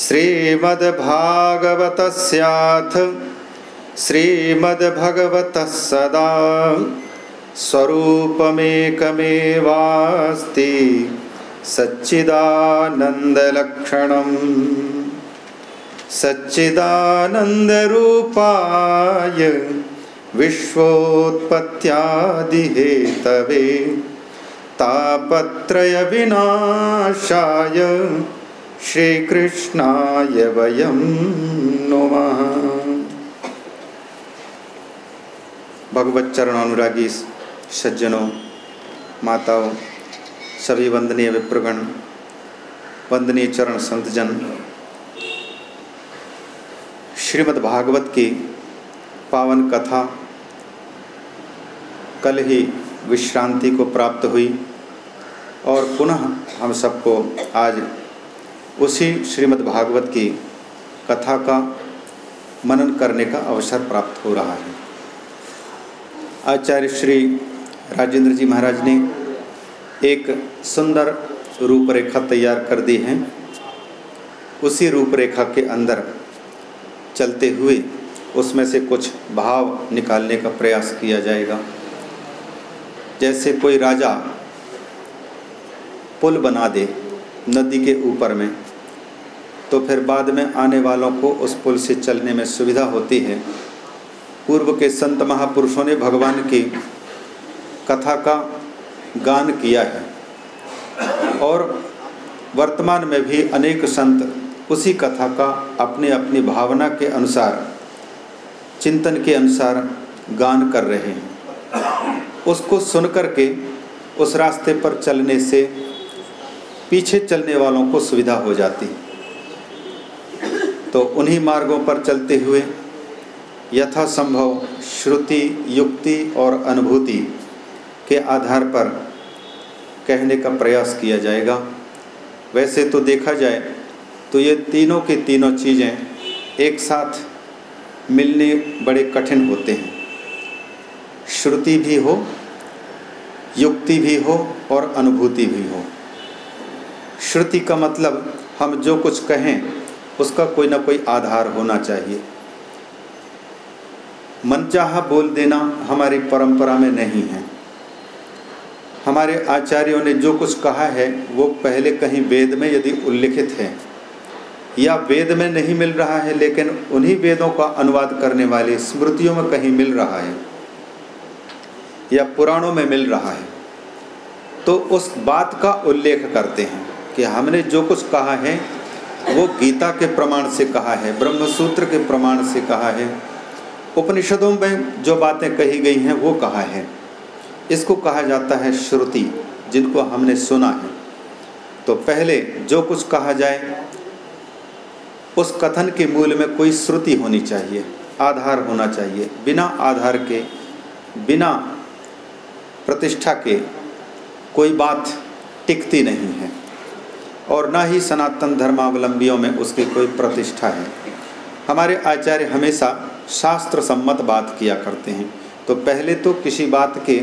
श्रीमद्भागवतस्याथ श्रीमद्भगवतः सदा स्वरूपमेकमेवास्ति सच्चिदानन्दलक्षणम् सच्चिदानन्दरूपाय विश्वोत्पत्त्यादिहेतवे तापत्रयविनाशाय श्रीकृष्णाय वयं नुमः। भगवत चरण अनुरागी सज्जनों, माताओं, सभी वंदनीय विप्रगण, वंदनीय चरण संतजन, श्रीमद् भागवत की पावन कथा कल ही विश्रांति को प्राप्त हुई और पुनः हम सबको आज उसी श्रीमद् भागवत की कथा का मनन करने का अवसर प्राप्त हो रहा है। आचार्य श्री राजेंद्र जी महाराज ने एक सुंदर रूपरेखा तैयार कर दी है। उसी रूपरेखा के अंदर चलते हुए उसमें से कुछ भाव निकालने का प्रयास किया जाएगा। जैसे कोई राजा पुल बना दे नदी के ऊपर में तो फिर बाद में आने वालों को उस पुल से चलने में सुविधा होती है। पूर्व के संत महापुरुषों ने भगवान की कथा का गान किया है। और वर्तमान में भी अनेक संत उसी कथा का अपनी अपनी भावना के अनुसार, चिंतन के अनुसार गान कर रहे हैं। उसको सुन कर के उस रास्ते पर चलने से पीछे चलने वालों को सुविधा हो जाती तो उन्हीं मार्गों पर चलते हुए यथासंभव श्रुति, युक्ति और अनुभूति के आधार पर कहने का प्रयास किया जाएगा। वैसे तो देखा जाए तो ये तीनों की तीनों चीज़ें एक साथ मिलने बड़े कठिन होते हैं। श्रुति भी हो, युक्ति भी हो और अनुभूति भी हो। श्रुति का मतलब हम जो कुछ कहें उसका कोई ना कोई आधार होना चाहिए। मनचाहा बोल देना हमारी परंपरा में नहीं है। हमारे आचार्यों ने जो कुछ कहा है, वो पहले कहीं वेद में यदि उल्लिखित है, या वेद में नहीं मिल रहा है, लेकिन उन्हीं वेदों का अनुवाद करने वाली स्मृतियों में कहीं मिल रहा है, या पुराणों में मिल रहा है तो उस बात का उल्लेख करते हैं कि हमने जो कुछ कहा है वो गीता के प्रमाण से कहा है, ब्रह्मसूत्र के प्रमाण से कहा है। उपनिषदों में जो बातें कही गई हैं, वो कहा है। इसको कहा जाता है श्रुति, जिनको हमने सुना है। तो पहले जो कुछ कहा जाए, उस कथन के मूल में कोई श्रुति होनी चाहिए, आधार होना चाहिए। बिना आधार के, बिना प्रतिष्ठा के कोई बात टिकती नहीं है। और ना ही सनातन धर्मावलंबियों में उसकी कोई प्रतिष्ठा है। हमारे आचार्य हमेशा शास्त्र सम्मत बात किया करते हैं। तो पहले तो किसी बात के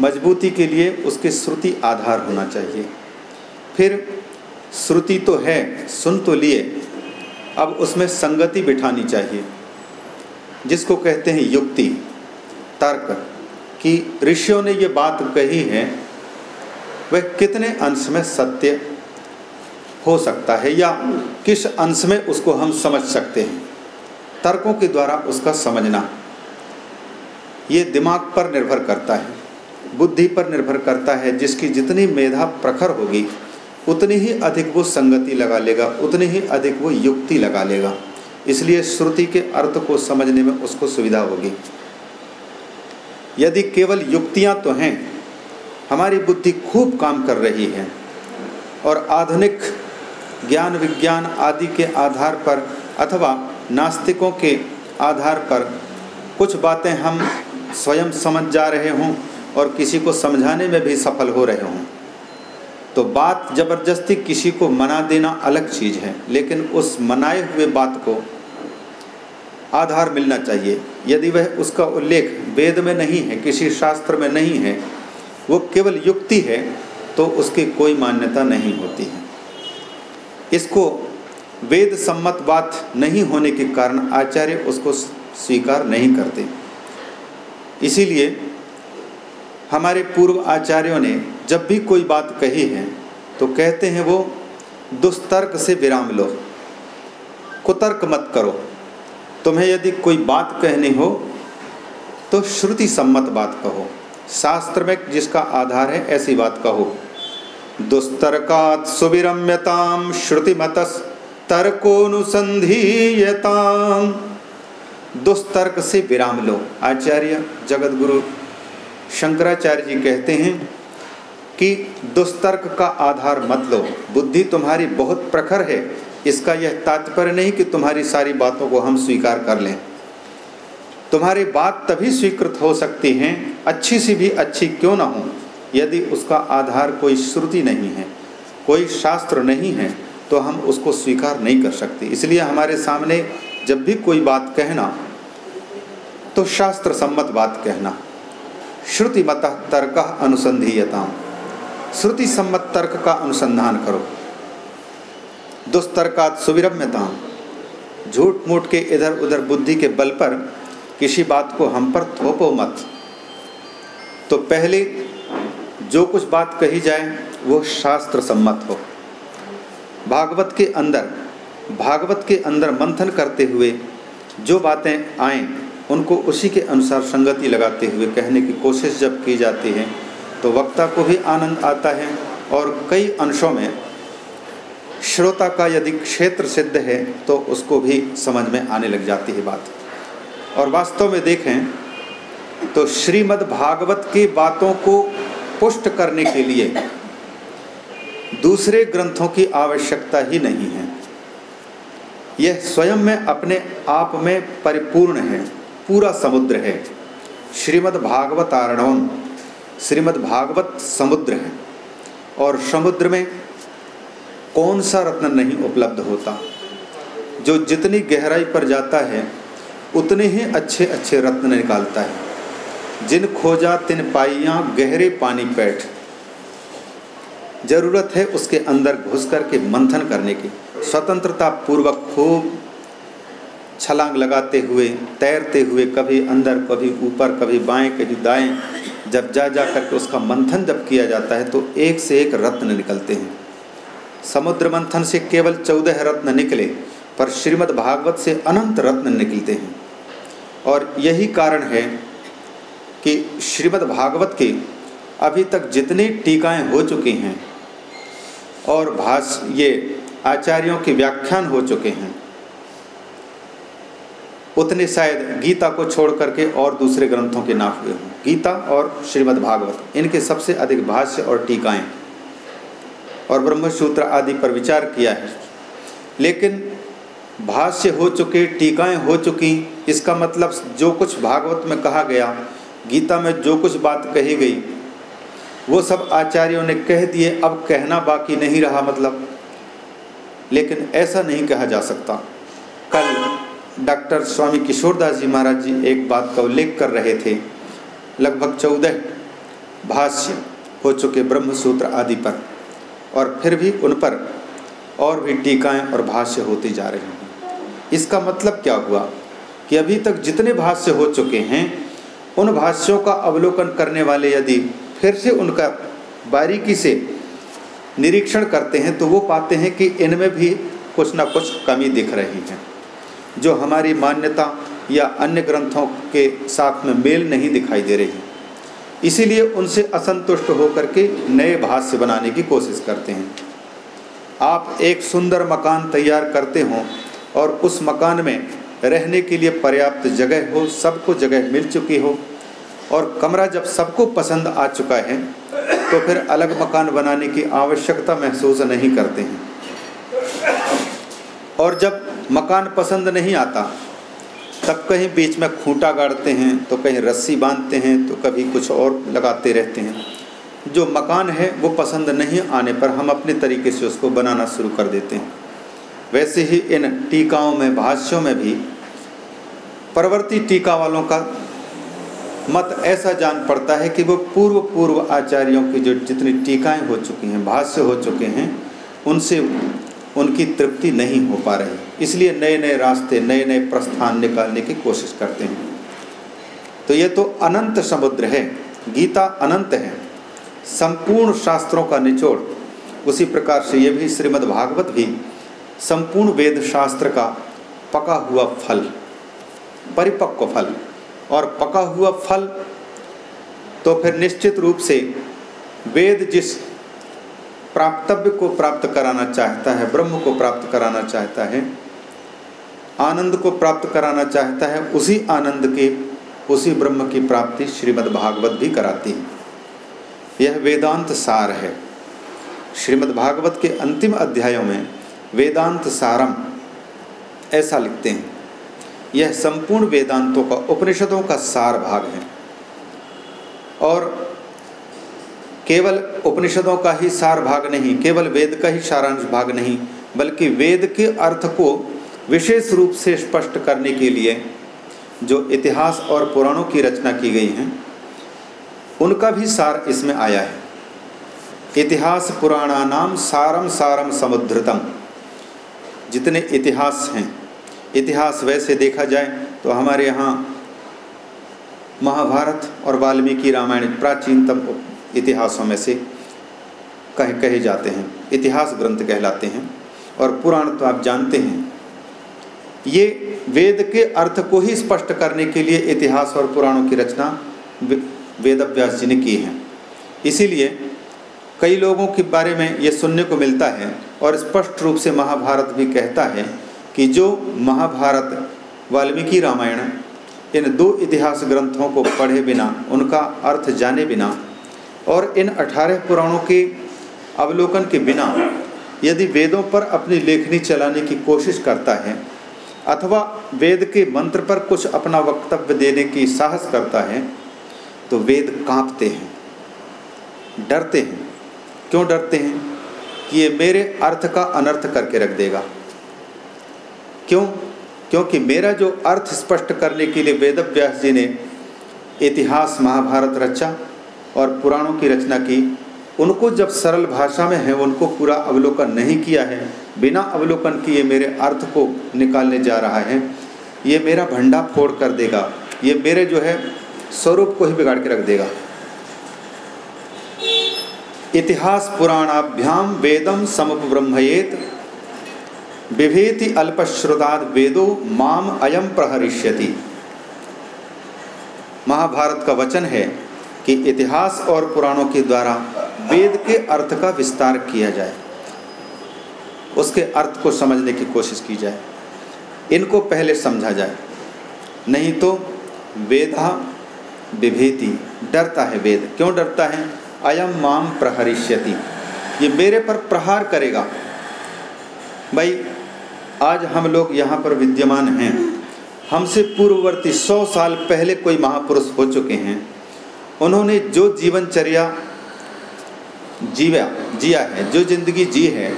मजबूती के लिए उसके श्रुति आधार होना चाहिए। फिर श्रुति तो है, सुन तो लिए। अब उसमें संगति बिठानी चाहिए। जिसको कहते हैं युक्ति। तर्क, कि ऋषियों ने ये बात कही है, वह कितने अंश में सत्य हो सकता है या किस अंश में उसको हम समझ सकते हैं। तर्कों के द्वारा उसका समझना। ये दिमाग पर निर्भर करता है, बुद्धि पर निर्भर करता है, जिसकी जितनी मेधा प्रखर होगी, उतनी ही अधिक वो संगति लगा लेगा, उतनी ही अधिक वो युक्ति लगा लेगा। इसलिए श्रुति के अर्थ को समझने में उसको सुविधा होगी। यदि केवल युक्तियाँ तो हैं, हमारी बुद्धि खूब काम कर रही है और आधुनिक ज्ञान विज्ञान आदि के आधार पर अथवा नास्तिकों के आधार पर कुछ बातें हम स्वयं समझ जा रहे हों और किसी को समझाने में भी सफल हो रहे हों। तो बात ज़बरदस्ती किसी को मना देना अलग चीज़ है, लेकिन उस मनाए हुए बात को आधार मिलना चाहिए। यदि वह उसका उल्लेख वेद में नहीं है, किसी शास्त्र में नहीं है, वो केवल युक्ति है तो उसकी कोई मान्यता नहीं होती है। इसको वेद सम्मत बात नहीं होने के कारण आचार्य उसको स्वीकार नहीं करते। इसीलिए हमारे पूर्व आचार्यों ने जब भी कोई बात कही है तो कहते हैं वो, दुस्तर्क से विराम लो, कुतर्क मत करो। तुम्हें यदि कोई बात कहनी हो तो श्रुति सम्मत बात कहो। शास्त्र में जिसका आधार है, ऐसी बात कहो। दुस्तर्कात सुविरम्यताम श्रुतिमत तर्कोनुसंधीयताम दुस्तर्क से विराम लो। आचार्य जगत गुरु शंकराचार्य जी कहते हैं कि दुस्तर्क का आधार मत लो। बुद्धि तुम्हारी बहुत प्रखर है। इसका यह तात्पर्य नहीं कि तुम्हारी सारी बातों को हम स्वीकार कर लें। तुम्हारी बात तभी स्वीकृत हो सकती हैं, अच्छी सी भी अच्छी क्यों ना हो? यदि उसका आधार कोई श्रुति नहीं है, कोई शास्त्र नहीं है तो हम उसको स्वीकार नहीं कर सकते। इसलिए हमारे सामने जब भी कोई बात कहना तो शास्त्र सम्मत बात कहना। श्रुति मत तर्क अनुसंधीयता श्रुति सम्मत तर्क का अनुसंधान करो। दुस्तर्कात सुविरम्यता झूठ मूठ के इधर उधर बुद्धि के बल पर किसी बात को हम पर थोपो मत। तो पहले जो कुछ बात कही जाए, वो शास्त्र सम्मत हो। भागवत के अंदर, भागवत के अंदर मंथन करते हुए जो बातें आए, उनको उसी के अनुसार संगति लगाते हुए कहने की कोशिश जब की जाती है तो वक्ता को भी आनंद आता है और कई अंशों में श्रोता का यदि क्षेत्र सिद्ध है तो उसको भी समझ में आने लग जाती है बात। और वास्तव में देखें तो श्रीमद् भागवत की बातों को पुष्ट करने के लिए दूसरे ग्रंथों की आवश्यकता ही नहीं है। यह स्वयं में अपने आप में परिपूर्ण है, पूरा समुद्र है। श्रीमद् भागवत आरणवम श्रीमद् भागवत समुद्र है और समुद्र में कौन सा रत्न नहीं उपलब्ध होता? जो जितनी गहराई पर जाता है, उतने ही अच्छे अच्छे रत्न निकालता है। जिन खोजा तिन पाइया गहरे पानी पैठ। ज़रूरत है उसके अंदर घुस कर के मंथन करने की। स्वतंत्रता पूर्वक खूब छलांग लगाते हुए, तैरते हुए, कभी अंदर, कभी ऊपर, कभी बाएँ, कभी दाएँ, जब जा जा करके उसका मंथन जब किया जाता है तो एक से एक रत्न निकलते हैं। समुद्र मंथन से केवल चौदह रत्न निकले, पर श्रीमद् भागवत से अनंत रत्न निकलते हैं। और यही कारण है कि श्रीमद् भागवत के अभी तक जितनी टीकाएँ हो चुकी हैं और भाष ये आचार्यों के व्याख्यान हो चुके हैं, उतने शायद गीता को छोड़ करके और दूसरे ग्रंथों के ना हुए हों। गीता और श्रीमद् भागवत, इनके सबसे अधिक भाष्य और टीकाएँ और ब्रह्मसूत्र आदि पर विचार किया है। लेकिन भाष्य हो चुके, टीकाएँ हो चुकी, इसका मतलब जो कुछ भागवत में कहा गया गीता में जो कुछ बात कही गई, वो सब आचार्यों ने कह दिए, अब कहना बाकी नहीं रहा मतलब। लेकिन ऐसा नहीं कहा जा सकता। कल डॉक्टर स्वामी किशोरदास जी महाराज जी एक बात का उल्लेख कर रहे थे। लगभग चौदह भाष्य हो चुके ब्रह्म सूत्र आदि पर, और फिर भी उन पर और भी टीकाएँ और भाष्य होते जा रहे हैं। इसका मतलब क्या हुआ कि अभी तक जितने भाष्य हो चुके हैं उन भाष्यों का अवलोकन करने वाले यदि फिर से उनका बारीकी से निरीक्षण करते हैं तो वो पाते हैं कि इनमें भी कुछ ना कुछ कमी दिख रही है, जो हमारी मान्यता या अन्य ग्रंथों के साथ में मेल नहीं दिखाई दे रही। इसीलिए उनसे असंतुष्ट होकर के नए भाष्य बनाने की कोशिश करते हैं। आप एक सुंदर मकान तैयार करते हो और उस मकान में रहने के लिए पर्याप्त जगह हो, सबको जगह मिल चुकी हो, और कमरा जब सबको पसंद आ चुका है तो फिर अलग मकान बनाने की आवश्यकता महसूस नहीं करते हैं। और जब मकान पसंद नहीं आता, तब कहीं बीच में खूंटा गाड़ते हैं तो कहीं रस्सी बांधते हैं तो कभी कुछ और लगाते रहते हैं। जो मकान है, वो पसंद नहीं आने पर हम अपने तरीके से उसको बनाना शुरू कर देते हैं। वैसे ही इन टीकाओं में, भाष्यों में भी परवर्ती टीका वालों का मत ऐसा जान पड़ता है कि वो पूर्व पूर्व आचार्यों की जो जितनी टीकाएँ हो चुकी हैं, भाष्य हो चुके हैं, उनसे उनकी तृप्ति नहीं हो पा रही। इसलिए नए नए रास्ते नए नए प्रस्थान निकालने की कोशिश करते हैं। तो ये तो अनंत समुद्र है, गीता अनंत है, संपूर्ण शास्त्रों का निचोड़। उसी प्रकार से ये भी श्रीमद् भागवत भी संपूर्ण वेद शास्त्र का पका हुआ फल। परिपक्व फल और पका हुआ फल तो फिर निश्चित रूप से वेद जिस प्राप्तव्य को प्राप्त कराना चाहता है, ब्रह्म को प्राप्त कराना चाहता है, आनंद को प्राप्त कराना चाहता है, उसी आनंद के, उसी ब्रह्म की प्राप्ति श्रीमद् भागवत भी कराती है। यह वेदांत सार है। श्रीमद् भागवत के अंतिम अध्यायों में वेदांत सारम ऐसा लिखते हैं। यह संपूर्ण वेदांतों का, उपनिषदों का सार भाग है। और केवल उपनिषदों का ही सार भाग नहीं, केवल वेद का ही सारांश भाग नहीं, बल्कि वेद के अर्थ को विशेष रूप से स्पष्ट करने के लिए जो इतिहास और पुराणों की रचना की गई हैं, उनका भी सार इसमें आया है। इतिहास पुराणा नाम सारम सारम समुद्रतम, जितने इतिहास हैं इतिहास वैसे देखा जाए तो हमारे यहाँ महाभारत और वाल्मीकि रामायण प्राचीनतम इतिहासों में से कहे कहे जाते हैं, इतिहास ग्रंथ कहलाते हैं और पुराण तो आप जानते हैं। ये वेद के अर्थ को ही स्पष्ट करने के लिए इतिहास और पुराणों की रचना वेद अभ्यास जी ने की है। इसीलिए कई लोगों के बारे में ये सुनने को मिलता है और स्पष्ट रूप से महाभारत भी कहता है कि जो महाभारत, वाल्मीकि रामायण, इन दो इतिहास ग्रंथों को पढ़े बिना, उनका अर्थ जाने बिना, और इन अठारह पुराणों के अवलोकन के बिना, यदि वेदों पर अपनी लेखनी चलाने की कोशिश करता है, अथवा वेद के मंत्र पर कुछ अपना वक्तव्य देने की साहस करता है तो वेद कांपते हैं। डरते हैं। क्यों डरते हैं? कि ये मेरे अर्थ का अनर्थ करके रख देगा। क्यों? क्योंकि मेरा जो अर्थ स्पष्ट करने के लिए वेद व्यास जी ने इतिहास, महाभारत रचा और पुराणों की रचना की। उनको जब सरल भाषा में है, उनको पूरा अवलोकन नहीं किया है, बिना अवलोकन किए मेरे अर्थ को निकालने जा रहा है। ये मेरा भंडा फोड़ कर देगा। ये मेरे जो है, स्वरूप को ही बिगाड़ के रख देगा। इतिहास पुराणाभ्याम वेदम समब्रह्मयेत विभेति अल्पश्रुताद वेदो माम अयम प्रहरिष्यति। महाभारत का वचन है कि इतिहास और पुराणों के द्वारा वेद के अर्थ का विस्तार किया जाए। उसके अर्थ को समझने की कोशिश की जाए। इनको पहले समझा जाए। नहीं तो वेदा विभेति, डरता है वेद। क्यों डरता है? अयम माम प्रहरिष्यति। ये मेरे पर प्रहार करेगा। भाई आज हम लोग यहाँ पर विद्यमान हैं। हमसे पूर्ववर्ती सौ साल पहले कोई महापुरुष हो चुके हैं। उन्होंने जो जीवनचर्या जीवा, जिया है, जो ज़िंदगी जी है,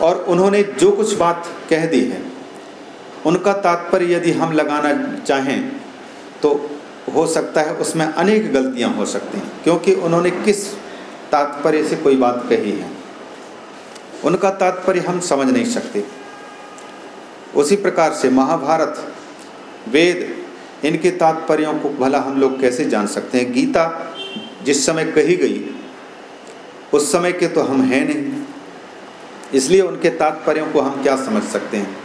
और उन्होंने जो कुछ बात कह दी है, उनका तात्पर्य यदि हम लगाना चाहें तो हो सकता है उसमें अनेक गलतियाँ हो सकती हैं, क्योंकि उन्होंने किस तात्पर्य से कोई बात कही है? उनका तात्पर्य हम समझ नहीं सकते। उसी प्रकार से महाभारत, वेद, इनके तात्पर्यों को भला हम लोग कैसे जान सकते हैं? गीता जिस समय कही गई, उस समय के तो हम हैं नहीं। इसलिए उनके तात्पर्यों को हम क्या समझ सकते हैं?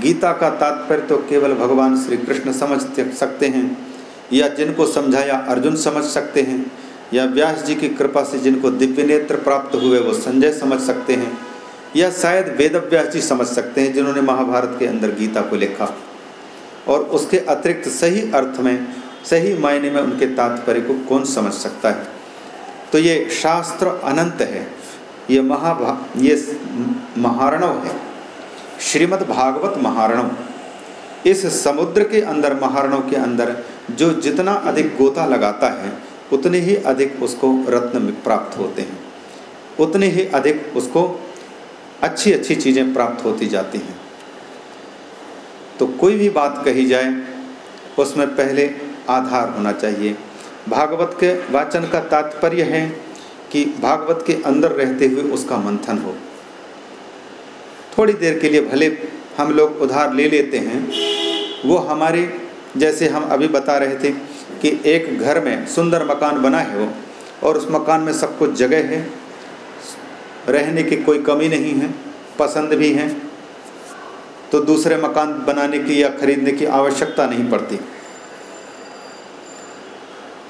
गीता का तात्पर्य तो केवल भगवान श्री कृष्ण समझ सकते हैं, या जिनको समझाया अर्जुन समझ सकते हैं, या व्यास जी की कृपा से जिनको दिव्य नेत्र प्राप्त हुए वो संजय समझ सकते हैं। या शायद वेद व्यास जी समझ सकते हैं जिन्होंने महाभारत के अंदर गीता को लिखा। और उसके अतिरिक्त सही अर्थ में, सही मायने में उनके तात्पर्य को कौन समझ सकता है? तो ये शास्त्र अनंत है। ये महाभा, ये महारणव है। श्रीमद् भागवत महारणव। इस समुद्र के अंदर, महारणव के अंदर जो जितना अधिक गोता लगाता है, उतने ही अधिक उसको रत्न प्राप्त होते हैं। उतने ही अधिक उसको अच्छी अच्छी चीज़ें प्राप्त होती जाती हैं। तो कोई भी बात कही जाए, उसमें पहले आधार होना चाहिए। भागवत के वाचन का तात्पर्य है कि भागवत के अंदर रहते हुए उसका मंथन हो। थोड़ी देर के लिए भले हम लोग उधार ले लेते हैं, वो हमारे, जैसे हम अभी बता रहे थे कि एक घर में सुंदर मकान बना है वो, और उस मकान में सब कुछ जगह है रहने की कोई कमी नहीं है, पसंद भी है तो दूसरे मकान बनाने की या खरीदने की आवश्यकता नहीं पड़ती।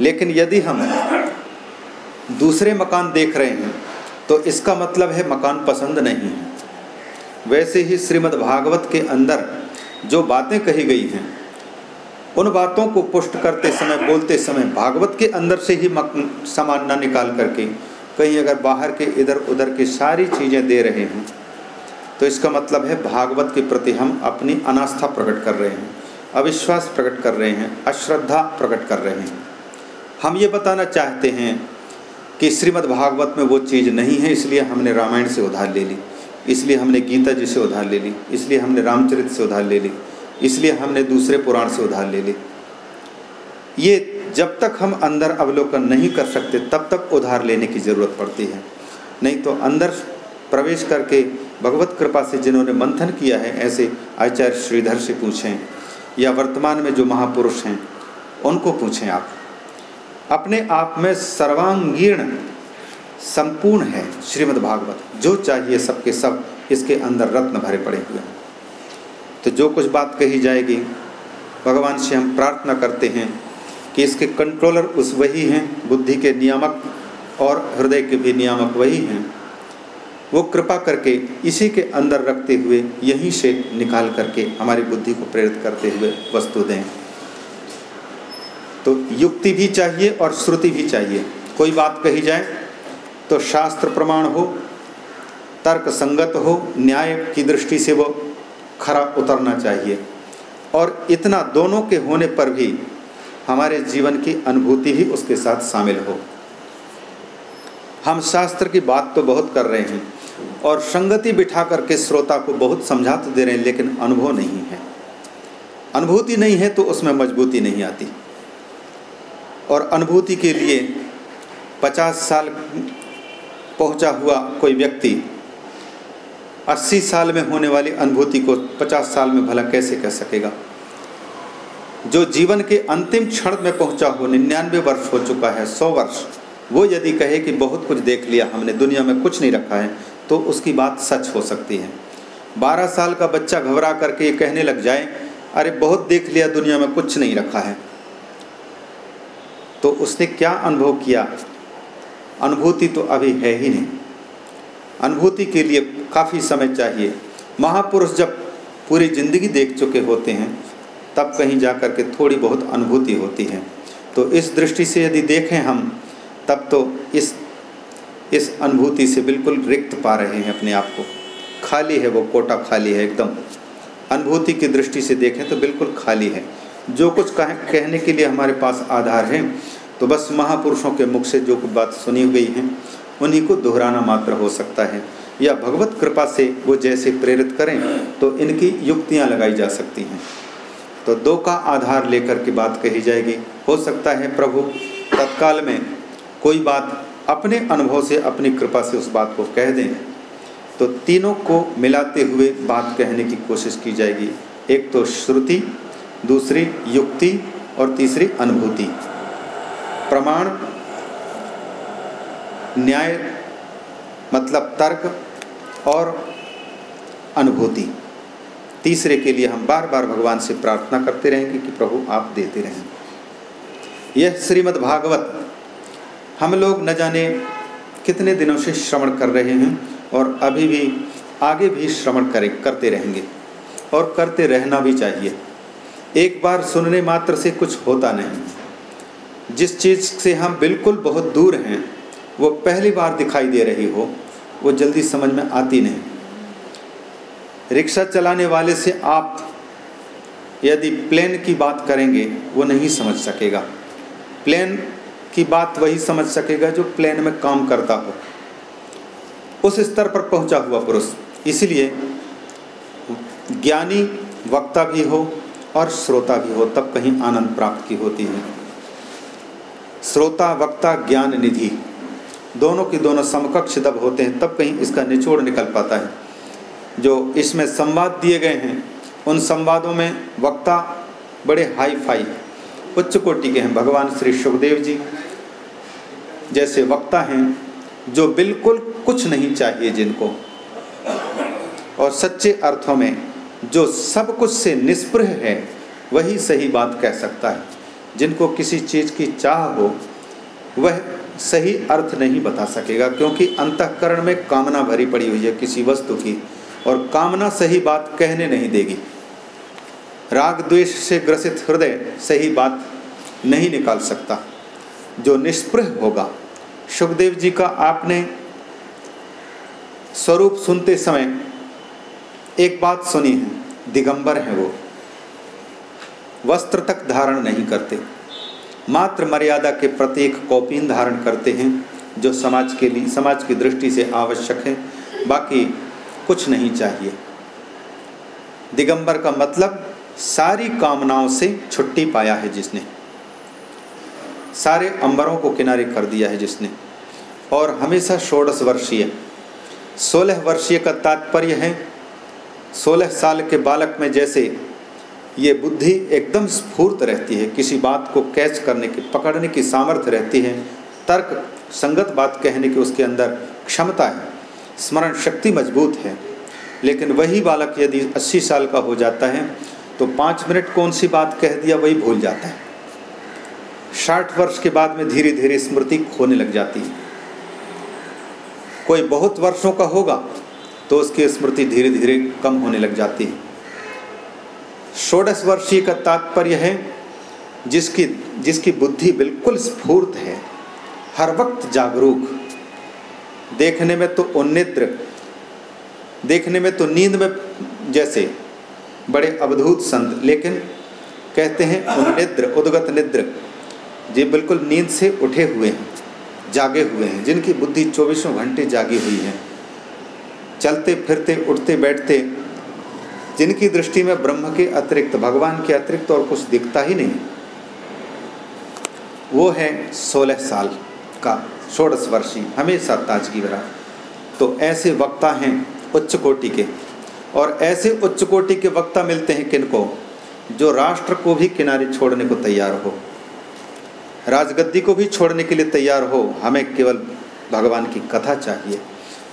लेकिन यदि हम दूसरे मकान देख रहे हैं तो इसका मतलब है मकान पसंद नहीं है। वैसे ही श्रीमद् भागवत के अंदर जो बातें कही गई हैं, उन बातों को पुष्ट करते समय, बोलते समय भागवत के अंदर से ही सामान न निकाल करके कहीं अगर बाहर के इधर उधर की सारी चीज़ें दे रहे हैं तो इसका मतलब है भागवत के प्रति हम अपनी अनास्था प्रकट कर रहे हैं, अविश्वास प्रकट कर रहे हैं, अश्रद्धा प्रकट कर रहे हैं। हम ये बताना चाहते हैं कि श्रीमद् भागवत में वो चीज़ नहीं है, इसलिए हमने रामायण से उधार ले ली, इसलिए हमने गीता जी से उधार ले ली, इसलिए हमने रामचरित से उधार ले ली, इसलिए हमने दूसरे पुराण से उधार ले ली। ये जब तक हम अंदर अवलोकन नहीं कर सकते, तब तक उधार लेने की ज़रूरत पड़ती है। नहीं तो अंदर प्रवेश करके भगवत कृपा से जिन्होंने मंथन किया है, ऐसे आचार्य श्रीधर से पूछें, या वर्तमान में जो महापुरुष हैं, उनको पूछें आप। अपने आप में सर्वांगीण संपूर्ण है श्रीमद् भागवत। जो चाहिए सबके सब इसके अंदर रत्न भरे पड़े हुए हैं। तो जो कुछ बात कही जाएगी, भगवान से हम प्रार्थना करते हैं कि इसके कंट्रोलर उस वही हैं, बुद्धि के नियामक और हृदय के भी नियामक वही हैं। वो कृपा करके इसी के अंदर रखते हुए यहीं से निकाल करके हमारी बुद्धि को प्रेरित करते हुए वस्तु दें। तो युक्ति भी चाहिए और श्रुति भी चाहिए। कोई बात कही जाए तो शास्त्र प्रमाण हो, तर्क संगत हो, न्याय की दृष्टि से वो खरा उतरना चाहिए। और इतना दोनों के होने पर भी हमारे जीवन की अनुभूति ही उसके साथ शामिल हो। हम शास्त्र की बात तो बहुत कर रहे हैं और संगति बिठा करके श्रोता को बहुत समझा तो दे रहे हैं, लेकिन अनुभव नहीं है। अनुभूति नहीं है तो उसमें मजबूती नहीं आती। और अनुभूति के लिए पचास साल पहुँचा हुआ कोई व्यक्ति अस्सी साल में होने वाली अनुभूति को पचास साल में भला कैसे कह सकेगा? जो जीवन के अंतिम क्षण में पहुँचा हो निन्यानवे वर्ष हो चुका है, सौ वर्ष। वो यदि कहे कि बहुत कुछ देख लिया हमने, दुनिया में कुछ नहीं रखा है तो उसकी बात सच हो सकती है। बारह साल का बच्चा घबरा करके ये कहने लग जाए, अरे, बहुत देख लिया, दुनिया में कुछ नहीं रखा है। तो उसने क्या अनुभव किया? अनुभूति तो अभी है ही नहीं। अनुभूति के लिए काफ़ी समय चाहिए। महापुरुष जब पूरी ज़िंदगी देख चुके होते हैं तब कहीं जा कर के थोड़ी बहुत अनुभूति होती है। तो इस दृष्टि से यदि देखें हम तब तो इस इस अनुभूति से बिल्कुल रिक्त पा रहे हैं अपने आप को। खाली है वो कोटा खाली है एकदम। अनुभूति की दृष्टि से देखें तो बिल्कुल खाली है। जो कुछ कह, कहने के लिए हमारे पास आधार है तो बस महापुरुषों के मुख से जो बात सुनी गई हैं उन्हीं को दोहराना मात्र हो सकता है। या भगवत कृपा से वो जैसे प्रेरित करें तो इनकी युक्तियाँ लगाई जा सकती हैं। तो दो का आधार लेकर के बात कही जाएगी। हो सकता है प्रभु, तत्काल में कोई बात अपने अनुभव से, अपनी कृपा से उस बात को कह दें। तो तीनों को मिलाते हुए बात कहने की कोशिश की जाएगी। एक तो श्रुति, दूसरी युक्ति और तीसरी अनुभूति। प्रमाण, न्याय मतलब तर्क और अनुभूति। तीसरे के लिए हम बार बार भगवान से प्रार्थना करते रहेंगे कि प्रभु आप देते रहें। यह श्रीमद् भागवत, हम लोग न जाने कितने दिनों से श्रवण कर रहे हैं और अभी भी आगे भी श्रवण करें, करते रहेंगे और करते रहना भी चाहिए। एक बार सुनने मात्र से कुछ होता नहीं। जिस चीज़ से हम बिल्कुल बहुत दूर हैं, वो पहली बार दिखाई दे रही हो, वो जल्दी समझ में आती नहीं। रिक्शा चलाने वाले से आप यदि प्लेन की बात करेंगे, वो नहीं समझ सकेगा। प्लेन की बात वही समझ सकेगा जो प्लेन में काम करता हो। उस स्तर पर पहुँचा हुआ पुरुष। इसलिए ज्ञानी, वक्ता भी हो और श्रोता भी हो, तब कहीं आनंद प्राप्त की होती है। श्रोता, वक्ता, ज्ञान, निधि, दोनों की दोनों समकक्ष दब होते हैं, तब कहीं इसका निचोड़ निकल पाता है। जो इसमें संवाद दिए गए हैं, उन संवादों में वक्ता बड़े हाई फाई उच्च कोटि के हैं भगवान श्री सुखदेव जी। जैसे वक्ता हैं जो बिल्कुल कुछ नहीं चाहिए जिनको, और सच्चे अर्थों में जो सब कुछ से निष्प्रह है, वही सही बात कह सकता है। जिनको किसी चीज़ की चाह हो, वह सही अर्थ नहीं बता सकेगा, क्योंकि अंतकरण में कामना भरी पड़ी हुई है किसी वस्तु की। और कामना सही बात कहने नहीं देगी। राग द्वेष से ग्रसित हृदय सही बात नहीं निकाल सकता। जो निष्प्रह होगा, सुखदेव जी का आपने स्वरूप सुनते समय एक बात सुनी है, दिगंबर हैं वो। वस्त्र तक धारण नहीं करते। मात्र मर्यादा के प्रत्येक कौपीन धारण करते हैं, जो समाज के लिए, समाज की दृष्टि से आवश्यक है। बाकी कुछ नहीं चाहिए। दिगंबर का मतलब सारी कामनाओं से छुट्टी पाया है जिसने। सारे अंबरों को किनारे कर दिया है जिसने। और हमेशा षोड़श वर्षीय, सोलह वर्षीय का तात्पर्य है, सोलह साल के बालक में जैसे ये बुद्धि एकदम स्फूर्त रहती है, किसी बात को कैच करने की, पकड़ने की सामर्थ्य रहती है, तर्क, संगत बात कहने की उसके अंदर क्षमता है। स्मरण शक्ति मज़बूत है। लेकिन वही बालक यदि 80 साल का हो जाता है तो पाँच मिनट कौन सी बात कह दिया वही भूल जाता है। साठ वर्ष के बाद में धीरे धीरे स्मृति खोने लग जाती है। कोई बहुत वर्षों का होगा तो उसकी स्मृति धीरे धीरे कम होने लग जाती है। षोडश वर्षीय का तात्पर्य है, जिसकी जिसकी बुद्धि बिल्कुल स्फूर्त है, हर वक्त जागरूक देखने में तो उन्निद्र, देखने में तो नींद में जैसे बड़े अवधूत संत लेकिन कहते हैं उन्निद्र, उदगत निद्र, ये बिल्कुल नींद से उठे हुए हैं, जागे हुए हैं, जिनकी बुद्धि चौबीसों घंटे जागी हुई है। चलते, फिरते, उठते, बैठते, जिनकी दृष्टि में ब्रह्म के अतिरिक्त, भगवान के अतिरिक्त और कुछ दिखता ही नहीं, वो है सोलह साल। का षोड़श वर्षी हमेशा ताजगी भरा। तो ऐसे वक्ता हैं उच्च कोटि के। और ऐसे उच्च कोटि के वक्ता मिलते हैं किनको? जो राष्ट्र को भी किनारे छोड़ने को तैयार हो। राजगद्दी को भी छोड़ने के लिए तैयार हो। हमें केवल भगवान की कथा चाहिए।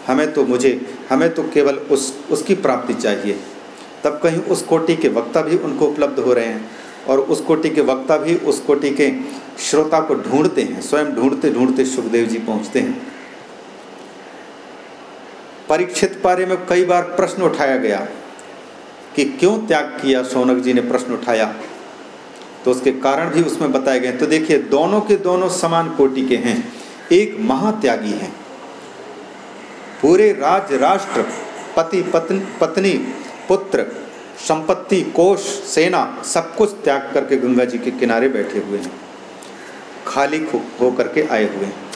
हमें तो मुझे, हमें तो केवल उस, उसकी प्राप्ति चाहिए। तब कहीं उस कोटि के वक्ता भी उनको उपलब्ध हो रहे हैं। और उस कोटि के वक्ता भी उस कोटि के श्रोता को ढूंढते हैं, स्वयं ढूंढते ढूंढते सुखदेव जी पहुँचते हैं। परीक्षित पारे में कई बार प्रश्न उठाया गया कि क्यों त्याग किया सोनक जी ने प्रश्न उठाया। तो उसके कारण भी उसमें बताए गए। तो देखिए, दोनों के दोनों समान कोटि के हैं, एक महात्यागी हैं। पूरे राज राष्ट्र पति, पत्नी पत्नी, पुत्र, संपत्ति, कोष, सेना, सब कुछ त्याग करके गंगा जी के किनारे बैठे हुए हैं। खाली होकर के आए हुए। हैं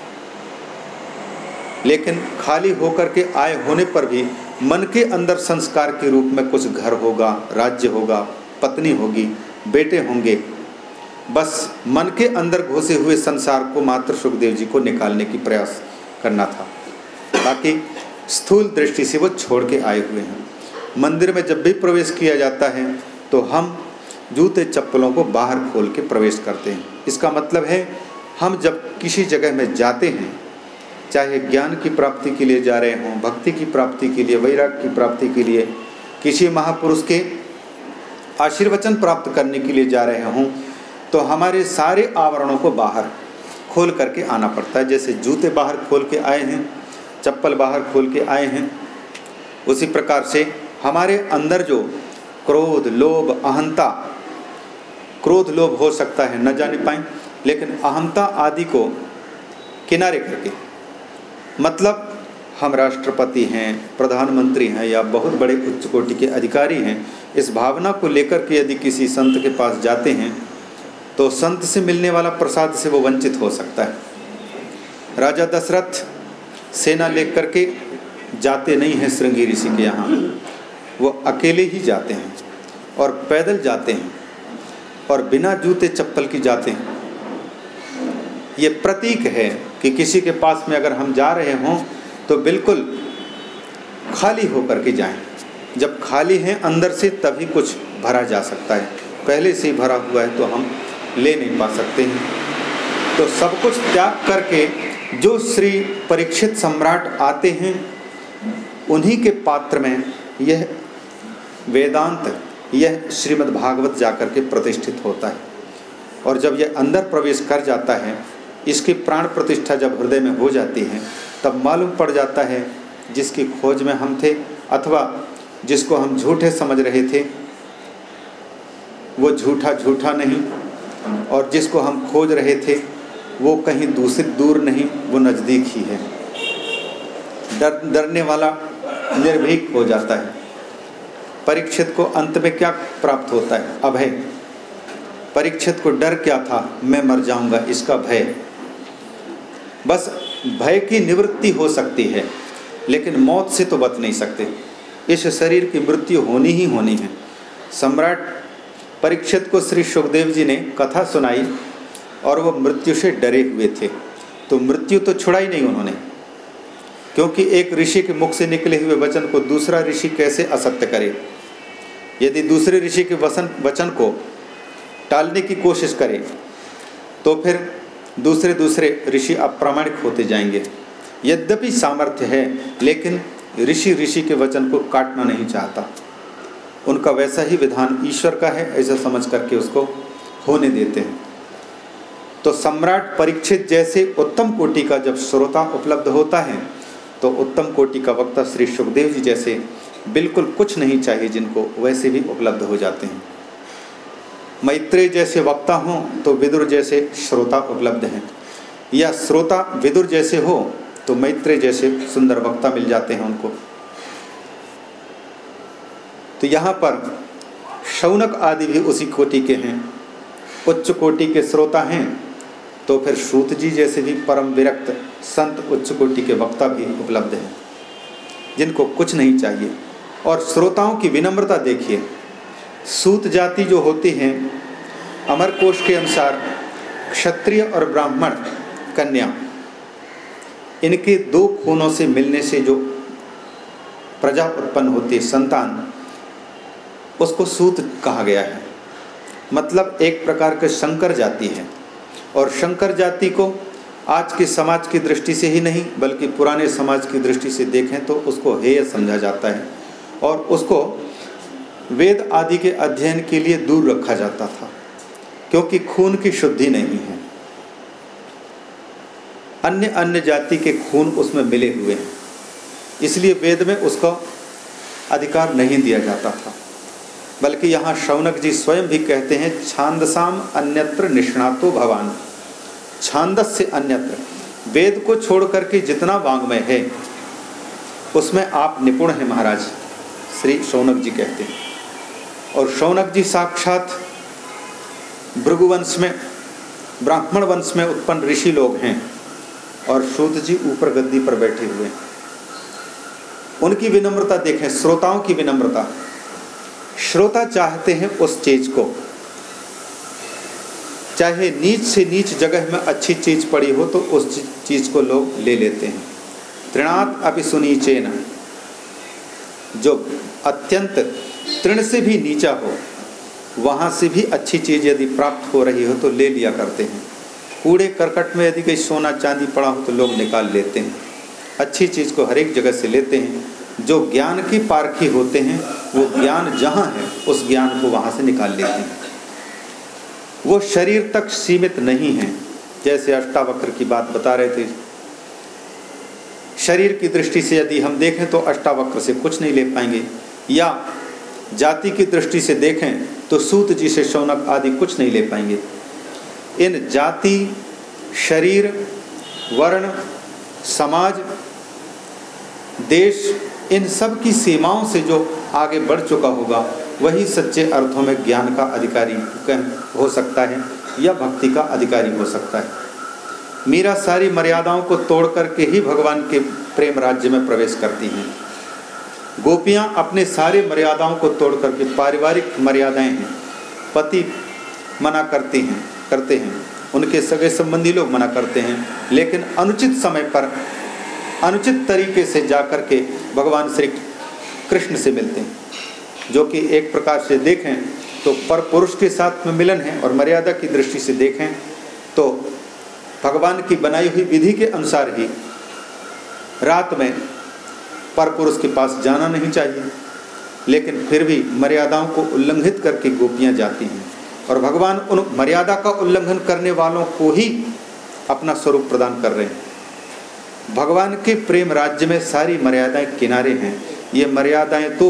लेकिन खाली होकर के आए होने पर भी मन के अंदर संस्कार के रूप में कुछ घर होगा, राज्य होगा, पत्नी होगी, बेटे होंगे। बस मन के अंदर घुसे हुए संसार को मात्र सुखदेव जी को निकालने की प्रयास करना था। बाकी स्थूल दृष्टि से वो छोड़ के आए हुए हैं। मंदिर में जब भी प्रवेश किया जाता है तो हम जूते चप्पलों को बाहर खोल के प्रवेश करते हैं। इसका मतलब है, हम जब किसी जगह में जाते हैं, चाहे ज्ञान की प्राप्ति के लिए जा रहे हों, भक्ति की प्राप्ति के लिए, वैराग की प्राप्ति के लिए, किसी महापुरुष के आशीर्वचन प्राप्त करने के लिए जा रहे हों तो हमारे सारे आवरणों को बाहर खोल करके आना पड़ता है। जैसे जूते बाहर खोल के आए हैं, चप्पल बाहर खोल के आए हैं, उसी प्रकार से हमारे अंदर जो क्रोध, लोभ, अहंता क्रोध लोभ हो सकता है, न जाने पाए लेकिन अहमता आदि को किनारे करके मतलब हम राष्ट्रपति हैं, प्रधानमंत्री हैं या बहुत बड़े उच्च कोटि के अधिकारी हैं, इस भावना को लेकर के यदि किसी संत के पास जाते हैं तो संत से मिलने वाला प्रसाद से वो वंचित हो सकता है। राजा दशरथ सेना लेकर के जाते नहीं हैं श्रृंगी ऋषि के यहाँ। वो अकेले ही जाते हैं और पैदल जाते हैं। और बिना जूते चप्पल की जाते हैं। ये प्रतीक है कि किसी के पास में अगर हम जा रहे हों तो बिल्कुल खाली होकर के जाएँ। जब खाली हैं, अंदर से तभी कुछ भरा जा सकता है। पहले से ही भरा हुआ है तो हम ले नहीं पा सकते हैं। तो सब कुछ त्याग करके जो श्री परीक्षित सम्राट आते हैं, उन्हीं के पात्र में यह वेदांत यह श्रीमद् भागवत जाकर के प्रतिष्ठित होता है। और जब यह अंदर प्रवेश कर जाता है, इसकी प्राण प्रतिष्ठा जब हृदय में हो जाती है, तब मालूम पड़ जाता है जिसकी खोज में हम थे अथवा जिसको हम झूठे समझ रहे थे, वो झूठा झूठा नहीं। और जिसको हम खोज रहे थे, वो कहीं दूसरी दूर नहीं, वो नज़दीक ही है। डर, डरने वाला निर्भीक हो जाता है। परीक्षित को अंत में क्या प्राप्त होता है? अभय। परीक्षित को डर क्या था? मैं मर जाऊँगा, इसका भय। बस भय की निवृत्ति हो सकती है, लेकिन मौत से तो बच नहीं सकते। इस शरीर की मृत्यु होनी ही होनी है। सम्राट परीक्षित को श्री सुखदेव जी ने कथा सुनाई और वो मृत्यु से डरे हुए थे। तो मृत्यु तो छुड़ाई नहीं उन्होंने, क्योंकि एक ऋषि के मुख से निकले हुए वचन को दूसरा ऋषि कैसे असत्य करे? यदि दूसरे ऋषि के वचन वचन को टालने की कोशिश करें तो फिर दूसरे दूसरे ऋषि अप्रामाणिक होते जाएँगे। यद्यपि सामर्थ्य है, लेकिन ऋषि ऋषि के वचन को काटना नहीं चाहता। उनका वैसा ही विधान ईश्वर का है, ऐसा समझ करके उसको होने देते हैं। तो सम्राट परीक्षित जैसे उत्तम कोटि का जब श्रोता उपलब्ध होता है तो उत्तम कोटि का वक्ता श्री सुखदेव जी जैसे बिल्कुल कुछ नहीं चाहिए जिनको वैसे भी उपलब्ध हो जाते हैं। मैत्रेय जैसे वक्ता हों तो विदुर जैसे श्रोता उपलब्ध हैं। या श्रोता विदुर जैसे हो तो मैत्रेय जैसे सुंदर वक्ता मिल जाते हैं उनको। तो यहाँ पर शौनक आदि भी उसी कोटि के हैं। उच्च कोटि के श्रोता हैं तो फिर सूत जी जैसे भी परम विरक्त संत उच्च कोटि के वक्ता भी उपलब्ध हैं। जिनको कुछ नहीं चाहिए। और श्रोताओं की विनम्रता देखिए। सूत जाति जो होती हैं, अमर कोश के अनुसार क्षत्रिय और ब्राह्मण कन्या, इनके दो खूनों से मिलने से जो प्रजा उत्पन्न होती है, संतान, उसको सूत कहा गया है। मतलब एक प्रकार के शंकर जाति है। और शंकर जाति को आज के समाज की दृष्टि से ही नहीं, बल्कि पुराने समाज की दृष्टि से देखें तो उसको हेय समझा जाता है। और उसको वेद आदि के अध्ययन के लिए दूर रखा जाता था, क्योंकि खून की शुद्धि नहीं है। अन्य अन्य जाति के खून उसमें मिले हुए हैं, इसलिए वेद में उसका अधिकार नहीं दिया जाता था, बल्कि यहाँ शौनक जी स्वयं भी कहते हैं, छांदसाम अन्यत्र निष्णातो भवान। छांदस से अन्यत्र, वेद को छोड़ करके जितना वांग्मय है, उसमें आप निपुण हैं महाराज। श्री शौनक जी कहते हैं। और शौनक जी साक्षात भृगुवंश में, ब्राह्मण वंश में उत्पन्न ऋषि लोग हैं और श्रुत जी ऊपर गद्दी पर बैठे हुए हैं। उनकी विनम्रता देखें, श्रोताओं की विनम्रता। श्रोता चाहते हैं उस चीज़ को। चाहे नीच से नीच जगह में अच्छी चीज़ पड़ी हो तो उस चीज़ को लोग ले लेते हैं। तृणात अभी सुनीचेन जो अत्यंत तृण से भी नीचा हो, वहाँ से भी अच्छी चीज़ यदि प्राप्त हो रही हो तो ले लिया करते हैं। कूड़े करकट में यदि कोई सोना चांदी पड़ा हो तो लोग निकाल लेते हैं। अच्छी चीज़ को हर एक जगह से लेते हैं। जो ज्ञान की पारखी होते हैं, वो ज्ञान जहाँ है, उस ज्ञान को वहाँ से निकाल लेते हैं। वो शरीर तक सीमित नहीं है, जैसे अष्टावक्र की बात बता रहे थे। शरीर की दृष्टि से यदि हम देखें तो अष्टावक्र से कुछ नहीं ले पाएँगे। या जाति की दृष्टि से देखें तो सूत जी से शौनक आदि कुछ नहीं ले पाएँगे। इन जाति, शरीर, वर्ण, समाज, देश, इन सब की सीमाओं से जो आगे बढ़ चुका होगा, वही सच्चे अर्थों में ज्ञान का अधिकारी हो सकता है या भक्ति का अधिकारी हो सकता है। मीरा सारी मर्यादाओं को तोड़ करके ही भगवान के प्रेम राज्य में प्रवेश करती हैं। गोपियाँ अपने सारे मर्यादाओं को तोड़ करके पारिवारिक मर्यादाएँ हैं। पति मना करती हैं, करते हैं। उनके सगे संबंधी लोग मना करते हैं। लेकिन अनुचित समय पर, अनुचित तरीके से जा कर के भगवान श्री कृष्ण से मिलते हैं। जो कि एक प्रकार से देखें तो पर पुरुष के साथ में मिलन है और मर्यादा की दृष्टि से देखें तो भगवान की बनाई हुई विधि के अनुसार ही रात में पर पुरुष के पास जाना नहीं चाहिए, लेकिन फिर भी मर्यादाओं को उल्लंघित करके गोपियाँ जाती हैं और भगवान उन मर्यादा का उल्लंघन करने वालों को ही अपना स्वरूप प्रदान कर रहे हैं। भगवान के प्रेम राज्य में सारी मर्यादाएँ किनारे हैं। ये मर्यादाएँ तो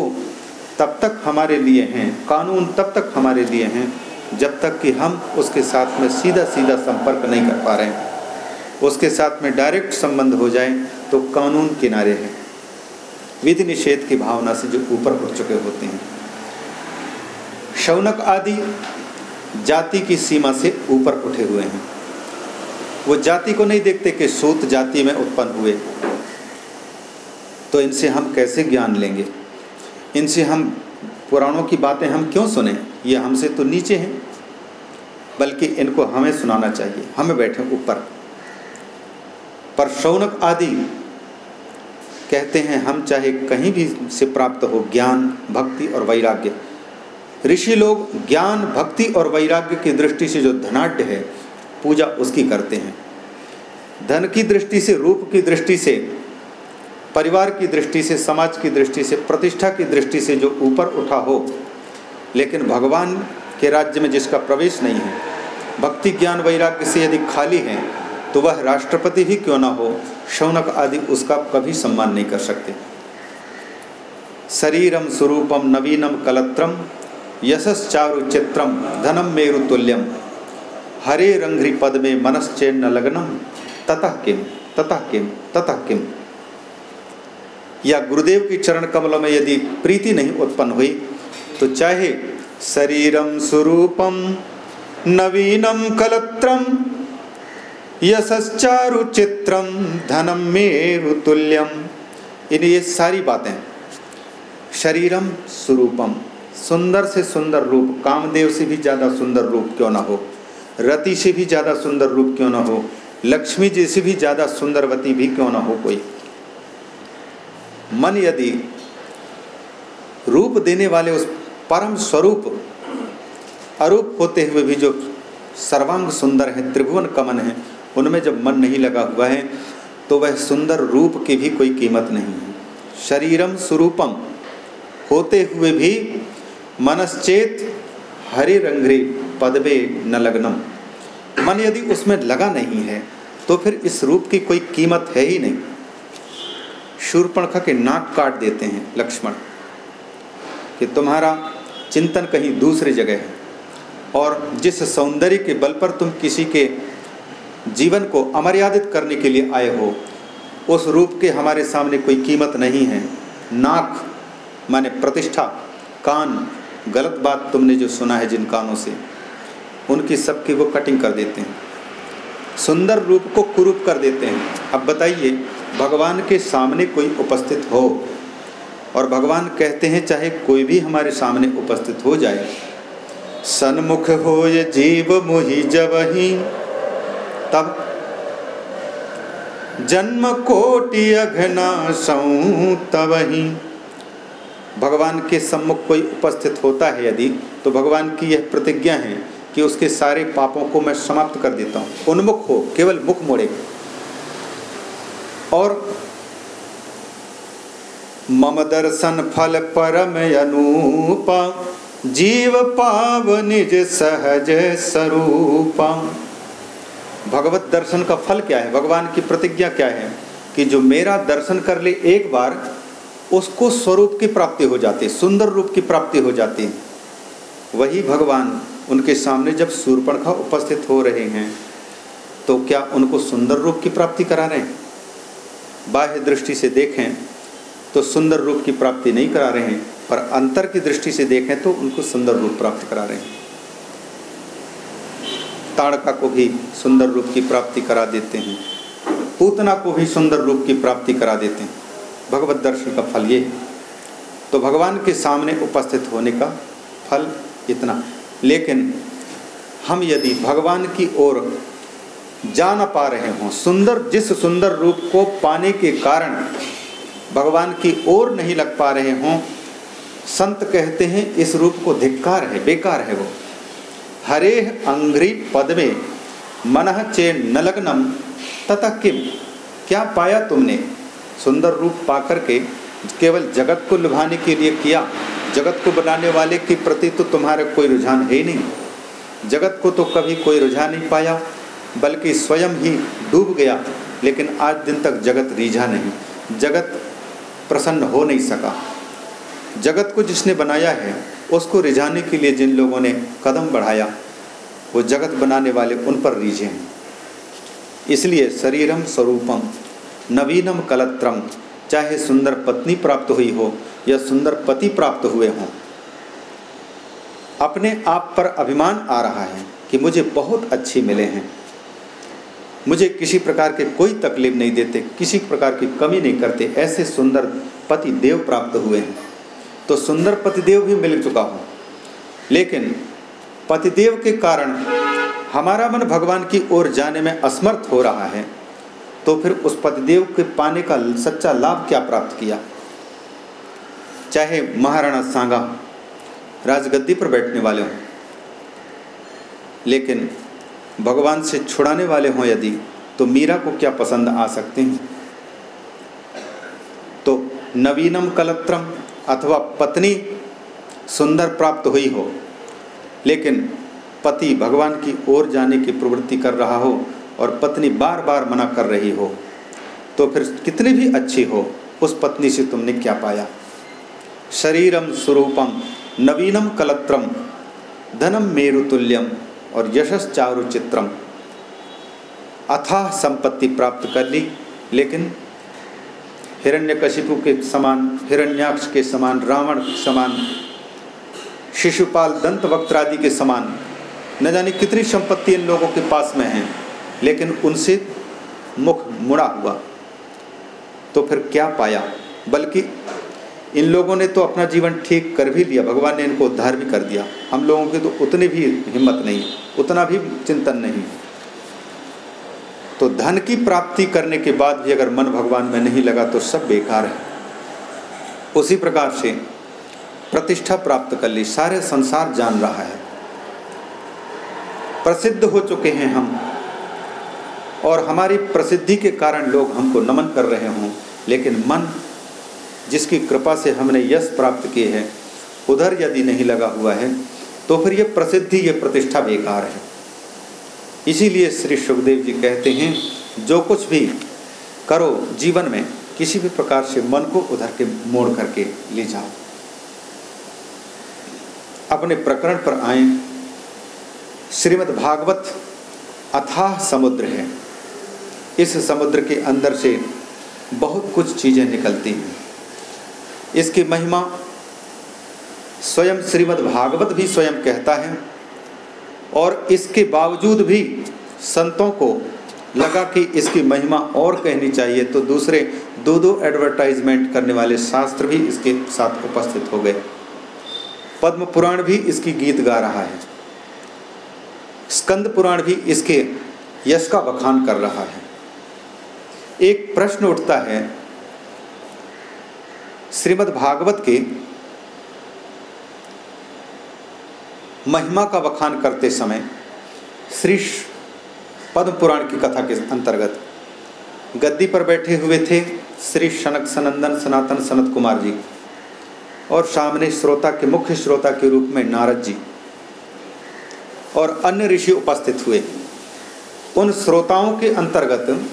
तब तक हमारे लिए हैं, कानून तब तक हमारे लिए हैं जब तक कि हम उसके साथ में सीधा सीधा संपर्क नहीं कर पा रहे हैं। उसके साथ में डायरेक्ट संबंध हो जाए तो कानून किनारे हैं। विधि निषेध की भावना से जो ऊपर उठ चुके होते हैं। शौनक आदि जाति की सीमा से ऊपर उठे हुए हैं। वो जाति को नहीं देखते कि सूत जाति में उत्पन्न हुए। तो इनसे हम कैसे ज्ञान लेंगे? इनसे हम पुराणों की बातें हम क्यों सुने? ये हमसे तो नीचे हैं, बल्कि इनको हमें सुनाना चाहिए। हमें बैठे ऊपर। पर शौनक आदि कहते हैं, हम चाहे कहीं भी से प्राप्त हो, ज्ञान, भक्ति और वैराग्य। ऋषि लोग ज्ञान, भक्ति और वैराग्य की दृष्टि से जो धनाढ़ है, पूजा उसकी करते हैं। धन की दृष्टि से, रूप की दृष्टि से परिवार की दृष्टि से, समाज की दृष्टि से, प्रतिष्ठा की दृष्टि से जो ऊपर उठा हो, लेकिन भगवान के राज्य में जिसका प्रवेश नहीं है, भक्ति, ज्ञान, वैराग्य से यदि खाली है तो वह राष्ट्रपति भी क्यों ना हो, शौनक आदि उसका कभी सम्मान नहीं कर सकते। शरीरम स्वरूपम नवीनम कलत्रम, यशश्चारु चित्रम धनम मेरु तुल्यम, हरे रंघ्रि पद में मनश्चेन्न लग्नम, ततः किम ततः किम ततः किम। या गुरुदेव की चरण कमलों में यदि प्रीति नहीं उत्पन्न हुई तो चाहे शरीरम स्वरूपम नवीनम कलत्रम, यशश्चारु चित्रम, धनम मेरुतुल्यम इन ये सारी बातें, शरीरम स्वरूपम सुंदर से सुंदर रूप, कामदेव से भी ज़्यादा सुंदर रूप क्यों ना हो? रति से भी ज़्यादा सुंदर रूप क्यों ना हो? लक्ष्मी जी से भी ज़्यादा सुंदरवती भी क्यों ना हो कोई? मन यदि रूप देने वाले उस परम स्वरूप, अरूप होते हुए भी जो सर्वांग सुंदर है, त्रिभुवन कमन है, उनमें जब मन नहीं लगा हुआ है तो वह सुंदर रूप की भी कोई कीमत नहीं है। शरीरम स्वरूपम होते हुए भी मनश्चेत हरि रंग्रे पदवे न लग्नम। मन यदि उसमें लगा नहीं है तो फिर इस रूप की कोई कीमत है ही नहीं। शूर्पणखा के नाक काट देते हैं, लक्ष्मण। कि तुम्हारा चिंतन कहीं दूसरी जगह है, और जिस सौंदर्य के बल पर तुम किसी के जीवन को अमर्यादित करने के लिए आए हो, उस रूप के हमारे सामने कोई कीमत नहीं है। नाक माने प्रतिष्ठा, कान, गलत बात तुमने जो सुना है जिन कानों से, उनकी सबकी वो कटिंग कर देते हैं। सुंदर रूप को कुरूप कर देते हैं। अब बताइए, भगवान के सामने कोई उपस्थित हो और भगवान कहते हैं, चाहे कोई भी हमारे सामने उपस्थित हो जाए। सन्मुख हो ये जीव मुहि जब ही तब जन्म कोटि अघना ही भगवान के सम्मुख कोई उपस्थित होता है यदि तो भगवान की यह प्रतिज्ञा है। कि उसके सारे पापों को मैं समाप्त कर देता हूँ। उन्मुख हो, केवल मुख मोड़े। और मम दर्शन फल परम अनूपा जीव पाव निज सहज स्वरूपा भगवत दर्शन का फल क्या है? भगवान की प्रतिज्ञा क्या है? कि जो मेरा दर्शन कर ले एक बार, उसको स्वरूप की प्राप्ति हो जाती है सुंदर रूप की प्राप्ति हो जाती। है वही भगवान उनके सामने जब सूर्पणखा उपस्थित हो रहे हैं तो क्या उनको सुंदर रूप की प्राप्ति करा रहे हैं बाह्य दृष्टि से देखें तो सुंदर रूप की प्राप्ति नहीं करा रहे हैं, पर अंतर की दृष्टि से देखें तो उनको सुंदर रूप प्राप्त करा रहे हैं। ताड़का को भी सुंदर रूप की प्राप्ति करा देते हैं। पूतना को भी सुंदर रूप की प्राप्ति करा देते हैं। भगवत दर्शन का फल ये है। तो भगवान के सामने उपस्थित होने का फल इतना। लेकिन हम यदि भगवान की ओर जा न पा रहे हों, सुंदर, जिस सुंदर रूप को पाने के कारण भगवान की ओर नहीं लग पा रहे हों, संत कहते हैं इस रूप को धिक्कार है, बेकार है वो। हरे अंग्री पद में मन चे नलग्नम तथा किम? क्या पाया तुमने? सुंदर रूप पाकर के केवल जगत को लुभाने के लिए किया? जगत को बनाने वाले के प्रति तो तुम्हारा कोई रुझान है ही नहीं। जगत को तो कभी कोई रुझान नहीं पाया, बल्कि स्वयं ही डूब गया, लेकिन आज दिन तक जगत रीझा नहीं। जगत प्रसन्न हो नहीं सका। जगत को जिसने बनाया है, उसको रिझाने के लिए जिन लोगों ने कदम बढ़ाया, वो जगत बनाने वाले उन पर रीझे हैं। इसलिए शरीरम स्वरूपम, नवीनम कलत्रम। चाहे सुंदर पत्नी प्राप्त हुई हो या सुंदर पति प्राप्त हुए हों। अपने आप पर अभिमान आ रहा है कि मुझे बहुत अच्छी मिले हैं। मुझे किसी प्रकार के कोई तकलीफ़ नहीं देते, किसी प्रकार की कमी नहीं करते, ऐसे सुंदर पति देव प्राप्त हुए हैं। तो सुंदर पतिदेव भी मिल चुका हो। लेकिन पतिदेव के कारण हमारा मन भगवान की ओर जाने में असमर्थ हो रहा है। तो फिर उस पतिदेव के पाने का सच्चा लाभ क्या प्राप्त किया? चाहे महाराणा सांगा राजगद्दी पर बैठने वाले हों, लेकिन भगवान से छुड़ाने वाले हों यदि तो मीरा को क्या पसंद आ सकते हैं? तो नवीनम कलत्रम अथवा पत्नी सुंदर प्राप्त हुई हो, लेकिन पति भगवान की ओर जाने की प्रवृत्ति कर रहा हो और पत्नी बार बार मना कर रही हो तो फिर कितनी भी अच्छी हो, उस पत्नी से तुमने क्या पाया? शरीरम स्वरूपम नवीनम कलत्रम, धनम मेरुतुल्यम और यशस चारु चित्रम अथाह संपत्ति प्राप्त कर ली, लेकिन हिरण्यकशिपु के समान, हिरण्याक्ष के समान, रावण के समान, शिशुपाल दंत वक्त्रादि के समान, न जाने कितनी संपत्ति इन लोगों के पास में है। लेकिन उनसे मुख मुड़ा हुआ। तो फिर क्या पाया? बल्कि इन लोगों ने तो अपना जीवन ठीक कर भी लिया। भगवान ने इनको उद्धार भी कर दिया। हम लोगों की तो उतनी भी हिम्मत नहीं, उतना भी चिंतन नहीं। तो धन की प्राप्ति करने के बाद भी अगर मन भगवान में नहीं लगा तो सब बेकार है। उसी प्रकार से प्रतिष्ठा प्राप्त कर ली। सारे संसार जान रहा है। प्रसिद्ध हो चुके हैं हम। और हमारी प्रसिद्धि के कारण लोग हमको नमन कर रहे हों, लेकिन मन जिसकी कृपा से हमने यश प्राप्त किए हैं, उधर यदि नहीं लगा हुआ है तो फिर ये प्रसिद्धि, ये प्रतिष्ठा बेकार है। इसीलिए श्री सुखदेव जी कहते हैं, जो कुछ भी करो जीवन में, किसी भी प्रकार से मन को उधर के मोड़ करके ले जाओ। अपने प्रकरण पर आए। श्रीमद् भागवत अथाह समुद्र है। इस समुद्र के अंदर से बहुत कुछ चीज़ें निकलती हैं। इसकी महिमा स्वयं श्रीमद् भागवत भी स्वयं कहता है और इसके बावजूद भी संतों को लगा कि इसकी महिमा और कहनी चाहिए तो दूसरे दो दो एडवर्टाइजमेंट करने वाले शास्त्र भी इसके साथ उपस्थित हो गए। पद्म पुराण भी इसकी गीत गा रहा है। स्कंद पुराण भी इसके यश का बखान कर रहा है। एक प्रश्न उठता है। श्रीमद् भागवत के महिमा का बखान करते समय श्री पद्म पुराण की कथा के अंतर्गत गद्दी पर बैठे हुए थे श्री शनक सनंदन सनातन सनत कुमार जी और सामने श्रोता के मुख्य श्रोता के रूप में नारद जी और अन्य ऋषि उपस्थित हुए। उन श्रोताओं के अंतर्गत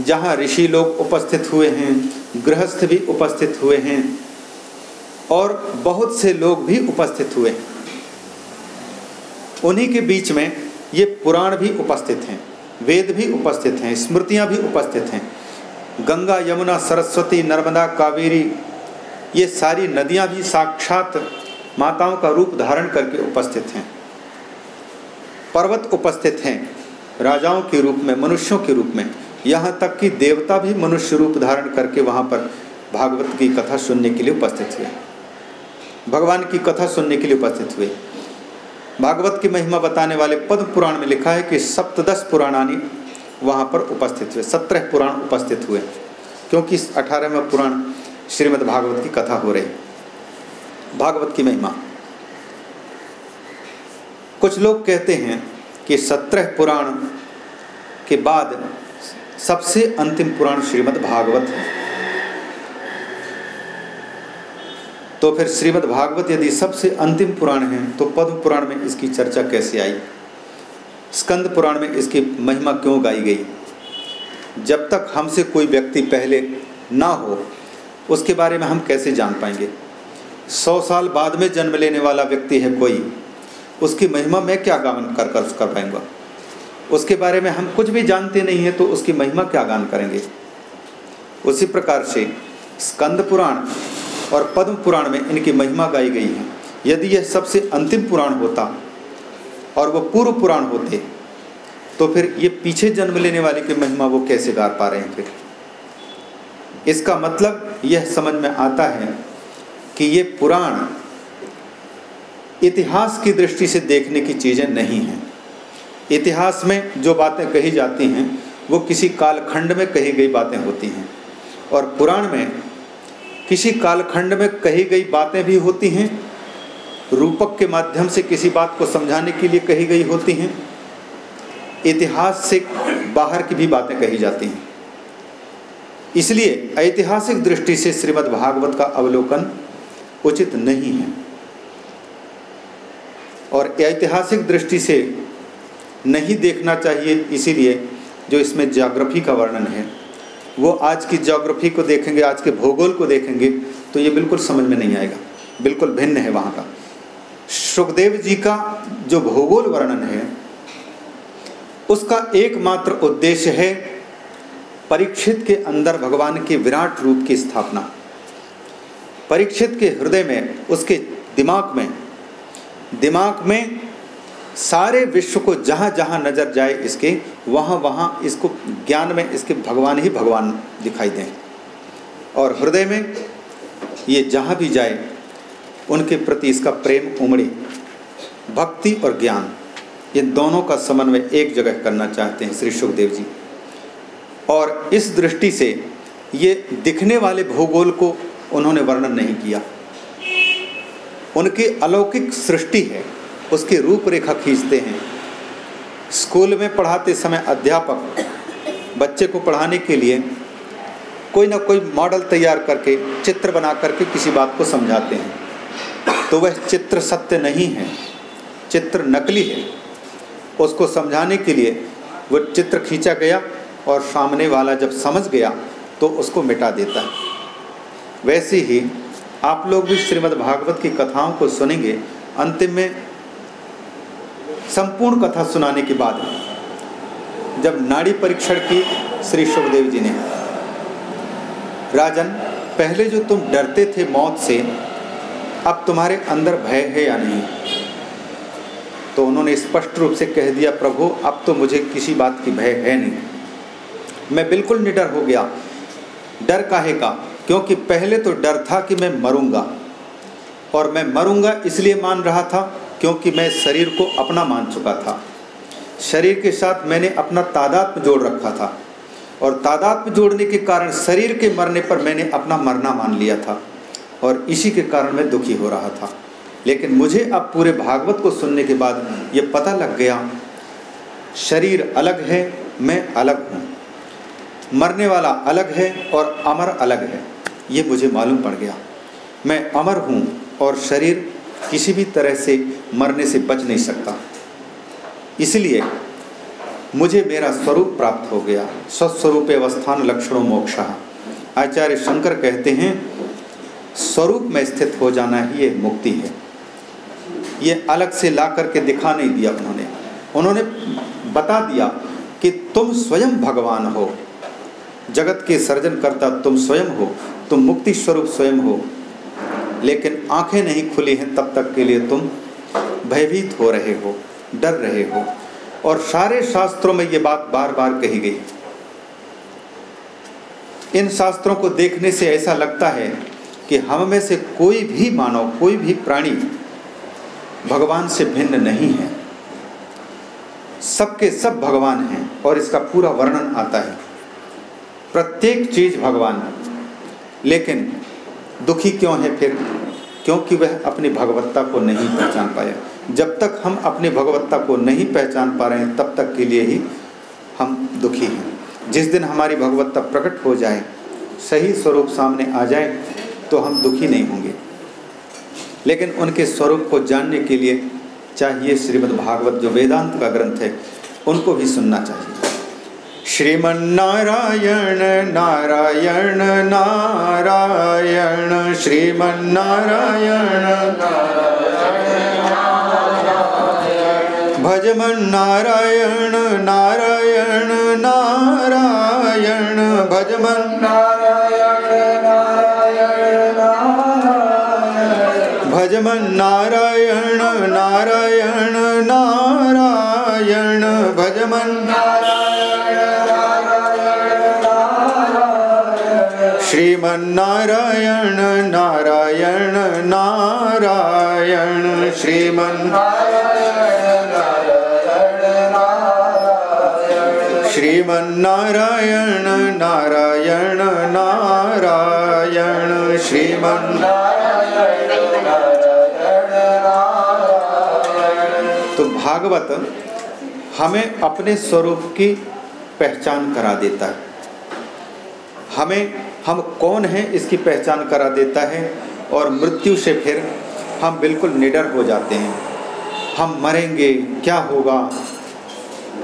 जहाँ ऋषि लोग उपस्थित हुए हैं, गृहस्थ भी उपस्थित हुए हैं और बहुत से लोग भी उपस्थित हुए हैं। उन्हीं के बीच में ये पुराण भी उपस्थित हैं, वेद भी उपस्थित हैं, स्मृतियाँ भी उपस्थित हैं। गंगा, यमुना, सरस्वती, नर्मदा, कावेरी, ये सारी नदियाँ भी साक्षात माताओं का रूप धारण करके उपस्थित हैं। पर्वत उपस्थित हैं, राजाओं के रूप में, मनुष्यों के रूप में। यहाँ तक कि देवता भी मनुष्य रूप धारण करके वहाँ पर भागवत की कथा सुनने के लिए उपस्थित हुए। भगवान की कथा सुनने के लिए उपस्थित हुए। भागवत की महिमा बताने वाले पद्म पुराण में लिखा है कि सप्तदश पुराणानी वहाँ पर उपस्थित हुए। सत्रह पुराण उपस्थित हुए, क्योंकि अठारहवें पुराण श्रीमद् भागवत की कथा हो रही। भागवत की महिमा। कुछ लोग कहते हैं कि सत्रह पुराण के बाद सबसे अंतिम पुराण श्रीमद् भागवत है। तो फिर श्रीमद् भागवत यदि सबसे अंतिम पुराण है तो पद्म पुराण में इसकी चर्चा कैसे आई? स्कंद पुराण में इसकी महिमा क्यों गाई गई? जब तक हमसे कोई व्यक्ति पहले ना हो, उसके बारे में हम कैसे जान पाएँगे? सौ साल बाद में जन्म लेने वाला व्यक्ति है कोई, उसकी महिमा मैं क्या गान कर कर कर पाएँगा उसके बारे में हम कुछ भी जानते नहीं हैं तो उसकी महिमा क्या गान करेंगे। उसी प्रकार से स्कंद पुराण और पद्म पुराण में इनकी महिमा गाई गई है। यदि यह सबसे अंतिम पुराण होता और वह पूर्व पुराण होते तो फिर ये पीछे जन्म लेने वाले की महिमा वो कैसे गा पा रहे हैं फिर? इसका मतलब यह समझ में आता है कि ये पुराण इतिहास की दृष्टि से देखने की चीज़ें नहीं हैं। इतिहास में जो बातें कही जाती हैं, वो किसी कालखंड में कही गई बातें होती हैं। और पुराण में किसी कालखंड में कही गई बातें भी होती हैं, रूपक के माध्यम से किसी बात को समझाने के लिए कही गई होती हैं। इतिहास से बाहर की भी बातें कही जाती हैं। इसलिए ऐतिहासिक दृष्टि से श्रीमद् भागवत का अवलोकन उचित नहीं है। और ऐतिहासिक दृष्टि से नहीं देखना चाहिए, इसीलिए जो इसमें जोग्राफी का वर्णन है, वो आज की जोग्राफी को देखेंगे, आज के भूगोल को देखेंगे तो ये बिल्कुल समझ में नहीं आएगा। बिल्कुल भिन्न है वहाँ का। सुखदेव जी का जो भूगोल वर्णन है, उसका एकमात्र उद्देश्य है परीक्षित के अंदर भगवान के विराट रूप की स्थापना। परीक्षित के हृदय में, उसके दिमाग में दिमाग में सारे विश्व को जहाँ जहाँ नज़र जाए इसके, वहाँ वहाँ इसको ज्ञान में इसके भगवान ही भगवान दिखाई दें। और हृदय में ये जहाँ भी जाए, उनके प्रति इसका प्रेम, उमड़े, भक्ति और ज्ञान, ये दोनों का समन्वय एक जगह करना चाहते हैं श्री सुखदेव जी। और इस दृष्टि से ये दिखने वाले भूगोल को उन्होंने वर्णन नहीं किया। उनकी अलौकिक सृष्टि है। उसकी रूपरेखा खींचते हैं। स्कूल में पढ़ाते समय अध्यापक बच्चे को पढ़ाने के लिए कोई ना कोई मॉडल तैयार करके, चित्र बना करके किसी बात को समझाते हैं। तो वह चित्र सत्य नहीं है, चित्र नकली है। उसको समझाने के लिए वो चित्र खींचा गया और सामने वाला जब समझ गया तो उसको मिटा देता है। वैसे ही आप लोग भी श्रीमद् भागवत की कथाओं को सुनेंगे, अंतिम में संपूर्ण कथा सुनाने के बाद, जब नाड़ी परीक्षण की श्री सुखदेव जी ने, राजन, पहले जो तुम डरते थे मौत से, अब तुम्हारे अंदर भय है या नहीं? तो उन्होंने स्पष्ट रूप से कह दिया, प्रभु, अब तो मुझे किसी बात की भय है नहीं। मैं बिल्कुल निडर हो गया। डर काहे का? क्योंकि पहले तो डर था कि मैं मरूँगा। और मैं मरूँगा इसलिए मान रहा था क्योंकि मैं शरीर को अपना मान चुका था। शरीर के साथ मैंने अपना तादाद में जोड़ रखा था और तादाद में जोड़ने के कारण शरीर के मरने पर मैंने अपना मरना मान लिया था और इसी के कारण मैं दुखी हो रहा था। लेकिन मुझे अब पूरे भागवत को सुनने के बाद ये पता लग गया, शरीर अलग है, मैं अलग हूँ। मरने वाला अलग है और अमर अलग है, ये मुझे मालूम पड़ गया। मैं अमर हूँ और शरीर किसी भी तरह से मरने से बच नहीं सकता। इसलिए मुझे मेरा स्वरूप प्राप्त हो गया। स्वस्वरूप अवस्थान लक्षणों मोक्षा। आचार्य शंकर कहते हैं, स्वरूप में स्थित हो जाना ही ये मुक्ति है। ये अलग से ला करके दिखा नहीं दिया उन्होंने। उन्होंने बता दिया कि तुम स्वयं भगवान हो। जगत के सर्जन करता तुम स्वयं हो। तुम मुक्ति स्वरूप स्वयं हो। लेकिन आँखें नहीं खुली हैं तब तक के लिए तुम भयभीत हो रहे हो, डर रहे हो। और सारे शास्त्रों में ये बात बार बार कही गई। इन शास्त्रों को देखने से ऐसा लगता है कि हम में से कोई भी मानव, कोई भी प्राणी भगवान से भिन्न नहीं है। सबके सब भगवान हैं और इसका पूरा वर्णन आता है। प्रत्येक चीज़ भगवान है, लेकिन दुखी क्यों है फिर? क्योंकि वह अपनी भगवत्ता को नहीं पहचान पाया। जब तक हम अपनी भगवत्ता को नहीं पहचान पा रहे हैं, तब तक के लिए ही हम दुखी हैं। जिस दिन हमारी भगवत्ता प्रकट हो जाए, सही स्वरूप सामने आ जाए तो हम दुखी नहीं होंगे। लेकिन उनके स्वरूप को जानने के लिए चाहिए श्रीमद् भागवत जो वेदांत का ग्रंथ है, उनको भी सुनना चाहिए। श्रीमन्नारायण नारायण नारायण श्रीमन्नारायण भजमन नारायण नारायण भजमन नारायण श्रीमन्नारायण नारायण नारायण श्रीमन् श्रीमन्नारायण नारायण नारायण। श्रीमन् तो भागवत हमें अपने स्वरूप की पहचान करा देता है। हमें, हम कौन हैं इसकी पहचान करा देता है और मृत्यु से फिर हम बिल्कुल निडर हो जाते हैं। हम मरेंगे, क्या होगा?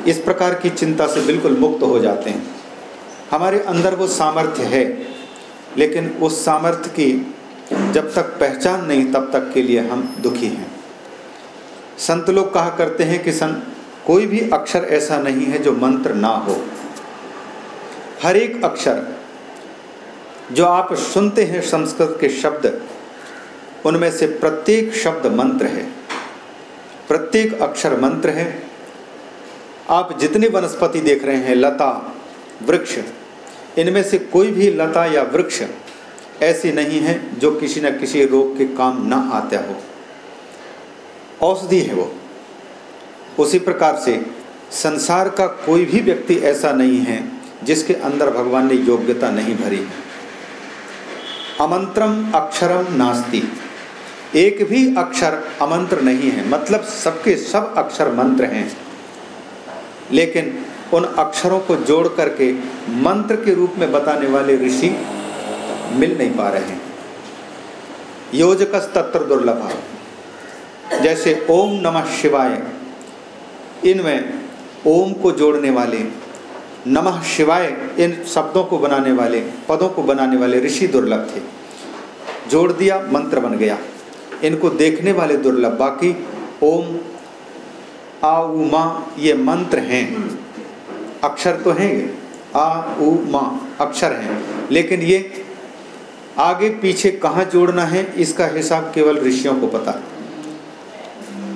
इस प्रकार की चिंता से बिल्कुल मुक्त हो जाते हैं। हमारे अंदर वो सामर्थ्य है, लेकिन उस सामर्थ्य की जब तक पहचान नहीं, तब तक के लिए हम दुखी हैं। संत लोग कहा करते हैं कि सन कोई भी अक्षर ऐसा नहीं है जो मंत्र ना हो। हर एक अक्षर जो आप सुनते हैं संस्कृत के शब्द, उनमें से प्रत्येक शब्द मंत्र है। प्रत्येक अक्षर मंत्र है। आप जितनी वनस्पति देख रहे हैं, लता, वृक्ष, इनमें से कोई भी लता या वृक्ष ऐसी नहीं है जो किसी न किसी रोग के काम न आता हो। औषधि है वो। उसी प्रकार से संसार का कोई भी व्यक्ति ऐसा नहीं है जिसके अंदर भगवान ने योग्यता नहीं भरी है। अमंत्रम अक्षरम नास्ति। एक भी अक्षर अमंत्र नहीं है। मतलब सबके सब अक्षर मंत्र हैं। लेकिन उन अक्षरों को जोड़ करके मंत्र के रूप में बताने वाले ऋषि मिल नहीं पा रहे हैं। योजक तत्र दुर्लभ। जैसे ओम नमः शिवाय, इनमें ओम को जोड़ने वाले नमः शिवाय इन शब्दों को बनाने वाले, पदों को बनाने वाले ऋषि दुर्लभ थे। जोड़ दिया, मंत्र बन गया। इनको देखने वाले दुर्लभ, बाकी ओम, आ, उ, मा, ये मंत्र हैं। अक्षर तो हैं आ, उ, मा, अक्षर हैं। लेकिन ये आगे पीछे कहाँ जोड़ना है, इसका हिसाब केवल ऋषियों को पता।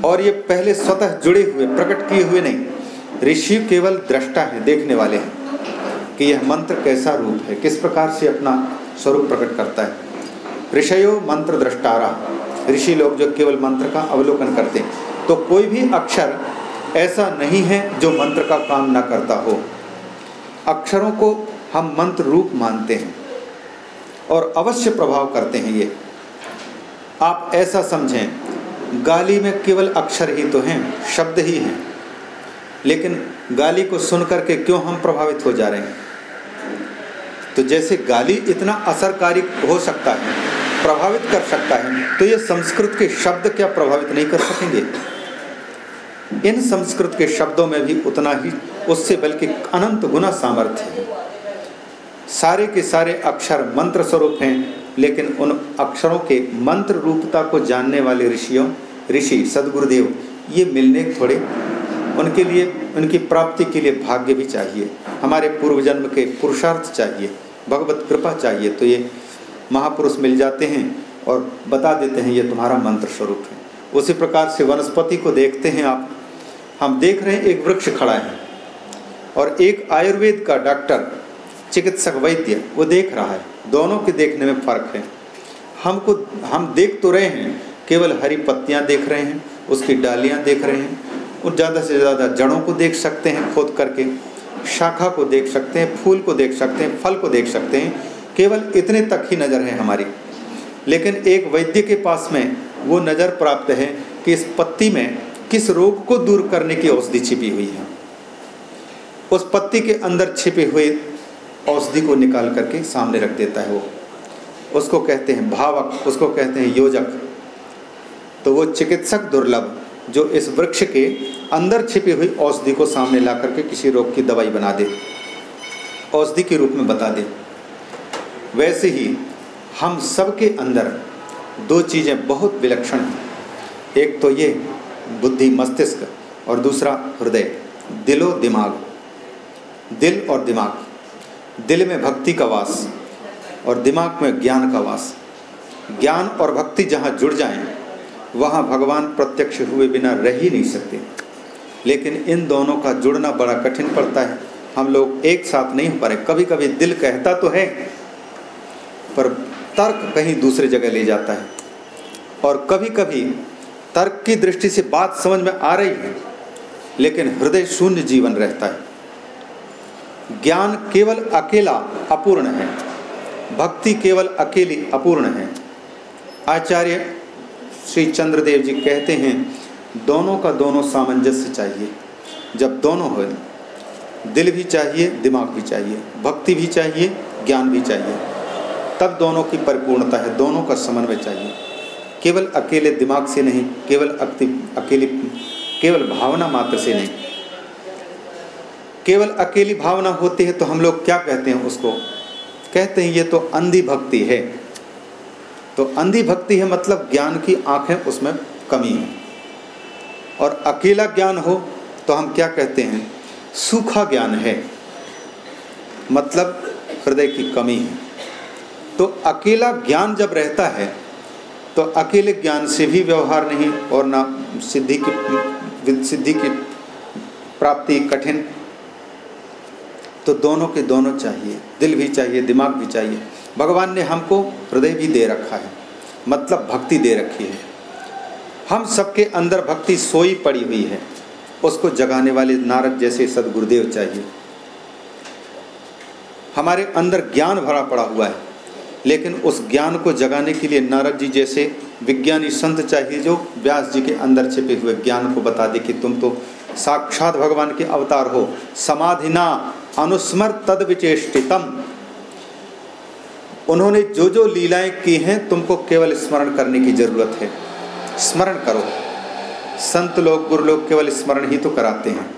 और ये पहले स्वतः जुड़े हुए, प्रकट किए हुए नहीं। ऋषि केवल दृष्टा है, देखने वाले हैं कि यह मंत्र कैसा रूप है, किस प्रकार से अपना स्वरूप प्रकट करता है। ऋषयो मंत्र दृष्टारा। ऋषि लोग जो केवल मंत्र का अवलोकन करते हैं तो कोई भी अक्षर ऐसा नहीं है जो मंत्र का काम ना करता हो। अक्षरों को हम मंत्र रूप मानते हैं और अवश्य प्रभाव करते हैं ये। आप ऐसा समझें, गाली में केवल अक्षर ही तो हैं, शब्द ही हैं। लेकिन गाली को सुन करके क्यों हम प्रभावित हो जा रहे हैं? तो जैसे गाली इतना असरकारी हो सकता है, प्रभावित कर सकता है तो ये संस्कृत के शब्द क्या प्रभावित नहीं कर सकेंगे? इन संस्कृत के शब्दों में भी उतना ही, उससे बल्कि अनंत गुना सामर्थ्य है। सारे के सारे अक्षर मंत्र स्वरूप हैं, लेकिन उन अक्षरों के मंत्र रूपता को जानने वाले ऋषियों, ऋषि, सदगुरुदेव, ये मिलने थोड़े उनके लिए, उनकी प्राप्ति के लिए भाग्य भी चाहिए। हमारे पूर्व जन्म के पुरुषार्थ चाहिए, भगवत कृपा चाहिए तो ये महापुरुष मिल जाते हैं और बता देते हैं, ये तुम्हारा मंत्र स्वरूप है। उसी प्रकार से वनस्पति को देखते हैं आप। हम देख रहे हैं, एक वृक्ष खड़ा है और एक आयुर्वेद का डॉक्टर, चिकित्सक वैद्य, वो देख रहा है। दोनों के देखने में फ़र्क है। हमको, हम देख तो रहे हैं, केवल हरी पत्तियाँ देख रहे हैं, उसकी डालियाँ देख रहे हैं और ज़्यादा से ज़्यादा जड़ों को देख सकते हैं, खोद करके, शाखा को देख सकते हैं, फूल को देख सकते हैं, फल को देख सकते हैं। केवल इतने तक ही नज़र है हमारी। लेकिन एक वैद्य के पास में वो नज़र प्राप्त है कि इस पत्ती में किस रोग को दूर करने की औषधि छिपी हुई है। उस पत्ती के अंदर छिपे हुए औषधि को निकाल करके सामने रख देता है वो। उसको कहते हैं भावक, उसको कहते हैं योजक। तो वो चिकित्सक दुर्लभ जो इस वृक्ष के अंदर छिपी हुई औषधि को सामने ला करके किसी रोग की दवाई बना दे, औषधि के रूप में बता दे। वैसे ही हम सबके अंदर दो चीज़ें बहुत विलक्षण हैं। एक तो ये बुद्धि मस्तिष्क और दूसरा हृदय, दिलो दिमाग। दिल और दिमाग। दिल में भक्ति का वास और दिमाग में ज्ञान का वास। ज्ञान और भक्ति जहाँ जुड़ जाएँ वहाँ भगवान प्रत्यक्ष हुए बिना रह ही नहीं सकते। लेकिन इन दोनों का जुड़ना बड़ा कठिन पड़ता है। हम लोग एक साथ नहीं हो पा रहे। कभी कभी दिल कहता तो है, पर तर्क कहीं दूसरे जगह ले जाता है। और कभी कभी तर्क की दृष्टि से बात समझ में आ रही है, लेकिन हृदय शून्य जीवन रहता है। ज्ञान केवल अकेला अपूर्ण है। भक्ति केवल अकेली अपूर्ण है। आचार्य श्री चंद्रदेव जी कहते हैं, दोनों का दोनों सामंजस्य चाहिए। जब दोनों हो दिल भी चाहिए, दिमाग भी चाहिए, भक्ति भी चाहिए, ज्ञान भी चाहिए। तब दोनों की परिपूर्णता है, दोनों का समन्वय चाहिए। केवल अकेले दिमाग से नहीं, केवल अकेली, केवल भावना मात्र से नहीं। केवल अकेली भावना होती है तो हम लोग क्या कहते हैं उसको? कहते हैं, ये तो अंधी भक्ति है। तो अंधी भक्ति है मतलब ज्ञान की आँखें उसमें कमी है। और अकेला ज्ञान हो तो हम क्या कहते हैं? सूखा ज्ञान है मतलब हृदय की कमी है। तो अकेला ज्ञान जब रहता है तो अकेले ज्ञान से भी व्यवहार नहीं और ना सिद्धि की सिद्धि की प्राप्ति कठिन तो दोनों के दोनों चाहिए, दिल भी चाहिए, दिमाग भी चाहिए। भगवान ने हमको हृदय भी दे रखा है मतलब भक्ति दे रखी है। हम सबके अंदर भक्ति सोई पड़ी हुई है, उसको जगाने वाले नारद जैसे सदगुरुदेव चाहिए। हमारे अंदर ज्ञान भरा पड़ा हुआ है, लेकिन उस ज्ञान को जगाने के लिए नारद जी जैसे विज्ञानी संत चाहिए जो व्यास जी के अंदर छिपे हुए ज्ञान को बता दे कि तुम तो साक्षात भगवान के अवतार हो समाधिना अनुस्मर तद विचेष्टितम उन्होंने जो जो लीलाएँ की हैं, तुमको केवल स्मरण करने की ज़रूरत है। स्मरण करो। संत लोग, गुरु लोग केवल स्मरण ही तो कराते हैं।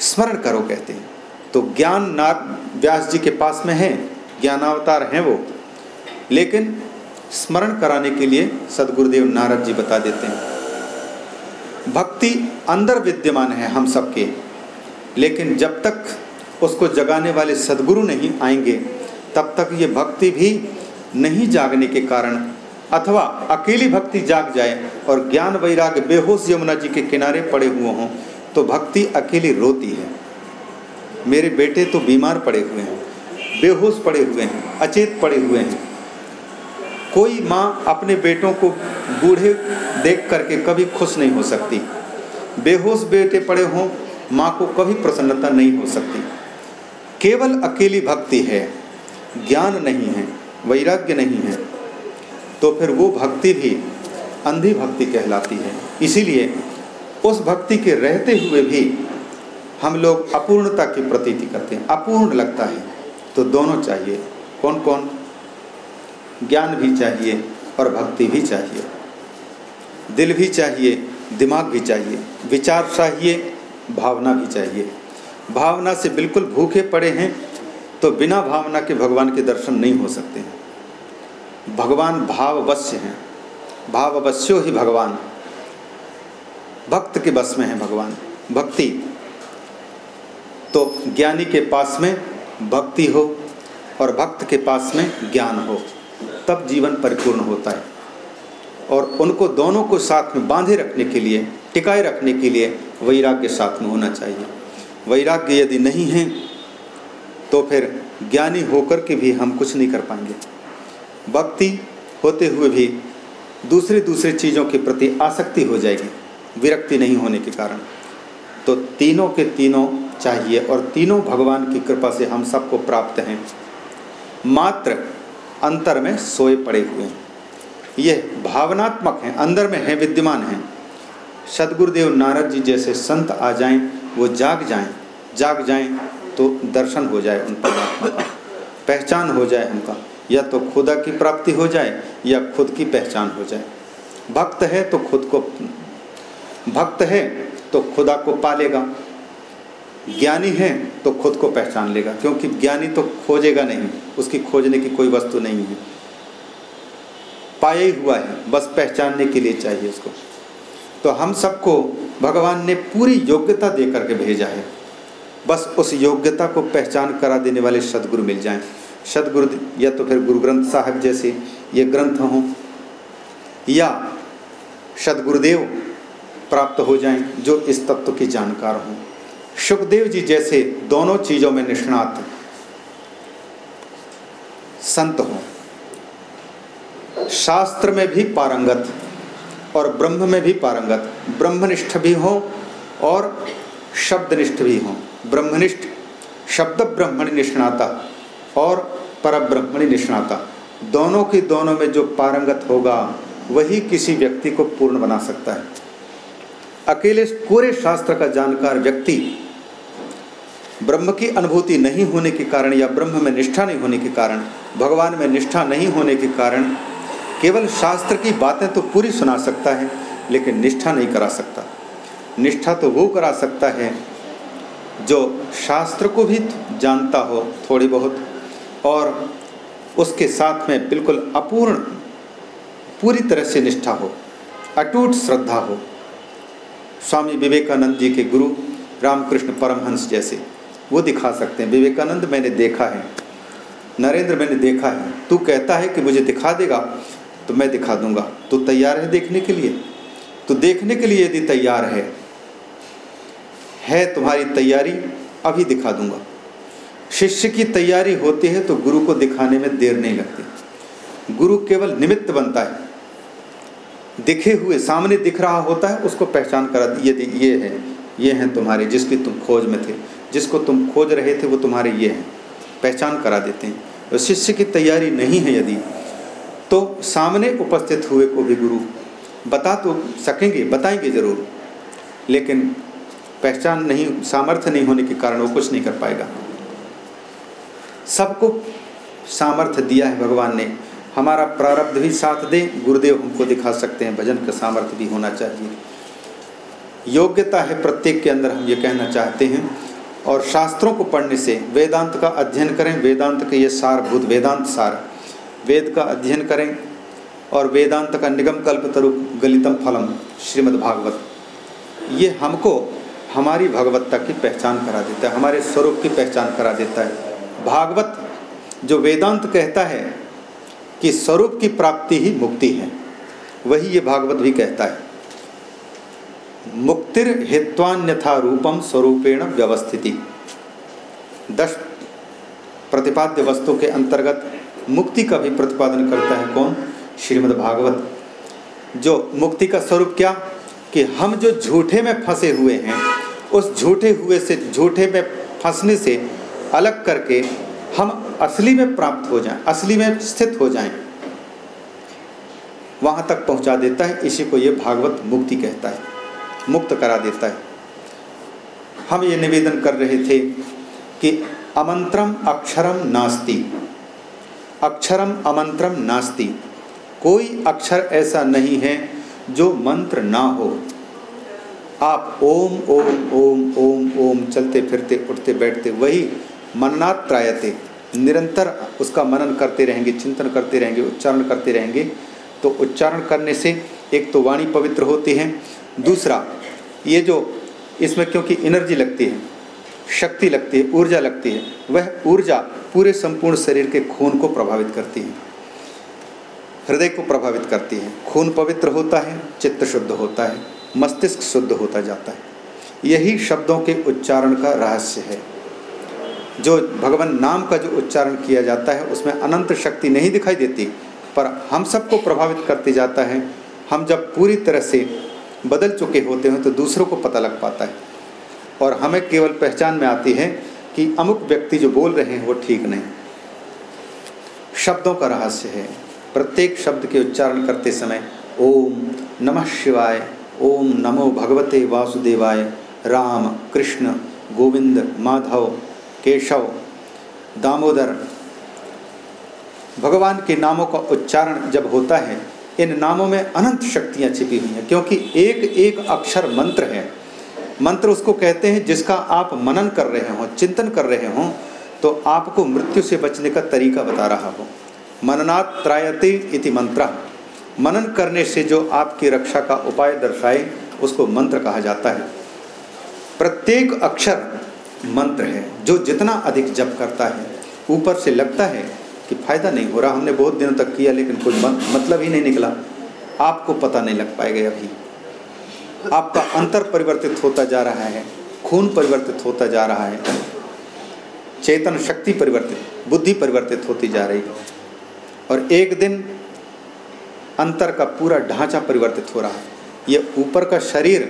स्मरण करो, कहते हैं। तो ज्ञान नाग व्यास जी के पास में है, ज्ञानावतार हैं वो। लेकिन स्मरण कराने के लिए सदगुरुदेव नारद जी बता देते हैं। भक्ति अंदर विद्यमान है हम सबके। लेकिन जब तक उसको जगाने वाले सदगुरु नहीं आएँगे, तब तक ये भक्ति भी नहीं जागने के कारण, अथवा अकेली भक्ति जाग जाए और ज्ञान वैराग्य बेहोश यमुना जी के किनारे पड़े हुए हों तो भक्ति अकेली रोती है। मेरे बेटे तो बीमार पड़े हुए हैं, बेहोश पड़े हुए हैं, अचेत पड़े हुए हैं। कोई माँ अपने बेटों को बूढ़े देख करके कभी खुश नहीं हो सकती। बेहोश बेटे पड़े हों माँ को कभी प्रसन्नता नहीं हो सकती। केवल अकेली भक्ति है, ज्ञान नहीं है, वैराग्य नहीं है तो फिर वो भक्ति भी अंधी भक्ति कहलाती है। इसीलिए उस भक्ति के रहते हुए भी हम लोग अपूर्णता की प्रतीति करते हैं। अपूर्ण लगता है तो दोनों चाहिए। कौन कौन ज्ञान भी चाहिए और भक्ति भी चाहिए। दिल भी चाहिए, दिमाग भी चाहिए। विचार चाहिए भावना भी चाहिए। भावना से बिल्कुल भूखे पड़े हैं तो बिना भावना के भगवान के दर्शन नहीं हो सकते हैं। भगवान भाववश्य हैं। भाववश्यो ही भगवान। भक्त के बस में है भगवान। भक्ति। तो ज्ञानी के पास में भक्ति हो और भक्त के पास में ज्ञान हो, तब जीवन परिपूर्ण होता है। और उनको दोनों को साथ में बांधे रखने के लिए, टिकाए रखने के लिए वैराग्य साथ में होना चाहिए। वैराग्य यदि नहीं है तो फिर ज्ञानी होकर के भी हम कुछ नहीं कर पाएँगे। भक्ति होते हुए भी दूसरे दूसरे चीज़ों के प्रति आसक्ति हो जाएगी, विरक्ति नहीं होने के कारण। तो तीनों के तीनों चाहिए और तीनों भगवान की कृपा से हम सबको प्राप्त हैं। मात्र अंतर में सोए पड़े हुए हैं। ये भावनात्मक हैं, अंदर में हैं, विद्यमान हैं। सदगुरुदेव नारद जी जैसे संत आ जाएँ, वो जाग जाएँ जाग जाएँ तो दर्शन हो जाए उन परमात्मा का पहचान हो जाए उनका। या तो खुदा की प्राप्ति हो जाए या खुद की पहचान हो जाए। भक्त है तो खुद को, भक्त है तो खुदा को पालेगा ज्ञानी है तो खुद को पहचान लेगा, क्योंकि ज्ञानी तो खोजेगा नहीं, उसकी खोजने की कोई वस्तु नहीं है। पाया ही हुआ है। बस पहचानने के लिए चाहिए उसको। तो हम सबको भगवान ने पूरी योग्यता दे करके भेजा है। बस उस योग्यता को पहचान करा देने वाले सदगुरु मिल जाएँ। सदगुरु या तो फिर गुरु ग्रंथ साहब जैसे ये ग्रंथ हों, या सदगुरुदेव प्राप्त हो जाएँ जो इस तत्व की जानकार हों। सुखदेव जी जैसे दोनों चीज़ों में निष्णात संत हों। शास्त्र में भी पारंगत और ब्रह्म में भी पारंगत। ब्रह्मनिष्ठ भी हो और शब्दनिष्ठ भी हो। ब्रह्मनिष्ठ शब्द ब्रह्मणि निष्णाता और पर ब्रह्मणि निष्णाता। दोनों की दोनों में जो पारंगत होगा, वही किसी व्यक्ति को पूर्ण बना सकता है। अकेले पूरे शास्त्र का जानकार व्यक्ति ब्रह्म की अनुभूति नहीं होने के कारण या ब्रह्म में निष्ठा नहीं होने के कारण, भगवान में निष्ठा नहीं होने के कारण केवल शास्त्र की बातें तो पूरी सुना सकता है, लेकिन निष्ठा नहीं करा सकता। निष्ठा तो वो करा सकता है जो शास्त्र को भी जानता हो थोड़ी बहुत, और उसके साथ में बिल्कुल अपूर्ण, पूरी तरह से निष्ठा हो, अटूट श्रद्धा हो। स्वामी विवेकानंद जी के गुरु रामकृष्ण परमहंस जैसे, वो दिखा सकते हैं, विवेकानंद मैंने देखा है, नरेंद्र मैंने देखा है, तू कहता है कि मुझे दिखा देगा तो मैं दिखा दूँगा। तो तैयार है देखने के लिए? तो देखने के लिए यदि तैयार है है तुम्हारी तैयारी, अभी दिखा दूँगा। शिष्य की तैयारी होती है तो गुरु को दिखाने में देर नहीं लगती। गुरु केवल निमित्त बनता है। दिखे हुए, सामने दिख रहा होता है, उसको पहचान करा ये ये है, ये हैं तुम्हारे, जिसकी तुम खोज में थे। जिसको तुम खोज रहे थे, वो तुम्हारे ये हैं। पहचान करा देते हैं। तो शिष्य की तैयारी नहीं है यदि तो सामने उपस्थित हुए को भी गुरु बता तो सकेंगे, बताएँगे ज़रूर। लेकिन पहचान नहीं, सामर्थ्य नहीं होने के कारण वो कुछ नहीं कर पाएगा। सबको सामर्थ्य दिया है भगवान ने। हमारा प्रारब्ध भी साथ दे, गुरुदेव हमको दिखा सकते हैं, भजन का सामर्थ्य भी होना चाहिए। योग्यता है प्रत्येक के अंदर, हम ये कहना चाहते हैं। और शास्त्रों को पढ़ने से वेदांत का अध्ययन करें, वेदांत के ये सारभूत वेदांत सार। वेद का अध्ययन करें और वेदांत का निगम कल्प तरु गलितम फलम, श्रीमद् भागवत। ये हमको हमारी भगवत्ता की पहचान करा देता है, हमारे स्वरूप की पहचान करा देता है। भागवत जो वेदांत कहता है कि स्वरूप की प्राप्ति ही मुक्ति है, वही ये भागवत भी कहता है। मुक्तिर हित्वान्यथा रूपम स्वरूपेण व्यवस्थिति। दस प्रतिपाद्य वस्तु के अंतर्गत मुक्ति का भी प्रतिपादन करता है कौन? श्रीमद् भागवत। जो मुक्ति का स्वरूप क्या? कि हम जो झूठे में फंसे हुए हैं, उस झूठे हुए से, झूठे में फंसने से अलग करके हम असली में प्राप्त हो जाएँ, असली में स्थित हो जाएँ। वहाँ तक पहुँचा देता है, इसी को ये भागवत मुक्ति कहता है, मुक्त करा देता है। हम ये निवेदन कर रहे थे कि अमंत्रम अक्षरम नास्ति। अक्षरम अमंत्रम नास्ति। कोई अक्षर ऐसा नहीं है जो मंत्र ना हो। आप ओम ओम ओम ओम ओम चलते फिरते, उठते, बैठते, वही मननात् त्रायते। निरंतर उसका मनन करते रहेंगे, चिंतन करते रहेंगे, उच्चारण करते रहेंगे। तो उच्चारण करने से एक तो वाणी पवित्र होती है। दूसरा, ये जो इसमें क्योंकि एनर्जी लगती है शक्ति लगती है, ऊर्जा लगती है, वह ऊर्जा पूरे संपूर्ण शरीर के खून को प्रभावित करती है। हृदय को प्रभावित करती है। खून पवित्र होता है, चित्त शुद्ध होता है, मस्तिष्क शुद्ध होता जाता है। यही शब्दों के उच्चारण का रहस्य है। जो भगवान नाम का जो उच्चारण किया जाता है, उसमें अनंत शक्ति नहीं दिखाई देती, पर हम सबको प्रभावित करते जाता है। हम जब पूरी तरह से बदल चुके होते हैं तो दूसरों को पता लग पाता है। और हमें केवल पहचान में आती है कि अमुक व्यक्ति जो बोल रहे हैं वो ठीक नहीं। शब्दों का रहस्य है। प्रत्येक शब्द के उच्चारण करते समय ओम नमः शिवाय, ओम नमो भगवते वासुदेवाय, राम, कृष्ण, गोविंद, माधव, केशव, दामोदर। भगवान के नामों का उच्चारण जब होता है, इन नामों में अनंत शक्तियाँ छिपी हुई हैं, क्योंकि एक एक अक्षर मंत्र है। मंत्र उसको कहते हैं, जिसका आप मनन कर रहे हों, चिंतन कर रहे हों तो आपको मृत्यु से बचने का तरीका बता रहा हो। मननात् इति मंत्र। मनन करने से जो आपकी रक्षा का उपाय दर्शाए, उसको मंत्र कहा जाता है। प्रत्येक अक्षर मंत्र है, जो जितना अधिक जप करता है, ऊपर से लगता है कि फ़ायदा नहीं हो रहा, हमने बहुत दिनों तक किया, लेकिन कोई मतलब ही नहीं निकला। आपको पता नहीं लग पाएगा अभी। आपका अंतर परिवर्तित होता जा रहा है, खून परिवर्तित होता जा रहा है, चेतन शक्ति परिवर्तित, बुद्धि परिवर्तित होती जा रही है। और एक दिन अंतर का पूरा ढांचा परिवर्तित हो रहा है। ये ऊपर का शरीर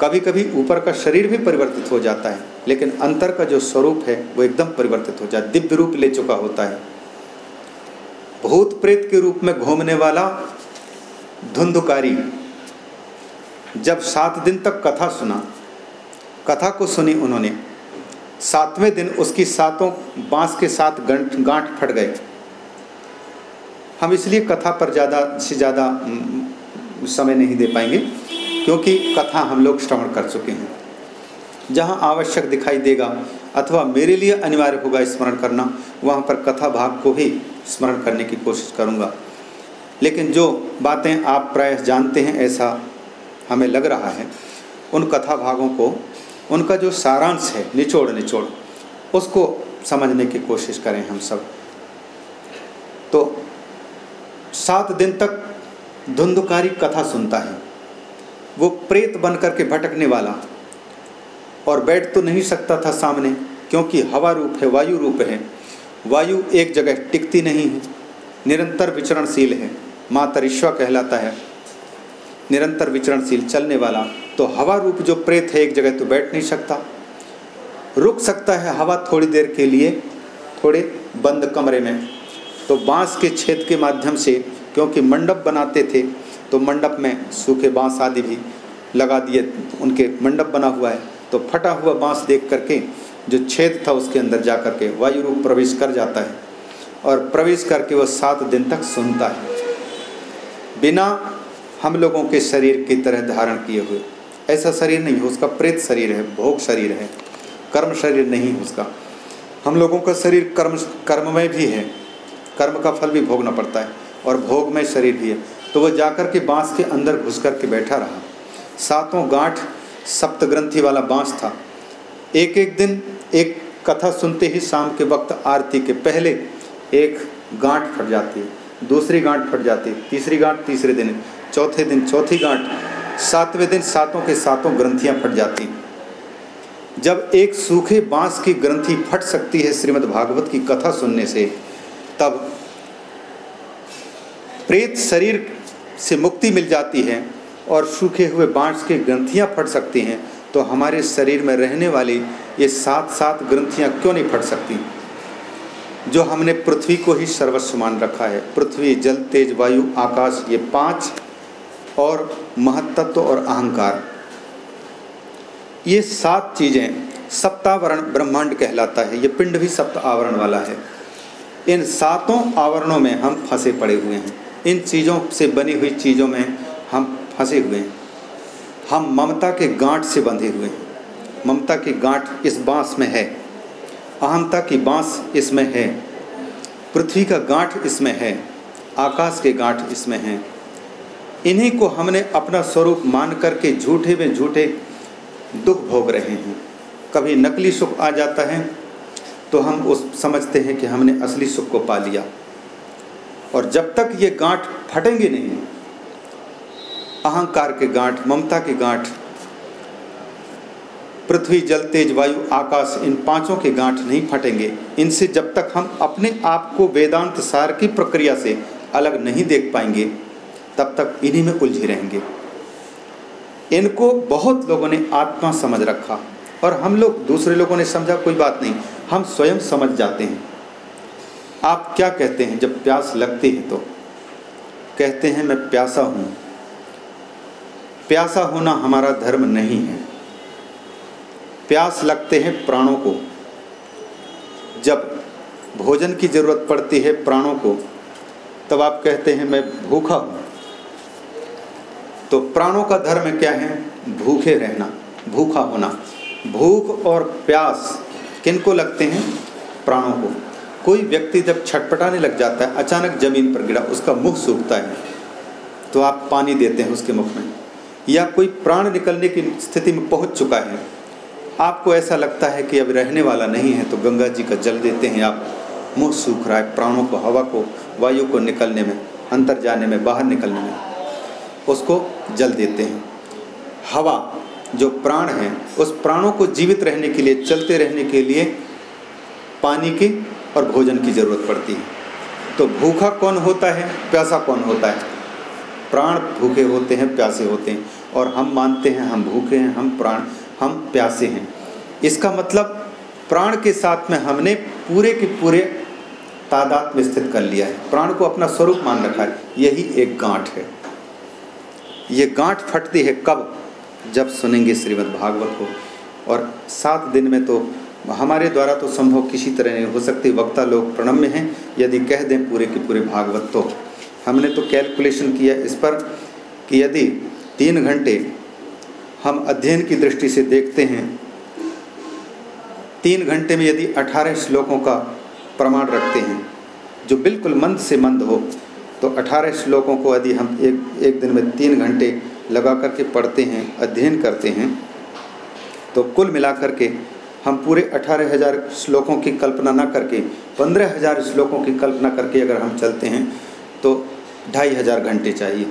कभी कभी ऊपर का शरीर भी परिवर्तित हो जाता है, लेकिन अंतर का जो स्वरूप है, वो एकदम परिवर्तित हो जाता है, दिव्य रूप ले चुका होता है। भूत प्रेत के रूप में घूमने वाला धुंधुकारी जब सात दिन तक कथा सुना, कथा को सुनी उन्होंने, सातवें दिन उसकी सातों बाँस के साथ गंठ, गांठ फट गए। हम इसलिए कथा पर ज़्यादा, से ज़्यादा समय नहीं दे पाएँगे, क्योंकि कथा हम लोग श्रवण कर चुके हैं। जहाँ आवश्यक दिखाई देगा अथवा मेरे लिए अनिवार्य होगा स्मरण करना, वहाँ पर कथा भाग को भी स्मरण करने की कोशिश करूँगा। लेकिन जो बातें आप प्राय जानते हैं ऐसा हमें लग रहा है, उन कथा भागों को, उनका जो सारांश है, निचोड़ निचोड़, उसको समझने की कोशिश करें हम सब। तो सात दिन तक धुंधकारी कथा सुनता है। वो प्रेत बन करके भटकने वाला और बैठ तो नहीं सकता था सामने, क्योंकि हवा रूप है, वायु रूप है। वायु एक जगह टिकती नहीं है, निरंतर विचरणशील है मातरिश्वा कहलाता है। निरंतर विचरणशील चलने वाला तो हवा रूप जो प्रेत है एक जगह तो बैठ नहीं सकता। रुक सकता है हवा थोड़ी देर के लिए, थोड़े बंद कमरे में। तो बाँस के छेद के माध्यम से, क्योंकि मंडप बनाते थे तो मंडप में सूखे बाँस आदि भी लगा दिए, उनके मंडप बना हुआ है। तो फटा हुआ बाँस देख करके, जो छेद था उसके अंदर जा करके वायु रूप प्रवेश कर जाता है, और प्रवेश करके वह सात दिन तक सुनता है। बिना हम लोगों के शरीर की तरह धारण किए हुए। ऐसा शरीर नहीं है, उसका प्रेत शरीर है, भोग शरीर है, कर्म शरीर नहीं उसका। हम लोगों का शरीर कर्म कर्म में भी है। कर्म का फल भी भोगना पड़ता है और भोग में शरीर भी है। तो वह जाकर के बाँस के अंदर घुस कर के बैठा रहा। सातों गांठ सप्त ग्रंथि वाला बाँस था। एक एक दिन, एक कथा सुनते ही शाम के वक्त आरती के पहले एक गांठ फट जाती है, दूसरी गांठ फट जाती है, तीसरी गांठ तीसरे दिन चौथे दिन, चौथी गांठ, सातवें दिन सातों के सातों ग्रंथियाँ फट जाती। जब एक सूखे बाँस की ग्रंथि फट सकती है श्रीमद् भागवत की कथा सुनने से, तब प्रेत शरीर से मुक्ति मिल जाती है और सूखे हुए बाँस की ग्रंथियाँ फट सकती हैं तो हमारे शरीर में रहने वाली ये सात सात ग्रंथियाँ क्यों नहीं फट सकती? जो हमने पृथ्वी को ही सर्वस्व मान रखा है। पृथ्वी, जल, तेज, वायु, आकाश, ये पाँच और महत्त्व और अहंकार। ये सात चीज़ें सप्तावरण ब्रह्मांड कहलाता है। ये पिंड भी सप्त आवरण वाला है। इन सातों आवरणों में हम फंसे पड़े हुए हैं। इन चीज़ों से बनी हुई चीज़ों में हम फंसे हुए हैं। हम ममता के गांठ से बंधे हुए हैं। ममता की गांठ इस बाँस में है। अहमता की बाँस इसमें है। पृथ्वी का गांठ इसमें है। आकाश के गांठ इसमें है। इन्हीं को हमने अपना स्वरूप मान करके झूठे में झूठे दुख भोग रहे हैं। कभी नकली सुख आ जाता है तो हम उस समझते हैं कि हमने असली सुख को पा लिया। और जब तक ये गांठ फटेंगे नहीं, अहंकार के गांठ, ममता के गांठ, पृथ्वी, जल, तेज, वायु, आकाश, इन पाँचों के गांठ नहीं फटेंगे। इनसे जब तक हम अपने आप को वेदांत सार की प्रक्रिया से अलग नहीं देख पाएँगे तब तक इन्हीं में उलझे रहेंगे। इनको बहुत लोगों ने आत्मा समझ रखा और हम लोग दूसरे लोगों ने समझा, कोई बात नहीं, हम स्वयं समझ जाते हैं। आप क्या कहते हैं जब प्यास लगती है तो? कहते हैं, मैं प्यासा हूँ। प्यासा होना हमारा धर्म नहीं है। प्यास लगते हैं प्राणों को। जब भोजन की ज़रूरत पड़ती है प्राणों को, तब आप कहते हैं, मैं भूखा हूँ। तो प्राणों का धर्म क्या है? भूखे रहना, भूखा होना। भूख और प्यास किनको लगते हैं? प्राणों को। कोई व्यक्ति जब छटपटाने लग जाता है, अचानक ज़मीन पर गिरा, उसका मुख सूखता है तो आप पानी देते हैं उसके मुख में। या कोई प्राण निकलने की स्थिति में पहुँच चुका है, आपको ऐसा लगता है कि अब रहने वाला नहीं है तो गंगा जी का जल देते हैं आप। मुँह सूख रहा है, प्राणों को, हवा को, वायु को निकलने में अंतर जाने में, बाहर निकलने में। उसको जल देते हैं। हवा, जो प्राण है, उस प्राणों को जीवित रहने के लिए, चलते रहने के लिए पानी की और भोजन की ज़रूरत पड़ती है। तो भूखा कौन होता है? प्यासा कौन होता है? प्राण भूखे होते हैं, प्यासे होते हैं। और हम मानते हैं, हम भूखे हैं, हम प्राण, हम प्यासे हैं। इसका मतलब प्राण के साथ में हमने पूरे के पूरे तादाद में स्थित कर लिया है। प्राण को अपना स्वरूप मान रखा है। यही एक गांठ है। ये गांठ फटती है कब? जब सुनेंगे श्रीमद् भागवत को। और सात दिन में तो हमारे द्वारा तो संभव किसी तरह नहीं हो सकती। वक्ता लोग प्रणम्य हैं, यदि कह दें पूरे के पूरे भागवत तो। हमने तो कैलकुलेशन किया इस पर कि यदि तीन घंटे हम अध्ययन की दृष्टि से देखते हैं, तीन घंटे में यदि अठारह श्लोकों का प्रमाण रखते हैं, जो बिल्कुल मंद से मंद हो तो अठारह श्लोकों को यदि हम एक एक दिन में तीन घंटे लगा करके पढ़ते हैं, अध्ययन करते हैं तो कुल मिलाकर के हम पूरे अठारह हज़ार श्लोकों की कल्पना ना करके, पंद्रह हज़ार श्लोकों की कल्पना करके अगर हम चलते हैं तो ढाई हज़ार घंटे चाहिए।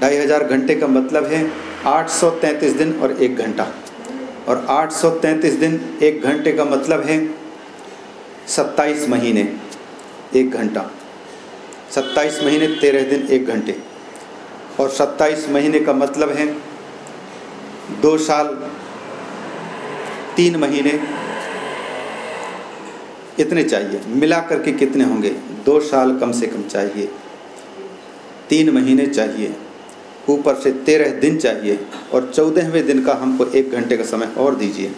ढाई हज़ार घंटे का मतलब है आठ सौ तैंतीस दिन और एक घंटा। और आठ सौ तैंतीस दिन, एक घंटे का मतलब है सत्ताईस महीने, एक घंटा। सत्ताईस महीने, तेरह दिन, एक घंटे। और सत्ताईस महीने का मतलब है दो साल, तीन महीने। इतने चाहिए। मिला करके कितने होंगे? दो साल कम से कम चाहिए। तीन महीने चाहिए। ऊपर से तेरह दिन चाहिए। और चौदहवें दिन का हमको एक घंटे का समय और दीजिए।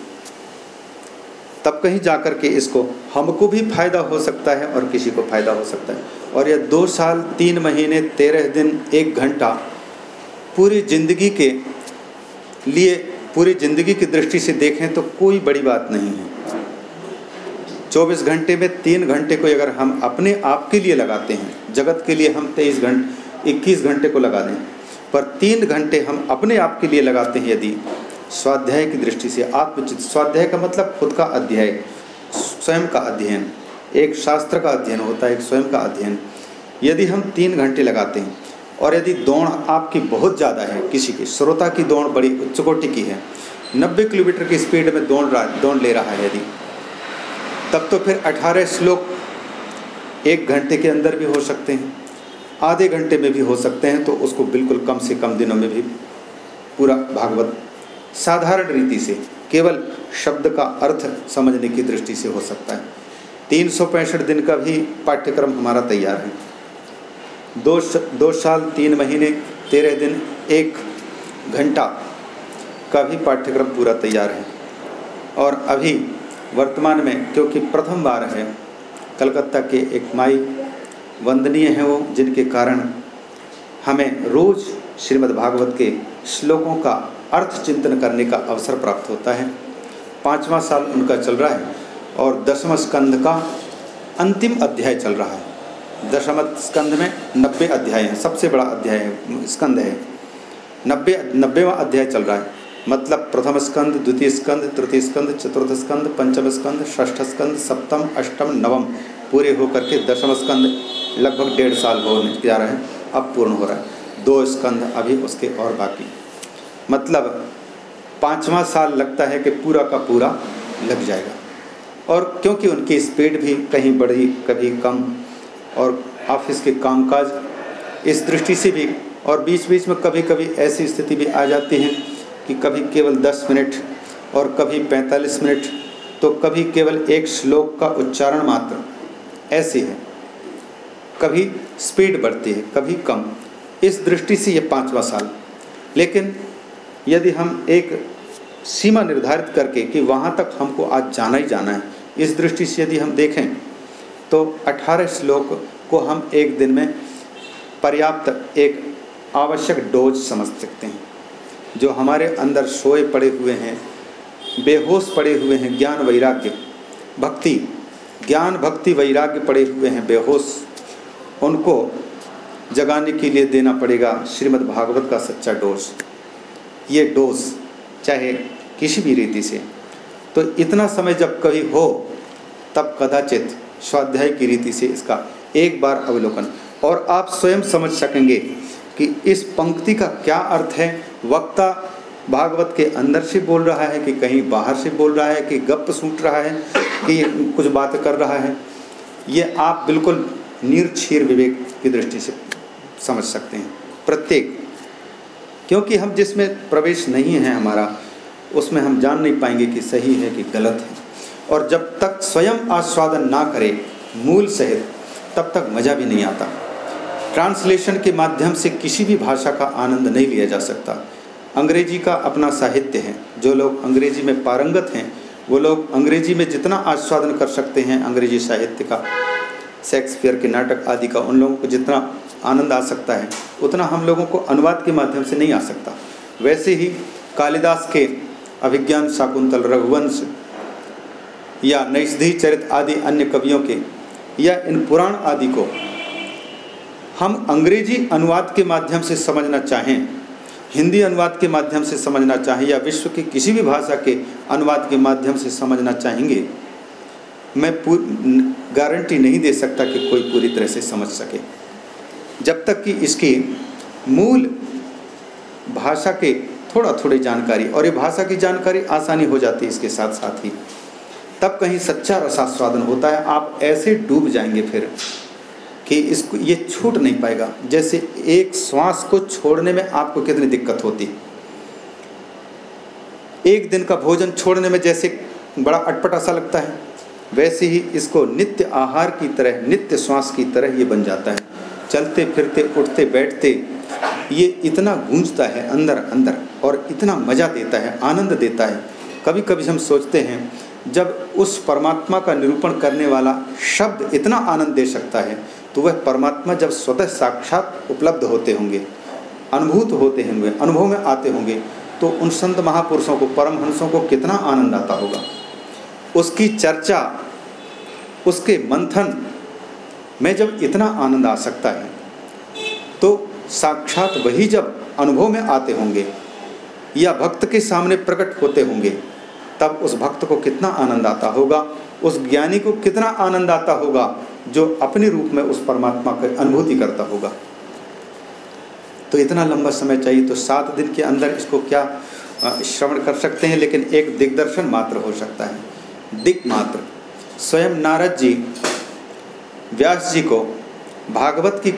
तब कहीं जा कर के इसको हमको भी फ़ायदा हो सकता है और किसी को फ़ायदा हो सकता है। और यह दो साल, तीन महीने, तेरह दिन, एक घंटा पूरी ज़िंदगी के लिए, पूरी ज़िंदगी की दृष्टि से देखें तो कोई बड़ी बात नहीं है। 24 घंटे में तीन घंटे को अगर हम अपने आप के लिए लगाते हैं, जगत के लिए हम 23 घंटे 21 घंटे को लगा दें, पर तीन घंटे हम अपने आप के लिए लगाते हैं यदि स्वाध्याय की दृष्टि से आत्मचित। स्वाध्याय का मतलब खुद का अध्याय स्वयं का अध्ययन। एक शास्त्र का अध्ययन होता है, एक स्वयं का अध्ययन। यदि हम तीन घंटे लगाते हैं और यदि दौड़ आपकी बहुत ज़्यादा है किसी की, श्रोता की दौड़ बड़ी उच्च कोटि की है, नब्बे किलोमीटर की स्पीड में दौड़ रहा दौड़ ले रहा है यदि, तब तो फिर अठारह श्लोक एक घंटे के अंदर भी हो सकते हैं, आधे घंटे में भी हो सकते हैं तो उसको बिल्कुल कम से कम दिनों में भी पूरा भागवत साधारण रीति से, केवल शब्द का अर्थ समझने की दृष्टि से हो सकता है। तीन सौ पैंसठ दिन का भी पाठ्यक्रम हमारा तैयार है। दो दो साल, तीन महीने, तेरह दिन, एक घंटा का भी पाठ्यक्रम पूरा तैयार है। और अभी वर्तमान में, क्योंकि प्रथम बार है, कलकत्ता के एक माई वंदनीय हैं वो, जिनके कारण हमें रोज़ श्रीमद् भागवत के श्लोकों का अर्थ चिंतन करने का अवसर प्राप्त होता है। पाँचवा साल उनका चल रहा है और दसम स्कंध का अंतिम अध्याय चल रहा है। दशम स्कंध में नब्बे अध्याय हैं, सबसे बड़ा अध्याय है, स्कंद है। नब्बे, नब्बेवा अध्याय चल रहा है। मतलब प्रथम स्कंद, द्वितीय स्कंद, तृतीय स्कंद, चतुर्थ स्कंद, पंचम स्कंद, षष्ठ स्कंद, सप्तम, अष्टम, नवम पूरे होकर के दशम स्कंद लगभग डेढ़ साल होने जा रहे हैं, अब पूर्ण हो रहा है। दो स्कंद अभी उसके और बाकी मतलब पाँचवा साल लगता है कि पूरा का पूरा लग जाएगा। और क्योंकि उनकी स्पीड भी कहीं बढ़ी कभी कम, और ऑफ़िस के कामकाज इस दृष्टि से भी और बीच बीच में कभी कभी ऐसी स्थिति भी आ जाती है कि कभी केवल 10 मिनट और कभी 45 मिनट तो कभी केवल एक श्लोक का उच्चारण मात्र। ऐसी है। कभी स्पीड बढ़ती है, कभी कम। इस दृष्टि से ये पाँचवा साल। लेकिन यदि हम एक सीमा निर्धारित करके कि वहाँ तक हमको आज जाना ही जाना है, इस दृष्टि से यदि हम देखें तो 18 श्लोक को हम एक दिन में पर्याप्त एक आवश्यक डोज समझ सकते हैं। जो हमारे अंदर सोए पड़े हुए हैं, बेहोश पड़े हुए हैं ज्ञान वैराग्य, भक्ति, ज्ञान भक्ति वैराग्य पड़े हुए हैं, बेहोश, उनको जगाने के लिए देना पड़ेगा श्रीमद् भागवत का सच्चा डोज। ये डोज, चाहे किसी भी रीति से। तो इतना समय जब कभी हो, तब कदाचित स्वाध्याय की रीति से इसका एक बार अवलोकन। और आप स्वयं समझ सकेंगे कि इस पंक्ति का क्या अर्थ है। वक्ता भागवत के अंदर से बोल रहा है कि कहीं बाहर से बोल रहा है कि गप सूट रहा है, कि कुछ बात कर रहा है। ये आप बिल्कुल निर्क्षीर विवेक की दृष्टि से समझ सकते हैं। प्रत्येक क्योंकि हम जिसमें प्रवेश नहीं है हमारा, उसमें हम जान नहीं पाएँगे कि सही है कि गलत है। और जब तक स्वयं आस्वादन ना करे मूल सहित, तब तक मज़ा भी नहीं आता। ट्रांसलेशन के माध्यम से किसी भी भाषा का आनंद नहीं लिया जा सकता। अंग्रेज़ी का अपना साहित्य है। जो लोग अंग्रेज़ी में पारंगत हैं, वो लोग अंग्रेज़ी में जितना आस्वादन कर सकते हैं अंग्रेज़ी साहित्य का शेक्सपियर के नाटक आदि का उन लोगों को जितना आनंद आ सकता है, उतना हम लोगों को अनुवाद के माध्यम से नहीं आ सकता। वैसे ही कालिदास के अभिज्ञान शाकुंतल रघुवंश या नैषधि चरित आदि अन्य कवियों के या इन पुराण आदि को हम अंग्रेज़ी अनुवाद के माध्यम से समझना चाहें, हिंदी अनुवाद के माध्यम से समझना चाहें या विश्व की किसी भी भाषा के अनुवाद के माध्यम से समझना चाहेंगे मैं गारंटी नहीं दे सकता कि कोई पूरी तरह से समझ सके। जब तक कि इसकी मूल भाषा के थोड़ा थोड़ी जानकारी, और ये भाषा की जानकारी आसानी हो जाती है इसके साथ साथ ही, तब कहीं सच्चा रसास्वादन होता है। आप ऐसे डूब जाएँगे फिर कि इसको, ये छूट नहीं पाएगा। जैसे एक श्वास को छोड़ने में आपको कितनी दिक्कत होती। एक दिन का भोजन छोड़ने में जैसे बड़ा अटपटा सा लगता है। वैसे ही इसको नित्य आहार की तरह, नित्य श्वास की तरह ये बन जाता है। चलते फिरते, उठते बैठते ये इतना गूंजता है अंदर अंदर और इतना मज़ा देता है, आनंद देता है। कभी कभी हम सोचते हैं, जब उस परमात्मा का निरूपण करने वाला शब्द इतना आनंद दे सकता है तो वह परमात्मा जब स्वतः साक्षात उपलब्ध होते होंगे, अनुभूत होते होंगे, अनुभव में आते होंगे तो उन संत महापुरुषों को, परमहंसों को कितना आनंद आता होगा। उसकी चर्चा, उसके मंथन में जब इतना आनंद आ सकता है तो साक्षात वही जब अनुभव में आते होंगे या भक्त के सामने प्रकट होते होंगे, तब उस भक्त को कितना आनंद आता होगा, उस ज्ञानी को कितना आनंद आता होगा, जो अपने रूप में उस परमात्मा की अनुभूति करता होगा। तो इतना लंबा समय चाहिए तो सात दिन के अंदर इसको क्या श्रवण कर सकते हैं, लेकिन एक दिग्दर्शन मात्र हो सकता है। दिग मात्र। स्वयं नारद जी, व्यास जी को भागवत की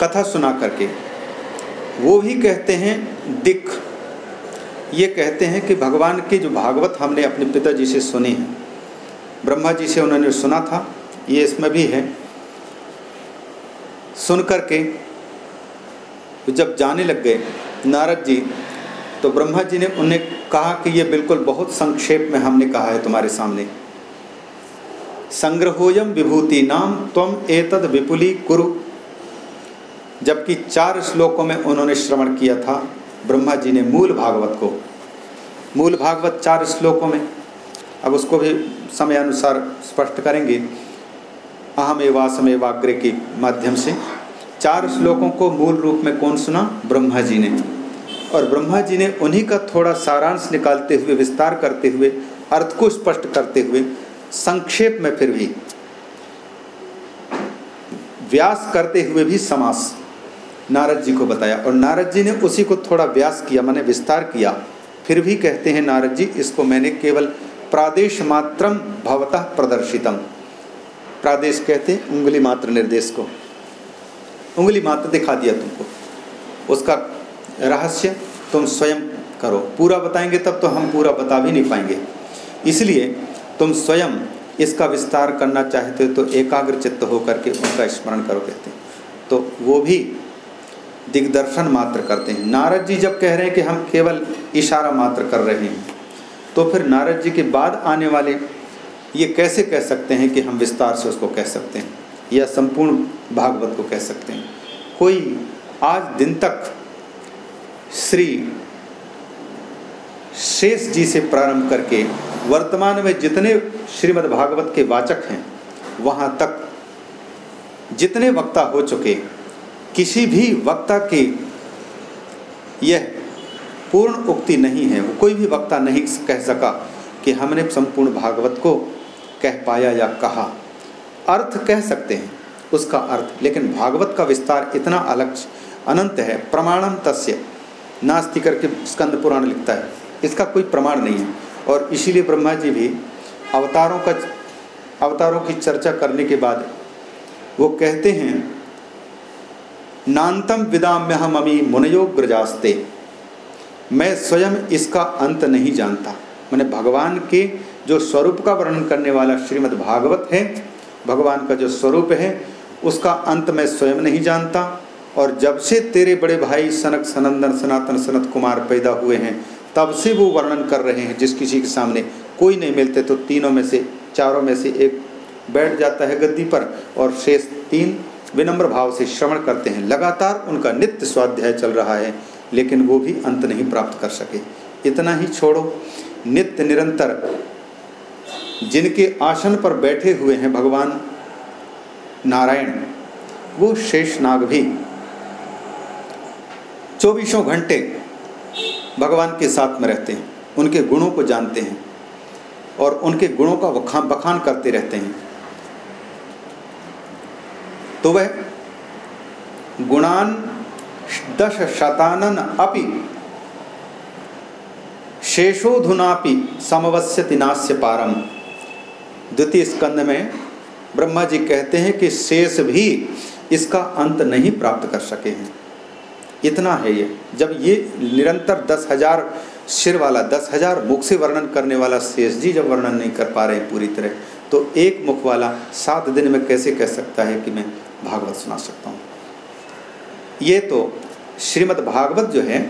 कथा सुना करके, वो भी कहते हैं दिख ये कहते हैं कि भगवान की जो भागवत हमने अपने पिताजी से सुनी है, ब्रह्मा जी से उन्होंने सुना था, ये इसमें भी है। सुन कर के जब जाने लग गए, नारद जी तो ब्रह्मा जी ने उन्हें कहा कि ये बिल्कुल बहुत संक्षेप में हमने कहा है तुम्हारे सामने। संग्रहोयम विभूति नाम तम एतद विपुली कुरु। जबकि चार श्लोकों में उन्होंने श्रवण किया था, ब्रह्मा जी ने मूल भागवत को। मूल भागवत चार श्लोकों में। अब उसको भी समय अनुसार स्पष्ट करेंगे। अहम एवासम एवाग्रे के माध्यम से। चार श्लोकों को मूल रूप में कौन सुना? ब्रह्मा जी ने। और ब्रह्मा जी ने उन्हीं का थोड़ा सारांश निकालते हुए, विस्तार करते हुए, अर्थ को स्पष्ट करते हुए संक्षेप में फिर भी व्यास करते हुए भी समास नारद जी को बताया। और नारद जी ने उसी को थोड़ा व्यास किया, मैंने विस्तार किया। फिर भी कहते हैं, नारद जी, इसको मैंने केवल प्रादेश मात्रम भवतः प्रदर्शितम। प्रादेश कहते उंगली मात्र निर्देश को। उंगली मात्र दिखा दिया तुमको। उसका रहस्य तुम स्वयं करो। पूरा बताएँगे तब तो हम पूरा बता भी नहीं पाएँगे। इसलिए तुम स्वयं इसका विस्तार करना चाहते हो तो एकाग्र चित्त होकर के उनका स्मरण करो कहते हैं। तो वो भी दिग्दर्शन मात्र करते हैं। नारद जी जब कह रहे हैं कि हम केवल इशारा मात्र कर रहे हैं तो फिर नारद जी के बाद आने वाले ये कैसे कह सकते हैं कि हम विस्तार से उसको कह सकते हैं या संपूर्ण भागवत को कह सकते हैं? कोई आज दिन तक श्री शेष जी से प्रारंभ करके वर्तमान में जितने श्रीमद् भागवत के वाचक हैं, वहाँ तक जितने वक्ता हो चुके, किसी भी वक्ता के यह पूर्ण उक्ति नहीं है। कोई भी वक्ता नहीं कह सका कि हमने संपूर्ण भागवत को कह पाया या कहा। अर्थ कह सकते हैं, उसका अर्थ। लेकिन भागवत का विस्तार इतना अलग, अनंत है प्रमाणम तस्य। नास्ति करके स्कंद पुराण लिखता है। इसका कोई प्रमाण नहीं है। और इसीलिए ब्रह्मा जी भी अवतारों का, अवतारों की चर्चा करने के बाद वो कहते हैं नान्तम विदाम्य हम अमी मुनयोग्रजास्ते मैं स्वयं इसका अंत नहीं जानता। मैंने भगवान के जो स्वरूप का वर्णन करने वाला श्रीमद् भागवत है, भगवान का जो स्वरूप है, उसका अंत मैं स्वयं नहीं जानता। और जब से तेरे बड़े भाई सनक सनंदन सनातन सनत कुमार पैदा हुए हैं, तब से वो वर्णन कर रहे हैं, जिस किसी के सामने कोई नहीं मिलते तो तीनों में से, चारों में से एक बैठ जाता है गद्दी पर और शेष तीन विनम्र भाव से श्रवण करते हैं। लगातार उनका नित्य स्वाध्याय चल रहा है, लेकिन वो भी अंत नहीं प्राप्त कर सके। इतना ही छोड़ो, नित्य निरंतर जिनके आसन पर बैठे हुए हैं भगवान नारायण, वो शेषनाग भी चौबीसों घंटे भगवान के साथ में रहते हैं, उनके गुणों को जानते हैं और उनके गुणों का बखान बखान करते रहते हैं। तो वह गुणान दश शतानन अपि शेषोधुनापि समवस्यति नास्य पारम द्वितीय स्कंद में ब्रह्मा जी कहते हैं कि शेष भी इसका अंत नहीं प्राप्त कर सके हैं। इतना है ये। जब ये निरंतर दस हज़ार सिर वाला, दस हज़ार मुख से वर्णन करने वाला शेष जी जब वर्णन नहीं कर पा रहे पूरी तरह तो एक मुख वाला सात दिन में कैसे कह सकता है कि मैं भागवत सुना सकता हूँ? ये तो श्रीमद् भागवत जो है,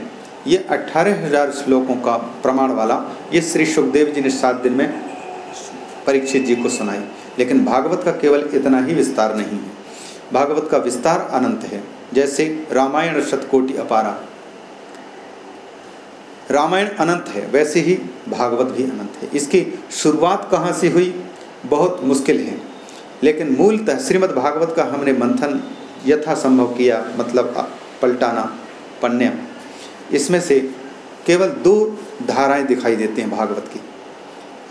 ये अट्ठारह हज़ार श्लोकों का प्रमाण वाला, ये श्री सुखदेव जी ने सात दिन में परीक्षित जी को सुनाई। लेकिन भागवत का केवल इतना ही विस्तार नहीं है। भागवत का विस्तार अनंत है। जैसे रामायण शतकोटि अपारा। रामायण अनंत है, वैसे ही भागवत भी अनंत है। इसकी शुरुआत कहाँ से हुई? बहुत मुश्किल है। लेकिन मूलतः श्रीमद् भागवत का हमने मंथन यथासंभव किया मतलब पलटाना पढ़ने इसमें से केवल दो धाराएँ दिखाई देती हैं भागवत की।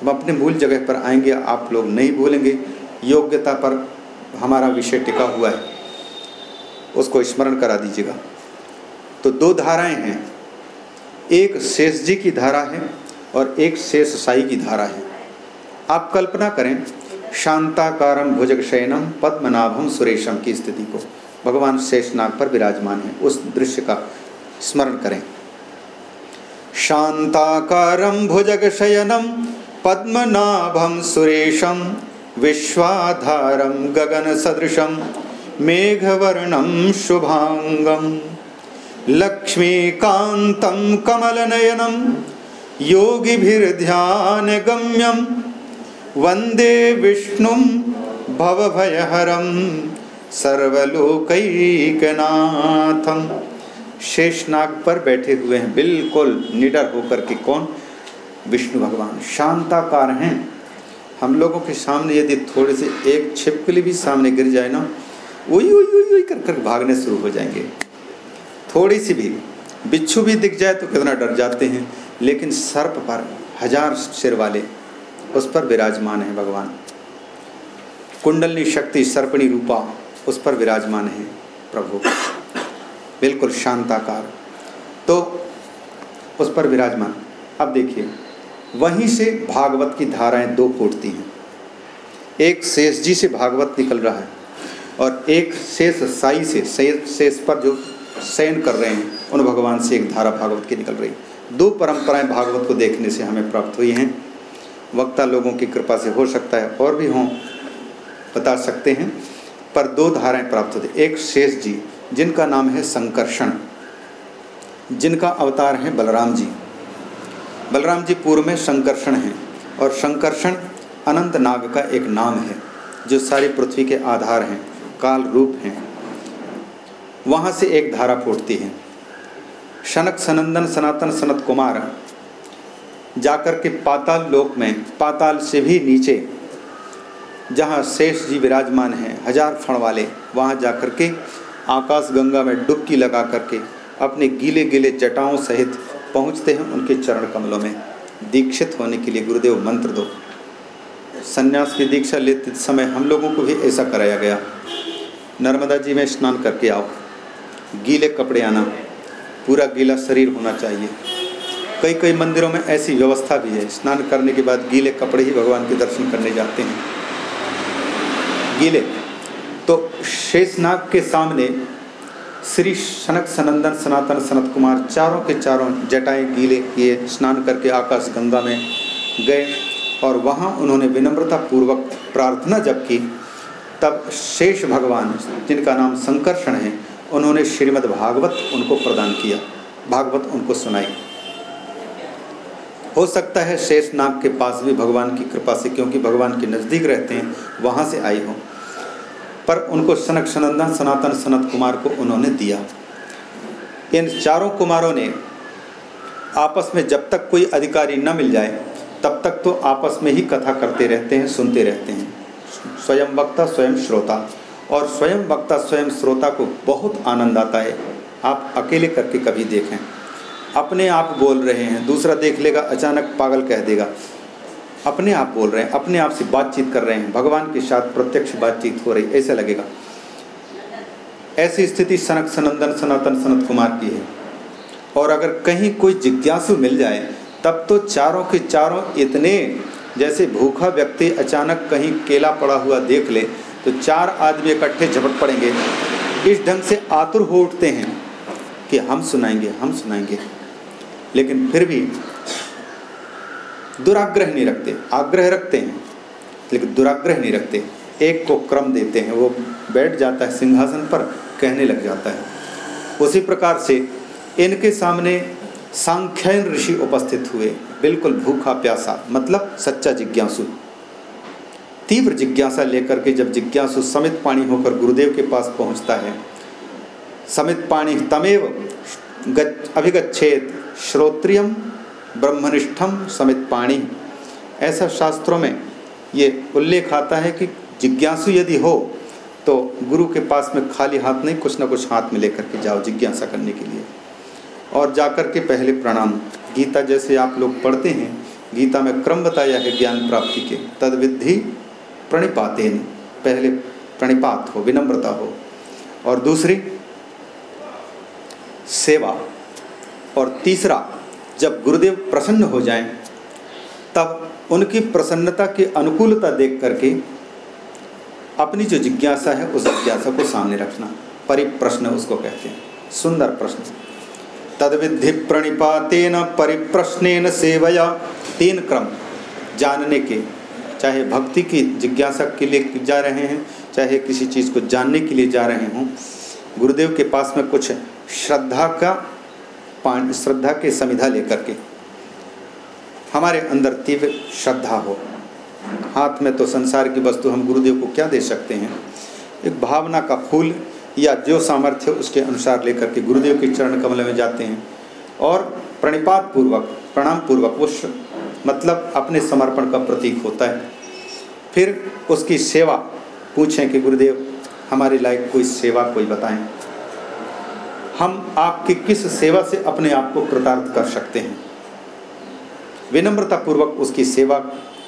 हम अपने मूल जगह पर आएँगे, आप लोग नहीं भूलेंगे। योग्यता पर हमारा विषय टिका हुआ है। उसको स्मरण करा दीजिएगा। तो दो धाराएँ हैं। एक शेष जी की धारा है और एक शेष साई की धारा है। आप कल्पना करें शांताकारम भुजग शयनम पद्मनाभम सुरेशम की स्थिति को। भगवान शेषनाग पर विराजमान है। उस दृश्य का स्मरण करें। शांताकारम भुजग शयनम पद्मनाभम सुरेशम विश्वाधारम गगन सदृशम मेघवर्णं शुभांगम लक्ष्मीकान्तं कमलनयनं, योगिभिर्ध्यानगम्यं, वंदे विष्णुं भवभयहरं सर्वलोकैकनाथम शेषनाग पर बैठे हुए हैं, बिल्कुल निडर होकर के कौन? विष्णु भगवान, शांताकार हैं। हम लोगों के सामने यदि थोड़े से एक छिपकली भी सामने गिर जाए ना वही वही वही वही कर कर भागने शुरू हो जाएँगे। थोड़ी सी भी, बिच्छू भी दिख जाए तो कितना डर जाते हैं, लेकिन सर्प पर हज़ार सिर वाले, उस पर विराजमान है भगवान। कुंडलनी शक्ति सर्पणी रूपा, उस पर विराजमान है प्रभु। बिल्कुल शांताकार। तो उस पर विराजमान। अब देखिए, वहीं से भागवत की धाराएँ दो फूटती हैं। एक शेष जी से भागवत निकल रहा है। और एक शेष साई से, शेष पर जो शयन कर रहे हैं, उन भगवान से एक धारा भागवत की निकल रही। दो परंपराएँ भागवत को देखने से हमें प्राप्त हुई हैं। वक्ता लोगों की कृपा से हो सकता है और भी हों, बता सकते हैं, पर दो धाराएँ प्राप्त होती एक शेष जी, जिनका नाम है संकर्षण। जिनका अवतार है बलराम जी। बलराम जी पूर्व में संकर्षण हैं और संकर्षण अनंत नाग का एक नाम है, जो सारी पृथ्वी के आधार हैं। काल रूप हैं। वहाँ से एक धारा फूटती है। शनक सनंदन सनातन सनत कुमार जाकर के पाताल लोक में, पाताल से भी नीचे, जहाँ शेष जी विराजमान हैं, हज़ार फण वाले, वहाँ जाकर के आकाश गंगा में डुबकी लगा करके अपने गीले गीले जटाओं सहित पहुँचते हैं उनके चरण कमलों में। दीक्षित होने के लिए गुरुदेव मंत्र दो। संन्यास की दीक्षा लेते समय हम लोगों को भी ऐसा कराया गया। नर्मदा जी, में स्नान करके आओ। गीले कपड़े आना, पूरा गीला शरीर होना चाहिए। कई कई मंदिरों में ऐसी व्यवस्था भी है, स्नान करने के बाद गीले कपड़े ही भगवान के दर्शन करने जाते हैं। गीले। तो शेषनाग के सामने श्री सनक सनंदन सनातन सनत कुमार चारों के चारों जटाएँ गीले किए स्नान करके आकाश गंगा में गए और वहाँ उन्होंने विनम्रता पूर्वक प्रार्थना जब की तब शेष भगवान, जिनका नाम संकर्षण है, उन्होंने श्रीमद् भागवत उनको प्रदान किया। भागवत उनको सुनाई। हो सकता है शेष नाग के पास भी भगवान की कृपा से, क्योंकि भगवान के नज़दीक रहते हैं, वहाँ से आई हो। पर उनको सनक सनंदन सनातन सनत कुमार को उन्होंने दिया। इन चारों कुमारों ने आपस में जब तक कोई अधिकारी न मिल जाए, तब तक तो आपस में ही कथा करते रहते हैं, सुनते रहते हैं। स्वयं वक्ता, स्वयं श्रोता। और स्वयं वक्ता, स्वयं श्रोता को बहुत आनंद आता है। आप अकेले करके कभी देखें। अपने आप बोल रहे हैं, दूसरा देख लेगा, अचानक पागल कह देगा। अपने आप बोल रहे हैं, अपने आप से बातचीत कर रहे हैं, भगवान के साथ प्रत्यक्ष बातचीत हो रही, ऐसा लगेगा। ऐसी स्थिति सनक सनंदन, सनातन सनत कुमार की है। और अगर कहीं कोई जिज्ञासु मिल जाए, तब तो चारों के चारों इतने जैसे भूखा व्यक्ति अचानक कहीं केला पड़ा हुआ देख ले तो चार आदमी इकट्ठे झपट पड़ेंगे। इस ढंग से आतुर हो उठते हैं कि हम सुनाएँगे हम सुनाएँगे। लेकिन फिर भी दुराग्रह नहीं रखते, आग्रह रखते हैं, लेकिन दुराग्रह नहीं रखते। एक को क्रम देते हैं, वो बैठ जाता है सिंहासन पर, कहने लग जाता है। उसी प्रकार से इनके सामने सांख्यन ऋषि उपस्थित हुए। बिल्कुल भूखा प्यासा मतलब सच्चा जिज्ञासु। तीव्र जिज्ञासा लेकर के जब जिज्ञासु समित पाणी होकर गुरुदेव के पास पहुँचता है, समित पाणी तमेव अभिगछेत श्रोत्रियम, ब्रह्मनिष्ठम समित पाणी। ऐसा शास्त्रों में ये उल्लेख आता है कि जिज्ञासु यदि हो तो गुरु के पास में खाली हाथ नहीं, कुछ ना कुछ हाथ में लेकर के जाओ जिज्ञासा करने के लिए। और जाकर के पहले प्रणाम। गीता जैसे आप लोग पढ़ते हैं, गीता में क्रम बताया है ज्ञान प्राप्ति के तद विधि प्रणिपातेन, पहले प्रणिपात हो, विनम्रता हो। और दूसरी, सेवा। और तीसरा, जब गुरुदेव प्रसन्न हो जाएँ, तब उनकी प्रसन्नता की अनुकूलता देख करके अपनी जो जिज्ञासा है, उस जिज्ञासा को सामने रखना। परिप्रश्न उसको कहते हैं। सुंदर प्रश्न। तदविधि प्रणिपातेन परिप्रश्न सेवया। तीन क्रम जानने के। चाहे भक्ति की जिज्ञासा के लिए जा रहे हैं, चाहे किसी चीज़ को जानने के लिए जा रहे हों। गुरुदेव के पास में कुछ श्रद्धा का श्रद्धा के समिधा लेकर के। हमारे अंदर तीव्र श्रद्धा हो। हाथ में तो संसार की वस्तु हम गुरुदेव को क्या दे सकते हैं? एक भावना का फूल या जो सामर्थ्य उसके अनुसार लेकर के गुरुदेव के चरण कमल में जाते हैं और प्रणिपात पूर्वक प्रणाम पूर्वक वो मतलब अपने समर्पण का प्रतीक होता है। फिर उसकी सेवा, पूछें कि गुरुदेव, हमारे लायक कोई सेवा कोई बताएँ। हम आपकी किस सेवा से अपने आप को कृतार्थ कर सकते हैं? विनम्रता पूर्वक उसकी सेवा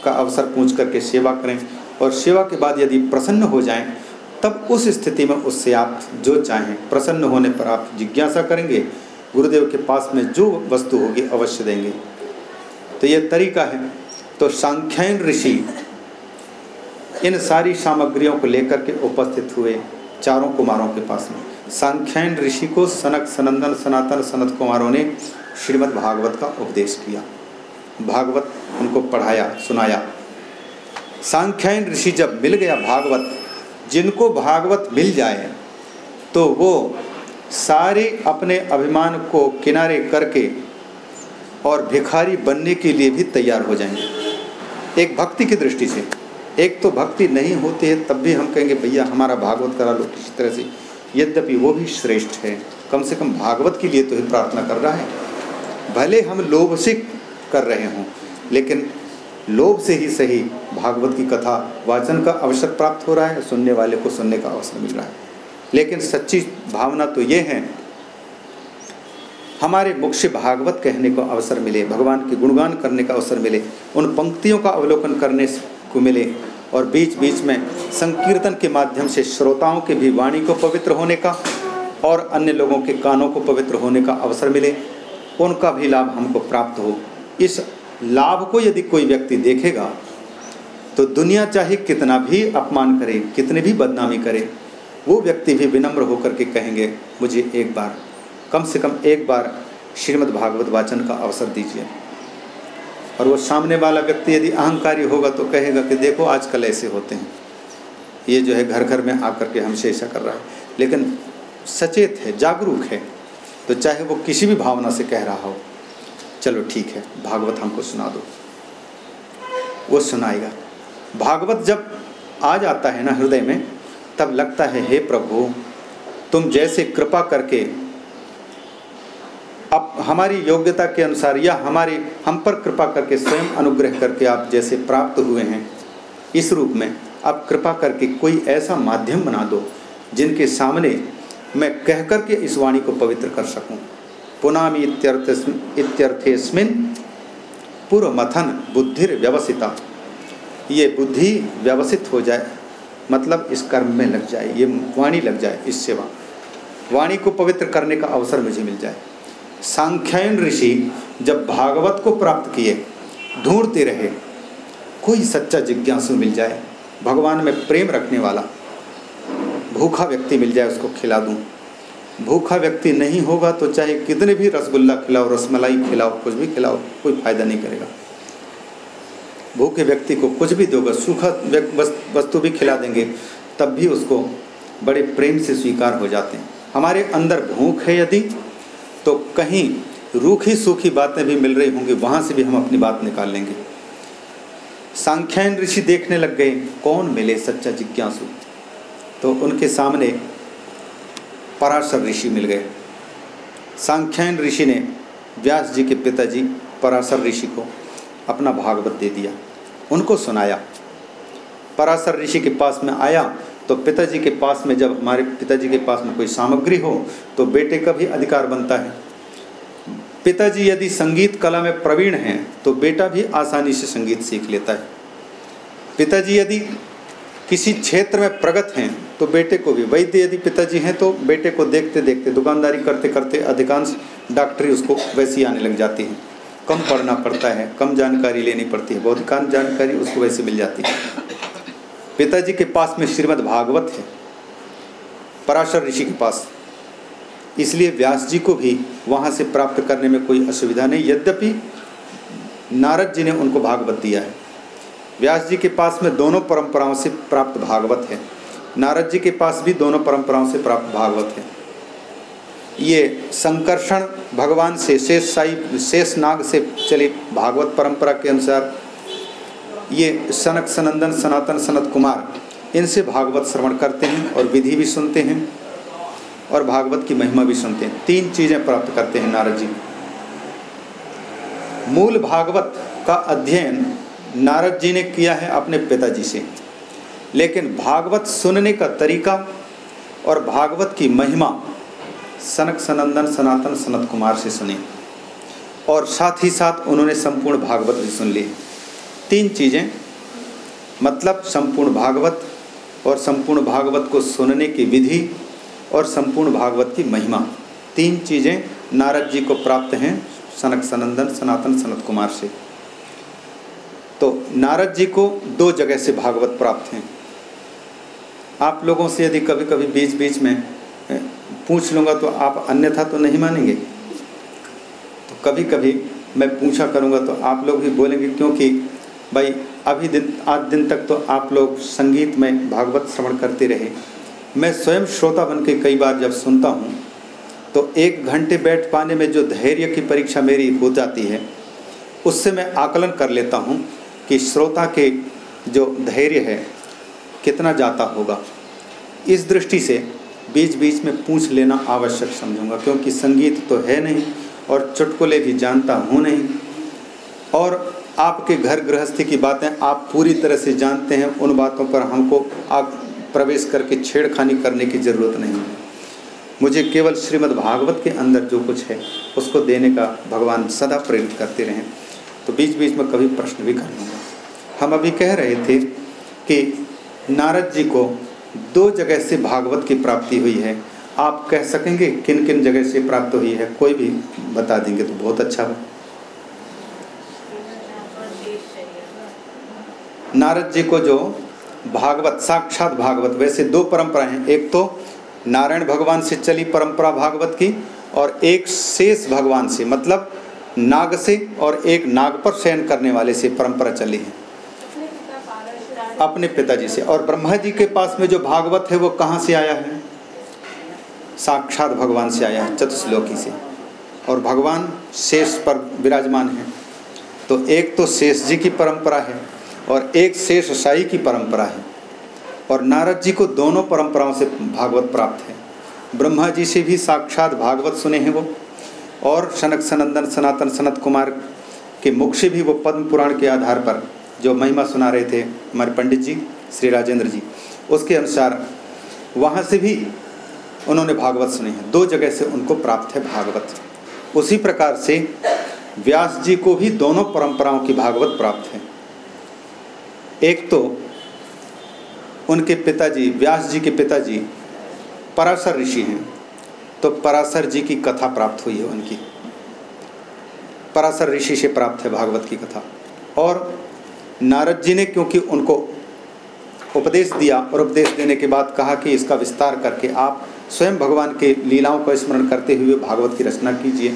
का अवसर पूछ करके सेवा करें और सेवा के बाद यदि प्रसन्न हो जाएँ तब उस स्थिति में उससे आप जो चाहें प्रसन्न होने पर आप जिज्ञासा करेंगे, गुरुदेव के पास में जो वस्तु होगी अवश्य देंगे। तो ये तरीका है। तो सांख्यायन ऋषि, इन सारी सामग्रियों को लेकर के उपस्थित हुए चारों कुमारों के पास में। सांख्यायन ऋषि को सनक सनंदन सनातन सनत कुमारों ने श्रीमद् भागवत का उपदेश किया। भागवत उनको उनको पढ़ाया, सुनाया। सांख्यायन ऋषि जब मिल गया भागवत जिनको भागवत मिल जाए तो वो सारे अपने अभिमान को किनारे करके और भिखारी बनने के लिए भी तैयार हो जाएँगे। एक भक्ति की दृष्टि से। एक तो भक्ति नहीं होती है, तब भी हम कहेंगे, भैया, हमारा भागवत करा लो। किसी तरह से। यद्यपि वो भी श्रेष्ठ है। कम से कम भागवत के लिए तो ही प्रार्थना कर रहा है। भले हम लोभ से कर रहे हों, लेकिन लोभ से ही सही भागवत की कथा वाचन का अवसर प्राप्त हो रहा है, सुनने वाले को सुनने का अवसर मिल रहा है। लेकिन सच्ची भावना तो ये है, हमारे मुख से भागवत कहने को अवसर मिले, भगवान के गुणगान करने का अवसर मिले, उन पंक्तियों का अवलोकन करने को मिले, और बीच बीच में संकीर्तन के माध्यम से श्रोताओं के भी वाणी को पवित्र होने का और अन्य लोगों के कानों को पवित्र होने का अवसर मिले, उनका भी लाभ हमको प्राप्त हो। इस लाभ को यदि कोई व्यक्ति देखेगा तो दुनिया चाहे कितना भी अपमान करे, कितनी भी बदनामी करे, वो व्यक्ति भी विनम्र होकर के कहेंगे, मुझे एक बार, कम से कम एक बार श्रीमद् भागवत वाचन का अवसर दीजिए। और वो सामने वाला व्यक्ति यदि अहंकारी होगा तो कहेगा कि, देखो, आजकल ऐसे होते हैं। ये जो है घर घर में आकर के हमसे ऐसा कर रहा है। लेकिन सचेत है, जागरूक है तो चाहे वो किसी भी भावना से कह रहा हो चलो ठीक है, भागवत हमको सुना दो। वो सुनाएगा, भागवत जब आ जाता है ना हृदय में, तब लगता है, हे प्रभु, तुम जैसे कृपा करके अब हमारी योग्यता के अनुसार या हमारे, हम पर कृपा करके स्वयं अनुग्रह करके आप जैसे प्राप्त हुए हैं, इस रूप में अब कृपा करके कोई ऐसा माध्यम बना दो, जिनके सामने मैं कह कर के इस वाणी को पवित्र कर सकूँ। पुनामी इत्यर्थ इत्यर्थेस्मिन मथन बुद्धिर व्यवसिता ये बुद्धि व्यवसित हो जाए मतलब इस कर्म में लग जाए, ये वाणी लग जाए, इस सेवा। वाणी को पवित्र करने का अवसर मुझे मिल जाए। सांख्यायन ऋषि जब भागवत को प्राप्त किए, ढूंढते रहे, कोई सच्चा जिज्ञासु मिल जाए, भगवान में प्रेम रखने वाला, भूखा व्यक्ति मिल जाए, उसको खिला दूँ। भूखा व्यक्ति नहीं होगा तो चाहे कितने भी रसगुल्ला खिलाओ, रसमलाई खिलाओ, कुछ भी खिलाओ, कोई फ़ायदा नहीं करेगा। भूखे व्यक्ति को कुछ भी दोगा, सूखा वस्तु भी खिला देंगे, तब भी उसको बड़े प्रेम से स्वीकार हो जाते हैं। हमारे अंदर भूख है यदि तो कहीं रूखी सूखी बातें भी मिल रही होंगी, वहाँ से भी हम अपनी बात निकाल लेंगे। सांख्यायन ऋषि देखने लग गए, कौन मिले सच्चा जिज्ञासु? तो उनके सामने पराशर ऋषि मिल गए। सांख्यायन ऋषि ने व्यास जी के पिताजी पराशर ऋषि को अपना भागवत दे दिया। उनको सुनाया। पराशर ऋषि के पास में आया तो पिताजी के पास में जब हमारे पिताजी के पास में कोई सामग्री हो तो बेटे का भी अधिकार बनता है। पिताजी यदि संगीत कला में प्रवीण हैं तो बेटा भी आसानी से संगीत सीख लेता है। पिताजी यदि किसी क्षेत्र में प्रगत हैं तो बेटे को भी। वैद्य यदि पिताजी हैं तो बेटे को देखते देखते, दुकानदारी करते करते अधिकांश डॉक्टरी उसको वैसी आने लग जाती है। कम पढ़ना पड़ता है, कम जानकारी लेनी पड़ती है बहुत जानकारी उसको वैसे मिल जाती है। पिताजी के पास में श्रीमद् भागवत है, पराशर ऋषि के पास। इसलिए व्यास जी को भी वहाँ से प्राप्त करने में कोई असुविधा नहीं। यद्यपि नारद जी ने उनको भागवत दिया है। व्यास जी के पास में दोनों परंपराओं से प्राप्त भागवत है। नारद जी के पास भी दोनों परंपराओं से प्राप्त भागवत है। ये संकर्षण भगवान से शेष साई, शेष नाग से चली भागवत परंपरा के अनुसार, ये सनक सनंदन सनातन सनत कुमार, इनसे भागवत श्रवण करते हैं और विधि भी सुनते हैं और भागवत की महिमा भी सुनते हैं। तीन चीज़ें प्राप्त करते हैं नारद जी। मूल भागवत का अध्ययन नारद जी ने किया है अपने पिताजी से। लेकिन भागवत सुनने का तरीका और भागवत की महिमा सनक सनंदन सनातन सनत कुमार से सुने। और साथ ही साथ उन्होंने संपूर्ण भागवत भी सुन ली। तीन चीज़ें मतलब संपूर्ण भागवत और संपूर्ण भागवत को सुनने की विधि और संपूर्ण भागवत की महिमा। तीन चीज़ें नारद जी को प्राप्त हैं सनक सनंदन सनातन सनत कुमार से। नारद जी को दो जगह से भागवत प्राप्त हैं। आप लोगों से यदि कभी कभी बीच बीच में पूछ लूँगा तो आप अन्यथा तो नहीं मानेंगे? तो कभी कभी मैं पूछा करूँगा तो आप लोग भी बोलेंगे क्योंकि, भाई, अभी दिन, आज दिन तक तो आप लोग संगीत में भागवत श्रवण करते रहे। मैं स्वयं श्रोता बन के कई बार जब सुनता हूँ तो एक घंटे बैठ पाने में जो धैर्य की परीक्षा मेरी हो जाती है, उससे मैं आकलन कर लेता हूँ कि श्रोता के जो धैर्य है, कितना जाता होगा? इस दृष्टि से बीच बीच में पूछ लेना आवश्यक समझूँगा, क्योंकि संगीत तो है नहीं और चुटकुले भी जानता हूँ नहीं। और आपके घर गृहस्थी की बातें आप पूरी तरह से जानते हैं, उन बातों पर हमको आप प्रवेश करके छेड़खानी करने की ज़रूरत नहीं है। मुझे केवल श्रीमद् भागवत के अंदर जो कुछ है, उसको देने का भगवान सदा प्रेरित करते रहें। तो बीच बीच में कभी प्रश्न भी कर लूँगा हम अभी कह रहे थे कि नारद जी को दो जगह से भागवत की प्राप्ति हुई है। आप कह सकेंगे किन किन जगह से प्राप्त हुई है? कोई भी बता देंगे तो बहुत अच्छा नारद जी को जो भागवत, साक्षात भागवत, वैसे दो परंपरा हैं। एक तो नारायण भगवान से चली परंपरा भागवत की और एक शेष भगवान से मतलब नाग से और एक नाग पर शयन करने वाले से परंपरा चली है। अपने पिताजी से। और ब्रह्मा जी के पास में जो भागवत है, वो कहाँ से आया है? साक्षात भगवान से आया है, चतुश्लोकी से। और भगवान शेष पर विराजमान है। तो एक तो शेष जी की परंपरा है और एक शेष साई की परंपरा है। और नारद जी को दोनों परंपराओं से भागवत प्राप्त है। ब्रह्मा जी से भी साक्षात भागवत सुने हैं वो। और सनक सनंदन सनातन सनत कुमार के मुख से भी वो पद्म पुराण के आधार पर जो महिमा सुना रहे थे हमारे पंडित जी, श्री राजेंद्र जी, उसके अनुसार वहाँ से भी उन्होंने भागवत सुने हैं। दो जगह से उनको प्राप्त है भागवत। उसी प्रकार से व्यास जी को भी दोनों परंपराओं की भागवत प्राप्त है। एक तो उनके पिताजी, व्यास जी के पिताजी पराशर ऋषि हैं। तो पराशर जी की कथा प्राप्त हुई है उनकी। पराशर ऋषि से प्राप्त है भागवत की कथा। और नारद जी ने क्योंकि उनको उपदेश दिया और उपदेश देने के बाद कहा कि इसका विस्तार करके आप स्वयं भगवान के लीलाओं का स्मरण करते हुए भागवत की रचना कीजिए,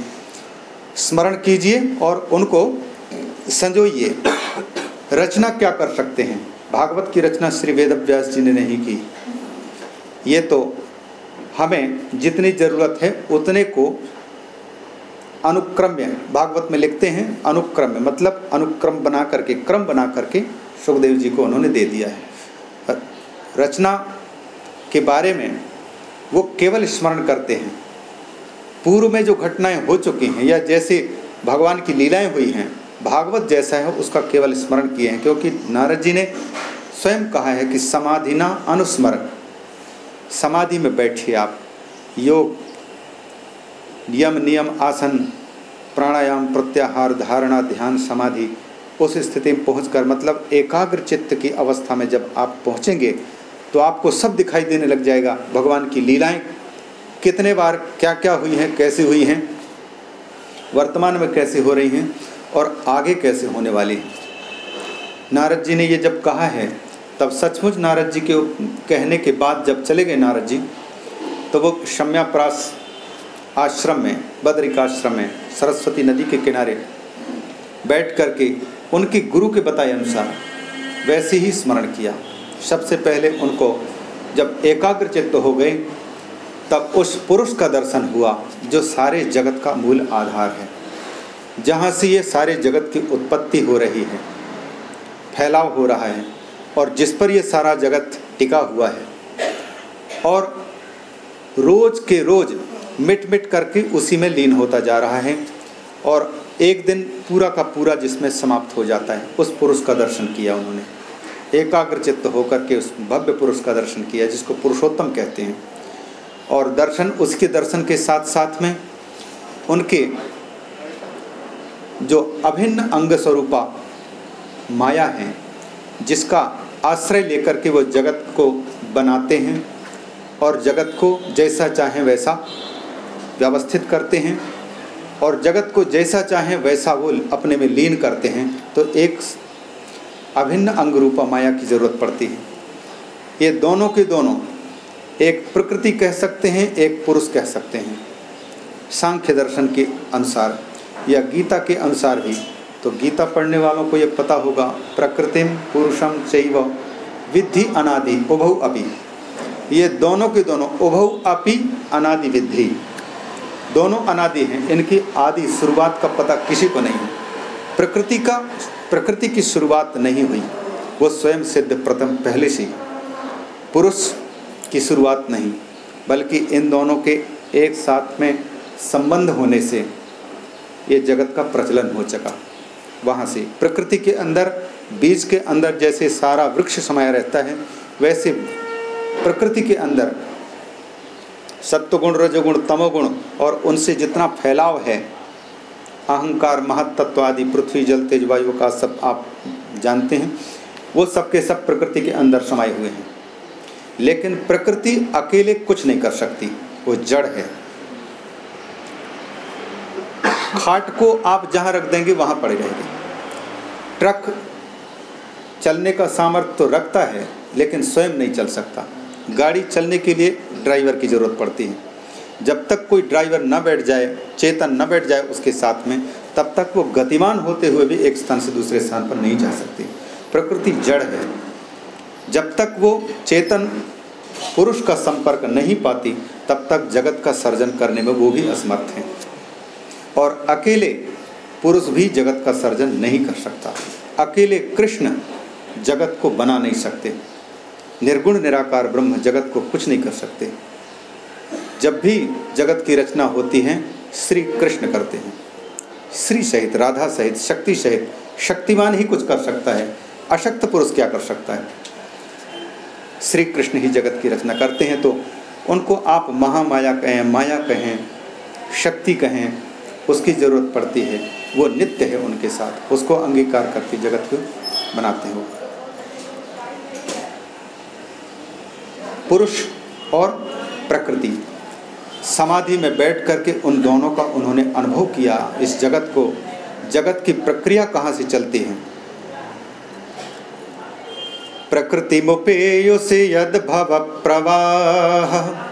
स्मरण कीजिए और उनको संजोइए। रचना क्या कर सकते हैं? भागवत की रचना श्री वेद व्यास जी ने नहीं की। ये तो हमें जितनी ज़रूरत है उतने को अनुक्रम्य, भागवत में लिखते हैं, अनुक्रम्य मतलब अनुक्रम बना करके, क्रम बना करके सुखदेव जी को उन्होंने दे दिया है। रचना के बारे में वो केवल स्मरण करते हैं। पूर्व में जो घटनाएँ हो चुकी हैं या जैसे भगवान की लीलाएँ हुई हैं, भागवत जैसा है, उसका केवल स्मरण किए हैं, क्योंकि नारद जी ने स्वयं कहा है कि समाधि ना अनुस्मरण। समाधि में बैठिए आप। योग, यम नियम, आसन, प्राणायाम, प्रत्याहार, धारणा, ध्यान, समाधि, उस स्थिति में पहुंचकर मतलब एकाग्र चित्त की अवस्था में जब आप पहुँचेंगे तो आपको सब दिखाई देने लग जाएगा, भगवान की लीलाएँ। कितने बार क्या क्या हुई हैं, कैसे हुई हैं, वर्तमान में कैसे हो रही हैं, और आगे कैसे होने वाली हैं। नारद जी ने ये जब कहा है तब सचमुच नारद जी के कहने के बाद जब चले गए नारद जी तो वो शम्याप्रास आश्रम में बद्रिकाश्रम में, सरस्वती नदी के किनारे बैठ करके उनके गुरु के बताए अनुसार वैसे ही स्मरण किया। सबसे पहले उनको जब एकाग्र चित्त हो गए, तब उस पुरुष का दर्शन हुआ, जो सारे जगत का मूल आधार है, जहाँ से ये सारे जगत की उत्पत्ति हो रही है, फैलाव हो रहा है। और जिस पर ये सारा जगत टिका हुआ है। और रोज के रोज मिट मिट करके उसी में लीन होता जा रहा है और एक दिन पूरा का पूरा जिसमें समाप्त हो जाता है, उस पुरुष का दर्शन किया उन्होंने। एकाग्र चित्त होकर के उस भव्य पुरुष का दर्शन किया, जिसको पुरुषोत्तम कहते हैं। और दर्शन, उसके दर्शन के साथ साथ में उनके जो अभिन्न अंग स्वरूपा माया है जिसका आश्रय लेकर के वो जगत को बनाते हैं और जगत को जैसा चाहें वैसा व्यवस्थित करते हैं और जगत को जैसा चाहें वैसा वो अपने में लीन करते हैं। तो एक अभिन्न अंग रूपा माया की ज़रूरत पड़ती है। ये दोनों के दोनों एक प्रकृति कह सकते हैं, एक पुरुष कह सकते हैं। सांख्य दर्शन के अनुसार या गीता के अनुसार भी तो गीता पढ़ने वालों को ये पता होगा, प्रकृतिम पुरुषम चैव विद्धि अनादि उभव अपि। ये दोनों के दोनों उभव अपि अनादि विद्धि। दोनों अनादि हैं, इनकी आदि शुरुआत का पता किसी को नहीं। प्रकृति का, प्रकृति की शुरुआत नहीं हुई, वो स्वयं सिद्ध प्रथम पहले से। पुरुष की शुरुआत नहीं, बल्कि इन दोनों के एक साथ में संबंध होने से ये जगत का प्रचलन हो चुका। वहाँ से। प्रकृति के अंदर, बीज के अंदर जैसे सारा वृक्ष समाया रहता है, वैसे प्रकृति के अंदर सत्वगुण, रजोगुण, तमोगुण और उनसे जितना फैलाव है, अहंकार, महत्त्व आदि, पृथ्वी, जल, तेज, वायु का सब आप जानते हैं, वो सबके सब प्रकृति के अंदर समाये हुए हैं। लेकिन प्रकृति अकेले कुछ नहीं कर सकती, वो जड़ है। खाट को आप जहाँ रख देंगे, वहाँ पड़े रहेगी। ट्रक चलने का सामर्थ्य तो रखता है, लेकिन स्वयं नहीं चल सकता। गाड़ी चलने के लिए ड्राइवर की ज़रूरत पड़ती है। जब तक कोई ड्राइवर न बैठ जाए, चेतन न बैठ जाए उसके साथ में, तब तक वो गतिमान होते हुए भी एक स्थान से दूसरे स्थान पर नहीं जा सकती। प्रकृति जड़ है। जब तक वो चेतन पुरुष का संपर्क नहीं पाती, तब तक जगत का सर्जन करने में वो भी असमर्थ हैं। और अकेले पुरुष भी जगत का सर्जन नहीं कर सकता। अकेले कृष्ण जगत को बना नहीं सकते। निर्गुण, निराकार ब्रह्म जगत को कुछ नहीं कर सकते। जब भी जगत की रचना होती है, श्री कृष्ण करते हैं। श्री सहित, राधा सहित, शक्ति सहित, शक्तिमान ही कुछ कर सकता है। अशक्त पुरुष क्या कर सकता है? श्री कृष्ण ही जगत की रचना करते हैं तो उनको आप महामाया कहें, माया कहें, शक्ति कहें उसकी ज़रूरत पड़ती है, वो नित्य है उनके साथ। उसको अंगीकार करके जगत को बनाते हो। पुरुष और प्रकृति, समाधि में बैठ करके उन दोनों का उन्होंने अनुभव किया। इस जगत को, जगत की प्रक्रिया कहाँ से चलती है? प्रकृति मुपेयो से यद भव प्रवाह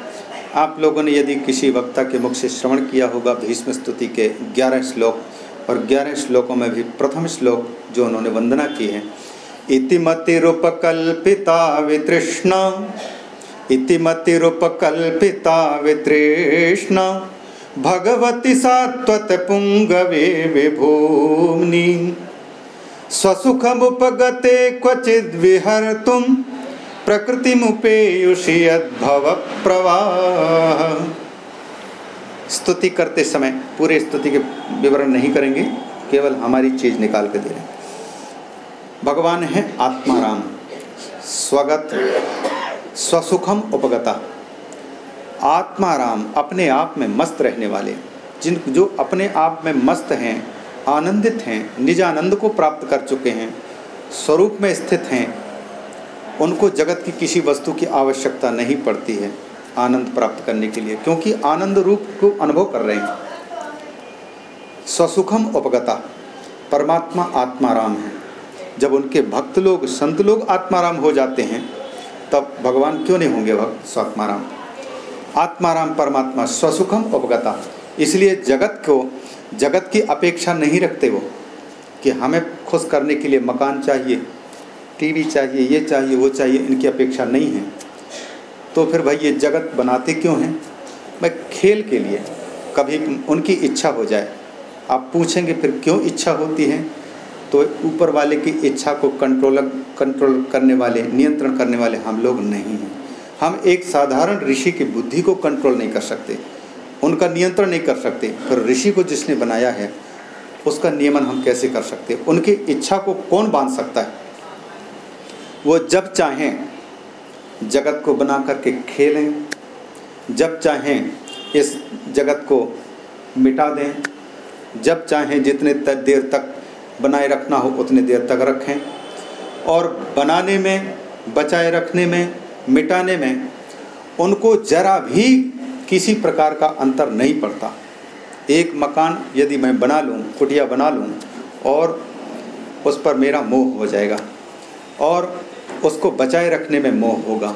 आप लोगों ने यदि किसी वक्ता के मुख से श्रवण किया होगा भीष्म स्तुति के ग्यारह श्लोक, और ग्यारह श्लोकों में भी प्रथम श्लोक जो उन्होंने वंदना की है, इतिमतिरूपकल्पिता वितृष्णा इतिमतिरूपकल्पिता वितृष्णा, भगवती सात्वत पुंगवे विभूमि स्वसुखमुपगते क्वचिद् विहर्तुं प्रकृतिमुपेयुषि यद्भव प्रवाह स्तुति करते समय पूरे स्तुति के विवरण नहीं करेंगे, केवल हमारी चीज़ निकाल के दे रहे भगवान है आत्माराम। स्वगत, स्वसुखम उपगता। आत्माराम अपने आप में मस्त रहने वाले जिन, जो अपने आप में मस्त हैं, आनंदित हैं निज आनंद को प्राप्त कर चुके हैं, स्वरूप में स्थित हैं उनको जगत की किसी वस्तु की आवश्यकता नहीं पड़ती है, आनंद प्राप्त करने के लिए, क्योंकि आनंद रूप को अनुभव कर रहे हैं। स्वसुखम उपगता, परमात्मा आत्माराम है। जब उनके भक्त लोग, संत लोग आत्माराम हो जाते हैं, तब भगवान क्यों नहीं होंगे भक्त स्वात्माराम? आत्माराम परमात्मा स्वसुखम उपगता। इसलिए जगत को, जगत की अपेक्षा नहीं रखते वो, कि हमें खुश करने के लिए मकान चाहिए टीवी चाहिए, ये चाहिए, वो चाहिए, इनकी अपेक्षा नहीं है। तो फिर भाई ये जगत बनाते क्यों हैं? मैं खेल के लिए। कभी उनकी इच्छा हो जाए। आप पूछेंगे, फिर क्यों इच्छा होती है? तो ऊपर वाले की इच्छा को कंट्रोल कंट्रोल करने वाले, नियंत्रण करने वाले हम लोग नहीं हैं। हम एक साधारण ऋषि की बुद्धि को कंट्रोल नहीं कर सकते। उनका नियंत्रण नहीं कर सकते। फिर ऋषि को जिसने बनाया है, उसका नियमन हम कैसे कर सकते? उनकी इच्छा को कौन बाँध सकता है? वो जब चाहें जगत को बना करके खेलें, जब चाहें इस जगत को मिटा दें, जब चाहें जितने तक देर तक बनाए रखना हो उतने देर तक रखें और बनाने में, बचाए रखने में, मिटाने में उनको जरा भी किसी प्रकार का अंतर नहीं पड़ता। एक मकान यदि मैं बना लूँ, कुटिया बना लूँ और उस पर मेरा मोह हो जाएगा और उसको बचाए रखने में मोह होगा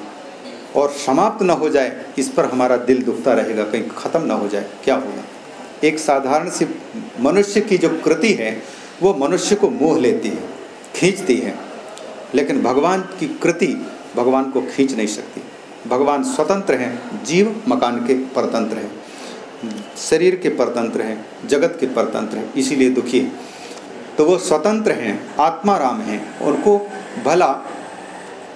और समाप्त न हो जाए, इस पर हमारा दिल दुखता रहेगा, कहीं ख़त्म ना हो जाए, क्या होगा? एक साधारण सी मनुष्य की जो कृति है, वो मनुष्य को मोह लेती है, खींचती है, लेकिन भगवान की कृति भगवान को खींच नहीं सकती। भगवान स्वतंत्र हैं, जीव मकान के परतंत्र हैं, शरीर के परतंत्र हैं, जगत के परतंत्र हैं, इसीलिए दुखी है। तो वो स्वतंत्र हैं आत्मा राम हैं, उनको भला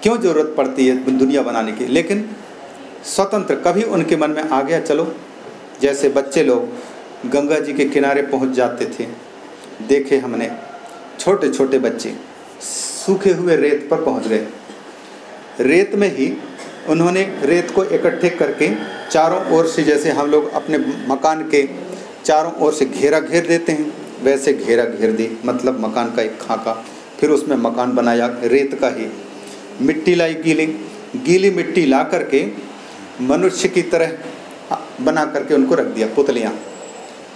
क्यों ज़रूरत पड़ती है दुनिया बनाने की? लेकिन स्वतंत्र, कभी उनके मन में आ गया, चलो, जैसे बच्चे लोग गंगा जी के किनारे पहुँच जाते थे, देखे हमने छोटे छोटे बच्चे सूखे हुए रेत पर पहुँच गए। रेत में ही उन्होंने रेत को इकट्ठे करके चारों ओर से, जैसे हम लोग अपने मकान के चारों ओर से घेरा घेर देते हैं, वैसे घेरा घेर दी मतलब मकान का एक खाका, फिर उसमें मकान बनाया, रेत का ही। मिट्टी लाई गीली। गीली मिट्टी ला करके मनुष्य की तरह बना करके उनको रख दिया, पुतलियाँ।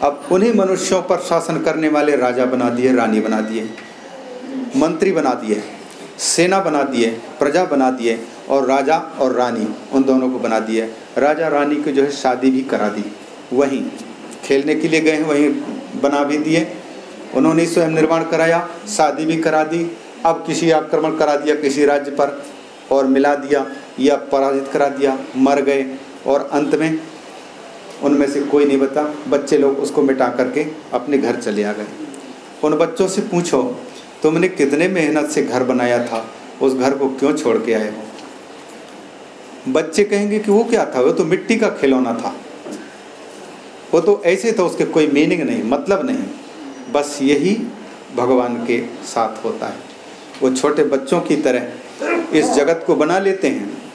अब उन्हीं मनुष्यों पर शासन करने वाले राजा बना दिए, रानी बना दिए, मंत्री बना दिए, सेना बना दिए, प्रजा बना दिए और राजा और रानी उन दोनों को बना दिए। राजा रानी को जो है शादी भी करा दी। वहीं खेलने के लिए गए, वहीं बना भी दिए। उन्होंने स्वयं निर्माण कराया, शादी भी करा दी अब किसी आक्रमण करा दिया, किसी राज्य पर और मिला दिया या पराजित करा दिया, मर गए और अंत में उनमें से कोई नहीं बता बच्चे लोग उसको मिटा करके अपने घर चले आ गए। उन बच्चों से पूछो, तुमने कितने मेहनत से घर बनाया था? उस घर को क्यों छोड़ के आए हो? बच्चे कहेंगे कि वो क्या था? वो तो मिट्टी का खिलौना था। वो तो ऐसे था, उसके कोई मीनिंग नहीं मतलब नहीं। बस यही भगवान के साथ होता है। वो छोटे बच्चों की तरह इस जगत को बना लेते हैं।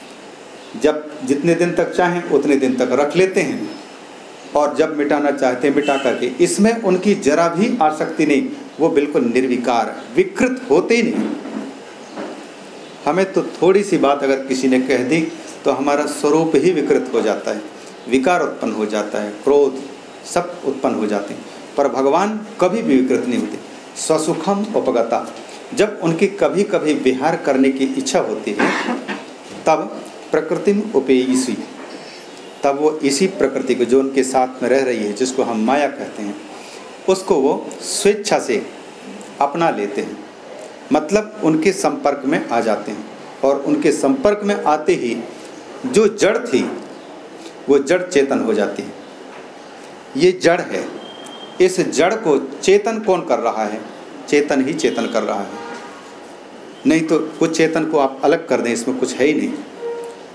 जब जितने दिन तक चाहें, उतने दिन तक रख लेते हैं। और जब मिटाना चाहते हैं, मिटा करके। इसमें उनकी जरा भी आसक्ति नहीं, वो बिल्कुल निर्विकार, विकृत होते ही नहीं। हमें तो थोड़ी सी बात अगर किसी ने कह दी तो हमारा स्वरूप ही विकृत हो जाता है। विकार उत्पन्न हो जाता है, क्रोध सब उत्पन्न हो जाते हैं। पर भगवान कभी भी विकृत नहीं होते। स्वसुखम उपगता। जब उनकी कभी कभी विहार करने की इच्छा होती है, तब प्रकृति उपेयसी तब वो इसी प्रकृति को जो उनके साथ में रह रही है, जिसको हम माया कहते हैं, उसको वो स्वेच्छा से अपना लेते हैं। मतलब उनके संपर्क में आ जाते हैं और उनके संपर्क में आते ही जो जड़ थी, वो जड़ चेतन हो जाती है। ये जड़ है। इस जड़ को चेतन कौन कर रहा है? चेतन ही चेतन कर रहा है। नहीं तो कुछ चेतन को आप अलग कर दें, इसमें कुछ है ही नहीं।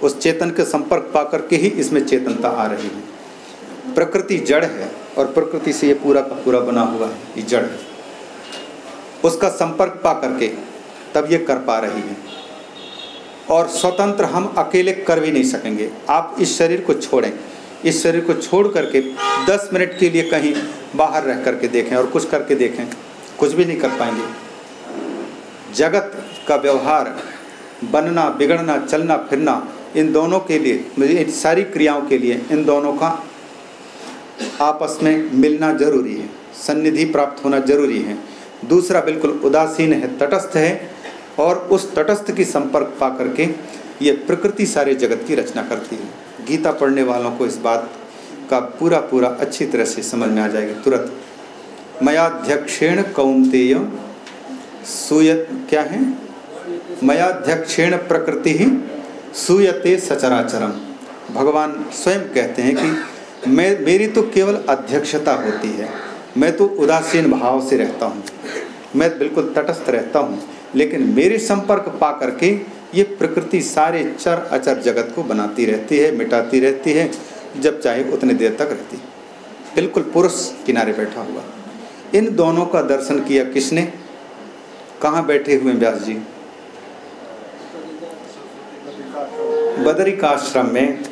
उस चेतन के संपर्क पा करके ही इसमें चेतनता आ रही है। प्रकृति जड़ है और प्रकृति से ये पूरा का पूरा बना हुआ है ये जड़ है। उसका संपर्क पा करके तब ये कर पा रही है। और स्वतंत्र हम अकेले कर भी नहीं सकेंगे। आप इस शरीर को छोड़ें। इस शरीर को छोड़ करके 10 मिनट के लिए कहीं बाहर रह करके देखें और कुछ करके देखें। कुछ भी नहीं कर पाएँगे। जगत का व्यवहार बनना, बिगड़ना, चलना, फिरना, इन दोनों के लिए इन सारी क्रियाओं के लिए, इन दोनों का आपस में मिलना ज़रूरी है। सन्निधि प्राप्त होना ज़रूरी है। दूसरा बिल्कुल उदासीन है, तटस्थ है और उस तटस्थ की संपर्क पा करके ये प्रकृति सारे जगत की रचना करती है। गीता पढ़ने वालों को इस बात का पूरा पूरा अच्छी तरह से समझ में आ जाएगा। तुरंत मयाध्यक्षेण कौंतेय सूयत, क्या है? मयाध्यक्षेण प्रकृति ही सूयते सचराचरम। भगवान स्वयं कहते हैं कि मैं, मेरी तो केवल अध्यक्षता होती है। मैं तो उदासीन भाव से रहता हूँ। मैं बिल्कुल तटस्थ रहता हूँ। लेकिन मेरे संपर्क पा करके ये प्रकृति सारे चर अचर जगत को बनाती रहती है, मिटाती रहती है, जब चाहे उतने देर तक रहती। बिल्कुल पुरुष किनारे बैठा हुआ। इन दोनों का दर्शन किया किसने? कहाँ बैठे हुए व्यास जी? बदरिकाश्रम में,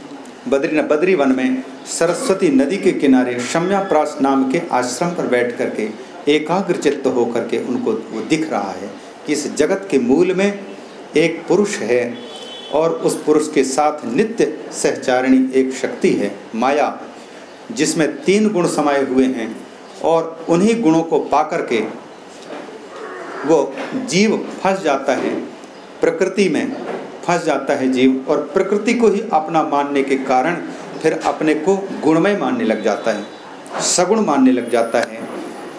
बद्री बद्री वन में, सरस्वती नदी के किनारे शम्याप्रास नाम के आश्रम पर बैठ करके एकाग्र चित्त होकर के उनको, वो दिख रहा है कि इस जगत के मूल में एक पुरुष है और उस पुरुष के साथ नित्य सहचारिणी एक शक्ति है, माया, जिसमें तीन गुण समाये हुए हैं। और उन्हीं गुणों को पा करके वो जीव फंस जाता है, प्रकृति में फंस जाता है जीव और प्रकृति को ही अपना मानने के कारण फिर अपने को गुणमय मानने लग जाता है, सगुण मानने लग जाता है।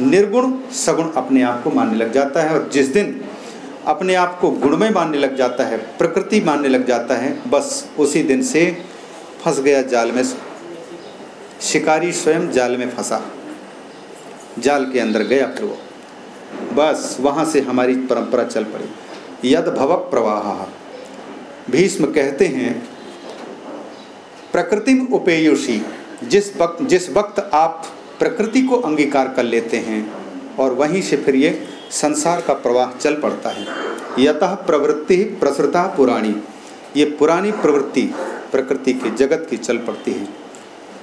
निर्गुण सगुण अपने आप को मानने लग जाता है और जिस दिन अपने आप को गुणमय मानने लग जाता है, प्रकृति मानने लग जाता है, बस उसी दिन से फंस गया जाल में, शिकारी स्वयं जाल में फंसा। जाल के अंदर गया, फिर वो बस वहाँ से हमारी परंपरा चल पड़ी। यद भवक प्रवाह। भीष्म कहते हैं, प्रकृतिम उपेयुषी, जिस वक्त जिस वक्त आप प्रकृति को अंगीकार कर लेते हैं, और वहीं से फिर ये संसार का प्रवाह चल पड़ता है। यतः प्रवृत्ति प्रसृता पुराणी। ये पुरानी प्रवृत्ति प्रकृति के जगत की चल पड़ती है।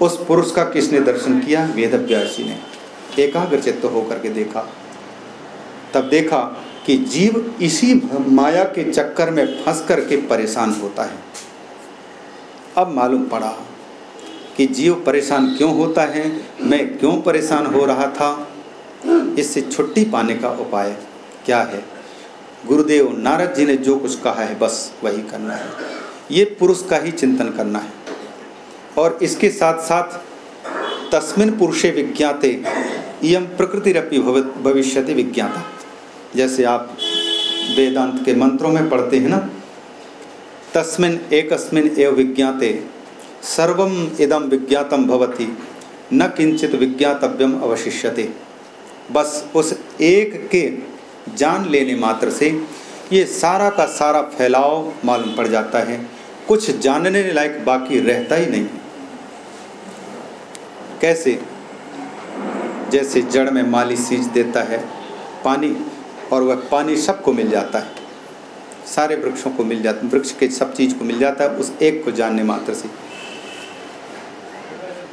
उस पुरुष का किसने दर्शन किया? वेद ने। एकाग्र चित्त होकर के देखा। तब देखा कि जीव इसी माया के चक्कर में फंस करके परेशान होता है। अब मालूम पड़ा कि जीव परेशान क्यों होता है, मैं क्यों परेशान हो रहा था, इससे छुट्टी पाने का उपाय क्या है? गुरुदेव नारद जी ने जो कुछ कहा है, बस वही करना है। ये पुरुष का ही चिंतन करना है। और इसके साथ साथ तस्मिन पुरुषे विज्ञाते यम प्रकृतिरपि भविष्य विज्ञाता। जैसे आप वेदांत के मंत्रों में पढ़ते हैं ना, तस्मिन एकस्मिन एव विज्ञाते सर्वम इदम विज्ञातम भवति, न किंचित विज्ञातव्यम अवशिष्यते। बस उस एक के जान लेने मात्र से ये सारा का सारा फैलाव मालूम पड़ जाता है, कुछ जानने लायक बाकी रहता ही नहीं। कैसे? जैसे जड़ में माली सींच देता है, पानी, और वह पानी सबको मिल जाता है। सारे वृक्षों को मिल जाता, वृक्ष के सब चीज़ को मिल जाता है उस एक को जानने मात्र से।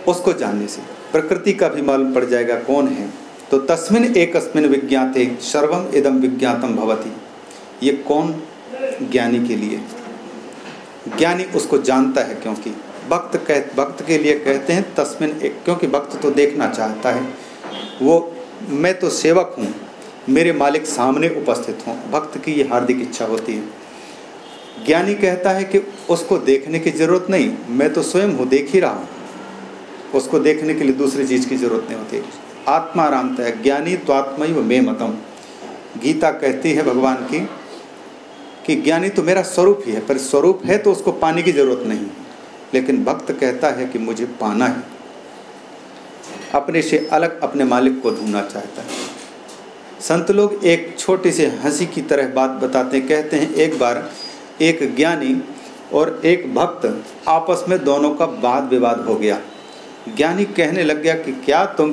उसको जानने से। प्रकृति का भी मालूम पड़ जाएगा कौन है। तो तस्मिन एक अस्मिन विज्ञाते सर्वम इदम विज्ञातम भवती। ये कौन? ज्ञानी के लिए। ज्ञानी उसको जानता है क्योंकि भक्त कह भक्त के लिए कहते हैं तस्मिन एक, क्योंकि भक्त तो देखना चाहता है। वो, मैं तो सेवक हूँ, मेरे मालिक सामने उपस्थित हों भक्त की ये हार्दिक इच्छा होती है। ज्ञानी कहता है कि उसको देखने की ज़रूरत नहीं, मैं तो स्वयं हूँ, देख ही रहा हूँ। उसको देखने के लिए दूसरी चीज़ की ज़रूरत नहीं होती। आत्मा रामता है, ज्ञानी तो आत्मा ही मे मतम। गीता कहती है भगवान की कि ज्ञानी तो मेरा स्वरूप ही है, पर स्वरूप है तो उसको पाने की ज़रूरत नहीं। लेकिन भक्त कहता है कि मुझे पाना है। अपने से अलग अपने मालिक को ढूंढना चाहता है। संत लोग एक छोटी सी हँसी की तरह बात बताते हैं, कहते हैं, एक बार एक ज्ञानी और एक भक्त आपस में दोनों का वाद विवाद हो गया। ज्ञानी कहने लग गया कि क्या तुम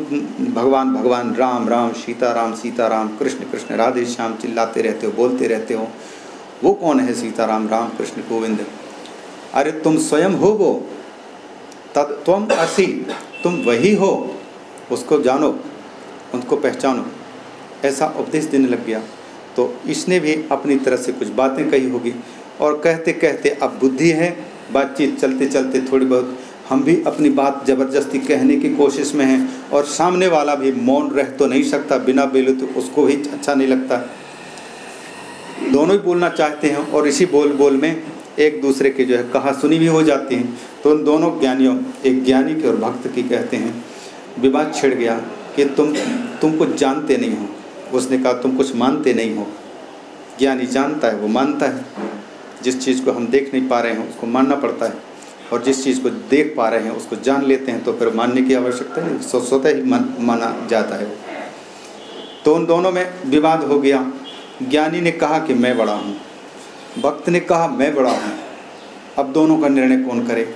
भगवान भगवान, राम राम सीता राम सीता राम कृष्ण कृष्ण, राधे श्याम, चिल्लाते रहते हो, बोलते रहते हो? वो कौन है सीता राम राम, कृष्ण, गोविंद? अरे तुम स्वयं हो वो। तद तुम असी, तुम वही हो। उसको जानो, उनको पहचानो। ऐसा उपदेश देने लग गया। तो इसने भी अपनी तरह से कुछ बातें कही होगी। और कहते कहते अब बुद्धि है, बातचीत चलते चलते थोड़ी बहुत हम भी अपनी बात ज़बरदस्ती कहने की कोशिश में हैं और सामने वाला भी मौन रह तो नहीं सकता, बिना बोले तो उसको भी अच्छा नहीं लगता। दोनों ही बोलना चाहते हैं और इसी बोल बोल में एक दूसरे की जो है कहा सुनी भी हो जाती हैं। तो उन दोनों ज्ञानियों एक ज्ञानी के और भक्त की कहते हैं विवाद छिड़ गया कि तुम तुम कुछ जानते नहीं हो। उसने कहा तुम कुछ मानते नहीं हो। ज्ञानी जानता है वो मानता है। जिस चीज़ को हम देख नहीं पा रहे हैं उसको मानना पड़ता है। और जिस चीज़ को देख पा रहे हैं उसको जान लेते हैं तो फिर मानने की आवश्यकता नहीं स्वतः ही मान, माना जाता है। तो उन दोनों में विवाद हो गया। ज्ञानी ने कहा कि मैं बड़ा हूँ। भक्त ने कहा, मैं बड़ा हूँ। अब दोनों का निर्णय कौन करे?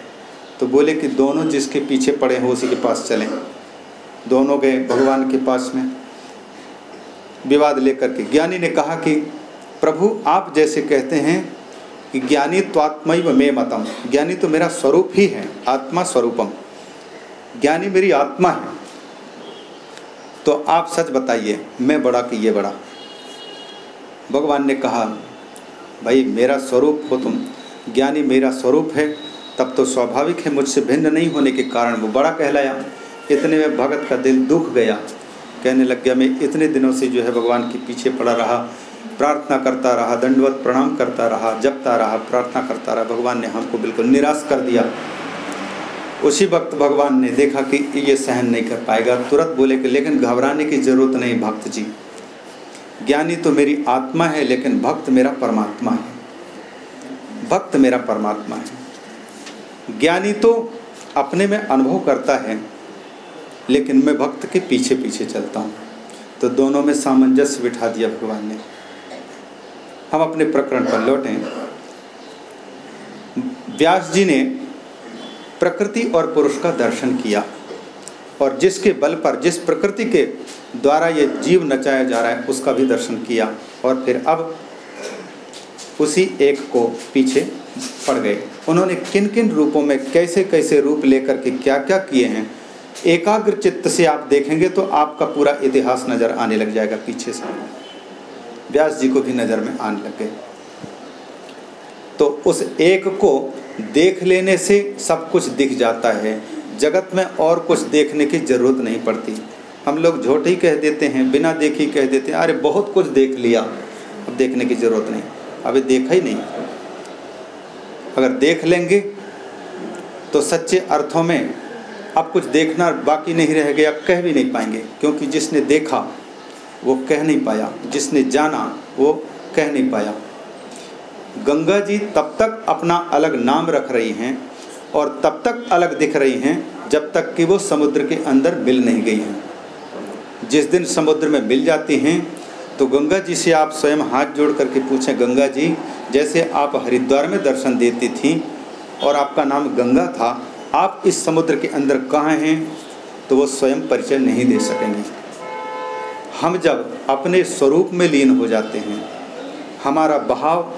तो बोले कि, दोनों जिसके पीछे पड़े हैं उसी के पास चलें। दोनों गए भगवान के पास में। विवाद लेकर के ज्ञानी ने कहा कि, प्रभु, आप जैसे कहते हैं कि ज्ञानी त्वात्मय मे मतम। ज्ञानी तो मेरा स्वरूप ही है, आत्मा स्वरूपम। ज्ञानी मेरी आत्मा है। तो आप सच बताइए, मैं बड़ा कि ये बड़ा? भगवान ने कहा भाई, मेरा स्वरूप हो तुम। ज्ञानी मेरा स्वरूप है, तब तो स्वाभाविक है मुझसे भिन्न नहीं होने के कारण वो बड़ा कहलाया। इतने में भगत का दिल दुख गया। कहने लग गया, मैं इतने दिनों से जो है भगवान के पीछे पड़ा रहा, प्रार्थना करता रहा, दंडवत प्रणाम करता रहा, जपता रहा, प्रार्थना करता रहा, भगवान ने हमको बिल्कुल निराश कर दिया। उसी वक्त भगवान ने देखा कि ये सहन नहीं कर पाएगा, तुरंत बोले कि, लेकिन घबराने की ज़रूरत नहीं, भक्त जी। ज्ञानी तो मेरी आत्मा है, लेकिन भक्त मेरा परमात्मा है। भक्त मेरा परमात्मा है। ज्ञानी तो अपने में अनुभव करता है, लेकिन मैं भक्त के पीछे पीछे चलता हूँ। तो दोनों में सामंजस्य बिठा दिया भगवान ने। हम अपने प्रकरण पर लौटें। व्यास जी ने प्रकृति और पुरुष का दर्शन किया। और जिसके बल पर, जिस प्रकृति के द्वारा ये जीव नचाया जा रहा है, उसका भी दर्शन किया और फिर अब उसी एक को पीछे पड़ गए। उन्होंने किन किन रूपों में कैसे कैसे रूप लेकर के क्या क्या किए हैं, एकाग्र चित्त से आप देखेंगे तो आपका पूरा इतिहास नज़र आने लग जाएगा पीछे से। व्यास जी को भी नज़र में आने लग गए। तो उस एक को देख लेने से सब कुछ दिख जाता है। जगत में और कुछ देखने की ज़रूरत नहीं पड़ती। हम लोग झूठ ही कह देते हैं, बिना देखी कह देते हैं, अरे, बहुत कुछ देख लिया। अब देखने की ज़रूरत नहीं। अभी देखा ही नहीं। अगर देख लेंगे तो सच्चे अर्थों में अब कुछ देखना बाकी नहीं रह गया, कह भी नहीं पाएँगे। क्योंकि जिसने देखा, वो कह नहीं पाया। जिसने जाना, वो कह नहीं पाया। गंगा जी तब तक अपना अलग नाम रख रही हैं और तब तक अलग दिख रही हैं, जब तक कि वो समुद्र के अंदर मिल नहीं गई हैं। जिस दिन समुद्र में मिल जाती हैं तो गंगा जी से आप स्वयं हाथ जोड़ करके पूछें, गंगा जी, जैसे आप हरिद्वार में दर्शन देती थी और आपका नाम गंगा था, आप इस समुद्र के अंदर कहाँ हैं? तो वो स्वयं परिचय नहीं दे सकेंगे। हम जब अपने स्वरूप में लीन हो जाते हैं, हमारा बहाव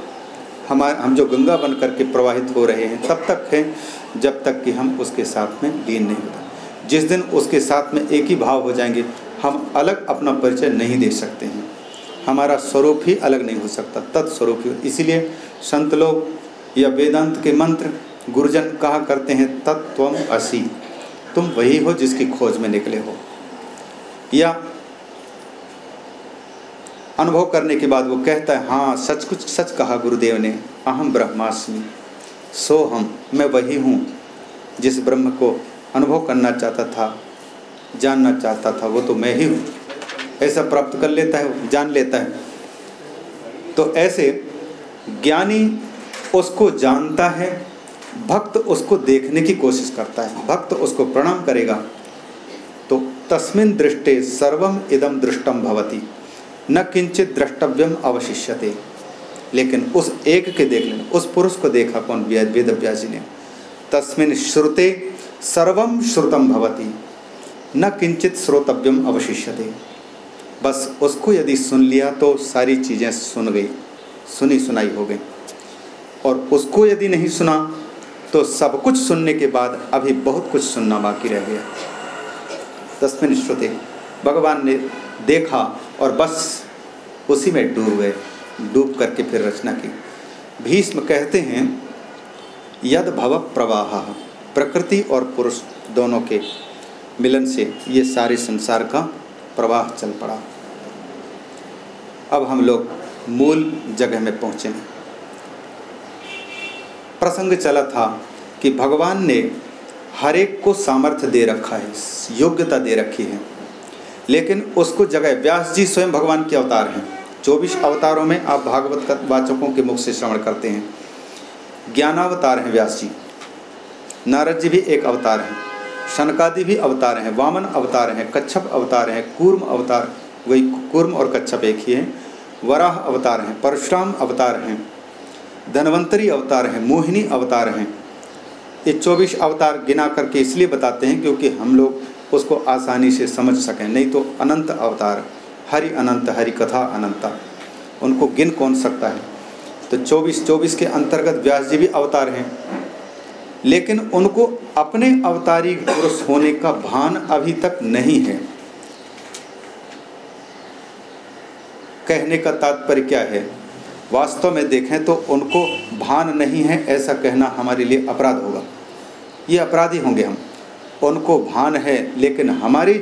हमारे, हम जो गंगा बन करके प्रवाहित हो रहे हैं, तब तक है, जब तक कि हम उसके साथ में लीन नहीं होता। जिस दिन उसके साथ में एक ही भाव हो जाएँगे, हम अलग अपना परिचय नहीं दे सकते हैं। हमारा स्वरूप ही अलग नहीं हो सकता, तत्स्वरूप ही। इसीलिए संत लोग या वेदांत के मंत्र, गुरुजन कहा करते हैं तत्व असी। तुम वही हो जिसकी खोज में निकले हो। या अनुभव करने के बाद वो कहता है हाँ सच कुछ सच कहा गुरुदेव ने, अहम ब्रह्मास्मि। सो हम, मैं वही हूँ जिस ब्रह्म को अनुभव करना चाहता था, जानना चाहता था, वो तो मैं ही हूँ। ऐसा प्राप्त कर लेता है, जान लेता है। तो ऐसे ज्ञानी उसको जानता है, भक्त उसको देखने की कोशिश करता है, भक्त उसको प्रणाम करेगा। तो तस्मिन दृष्टे सर्वम इदम दृष्टम भवती। न किंचित द्रष्टव्यम अवशिष्यते। लेकिन उस एक के देख लेना, उस पुरुष को देखा कौन? वेद जी ने। तस्मिन श्रुते सर्वम श्रुतम भवती, न किंचित श्रोतव्यम अवशिष्यते। बस उसको यदि सुन लिया तो सारी चीज़ें सुन गई, सुनी सुनाई हो गई। और उसको यदि नहीं सुना तो सब कुछ सुनने के बाद अभी बहुत कुछ सुनना बाकी रह गया। तस्मिन श्रुते, भगवान ने देखा और बस उसी में डूब गए, डूब करके फिर रचना की। भीष्म कहते हैं, यद भव प्रवाह, प्रकृति और पुरुष दोनों के मिलन से ये सारे संसार का प्रवाह चल पड़ा। अब हम लोग मूल जगह में पहुँचे। प्रसंग चला था कि भगवान ने हर एक को सामर्थ्य दे रखा है, योग्यता दे रखी है। लेकिन उसको जगह व्यास जी स्वयं भगवान के अवतार हैं। चौबीस अवतारों में आप भागवत वाचकों के मुख से श्रवण करते हैं। ज्ञानावतार हैं व्यास जी। नारद जी भी एक अवतार हैं। शनकादि भी अवतार हैं। वामन अवतार हैं। कच्छप अवतार हैं। कूर्म अवतार, वही कूर्म और कच्छप एक ही हैं। वराह अवतार हैं। परशुराम अवतार हैं। धनवंतरी अवतार हैं। मोहिनी अवतार हैं। ये चौबीस अवतार गिना करके इसलिए बताते हैं क्योंकि हम लोग उसको आसानी से समझ सकें। नहीं तो अनंत अवतार, हरि अनंत, हरि कथा अनंता। उनको गिन कौन सकता है? तो चौबीस चौबीस के अंतर्गत व्यास जी भी अवतार हैं। लेकिन उनको अपने अवतारी पुरुष होने का भान अभी तक नहीं है। कहने का तात्पर्य क्या है? वास्तव में देखें तो उनको भान नहीं है, ऐसा कहना हमारे लिए अपराध होगा। ये अपराधी होंगे हम। उनको भान है, लेकिन हमारी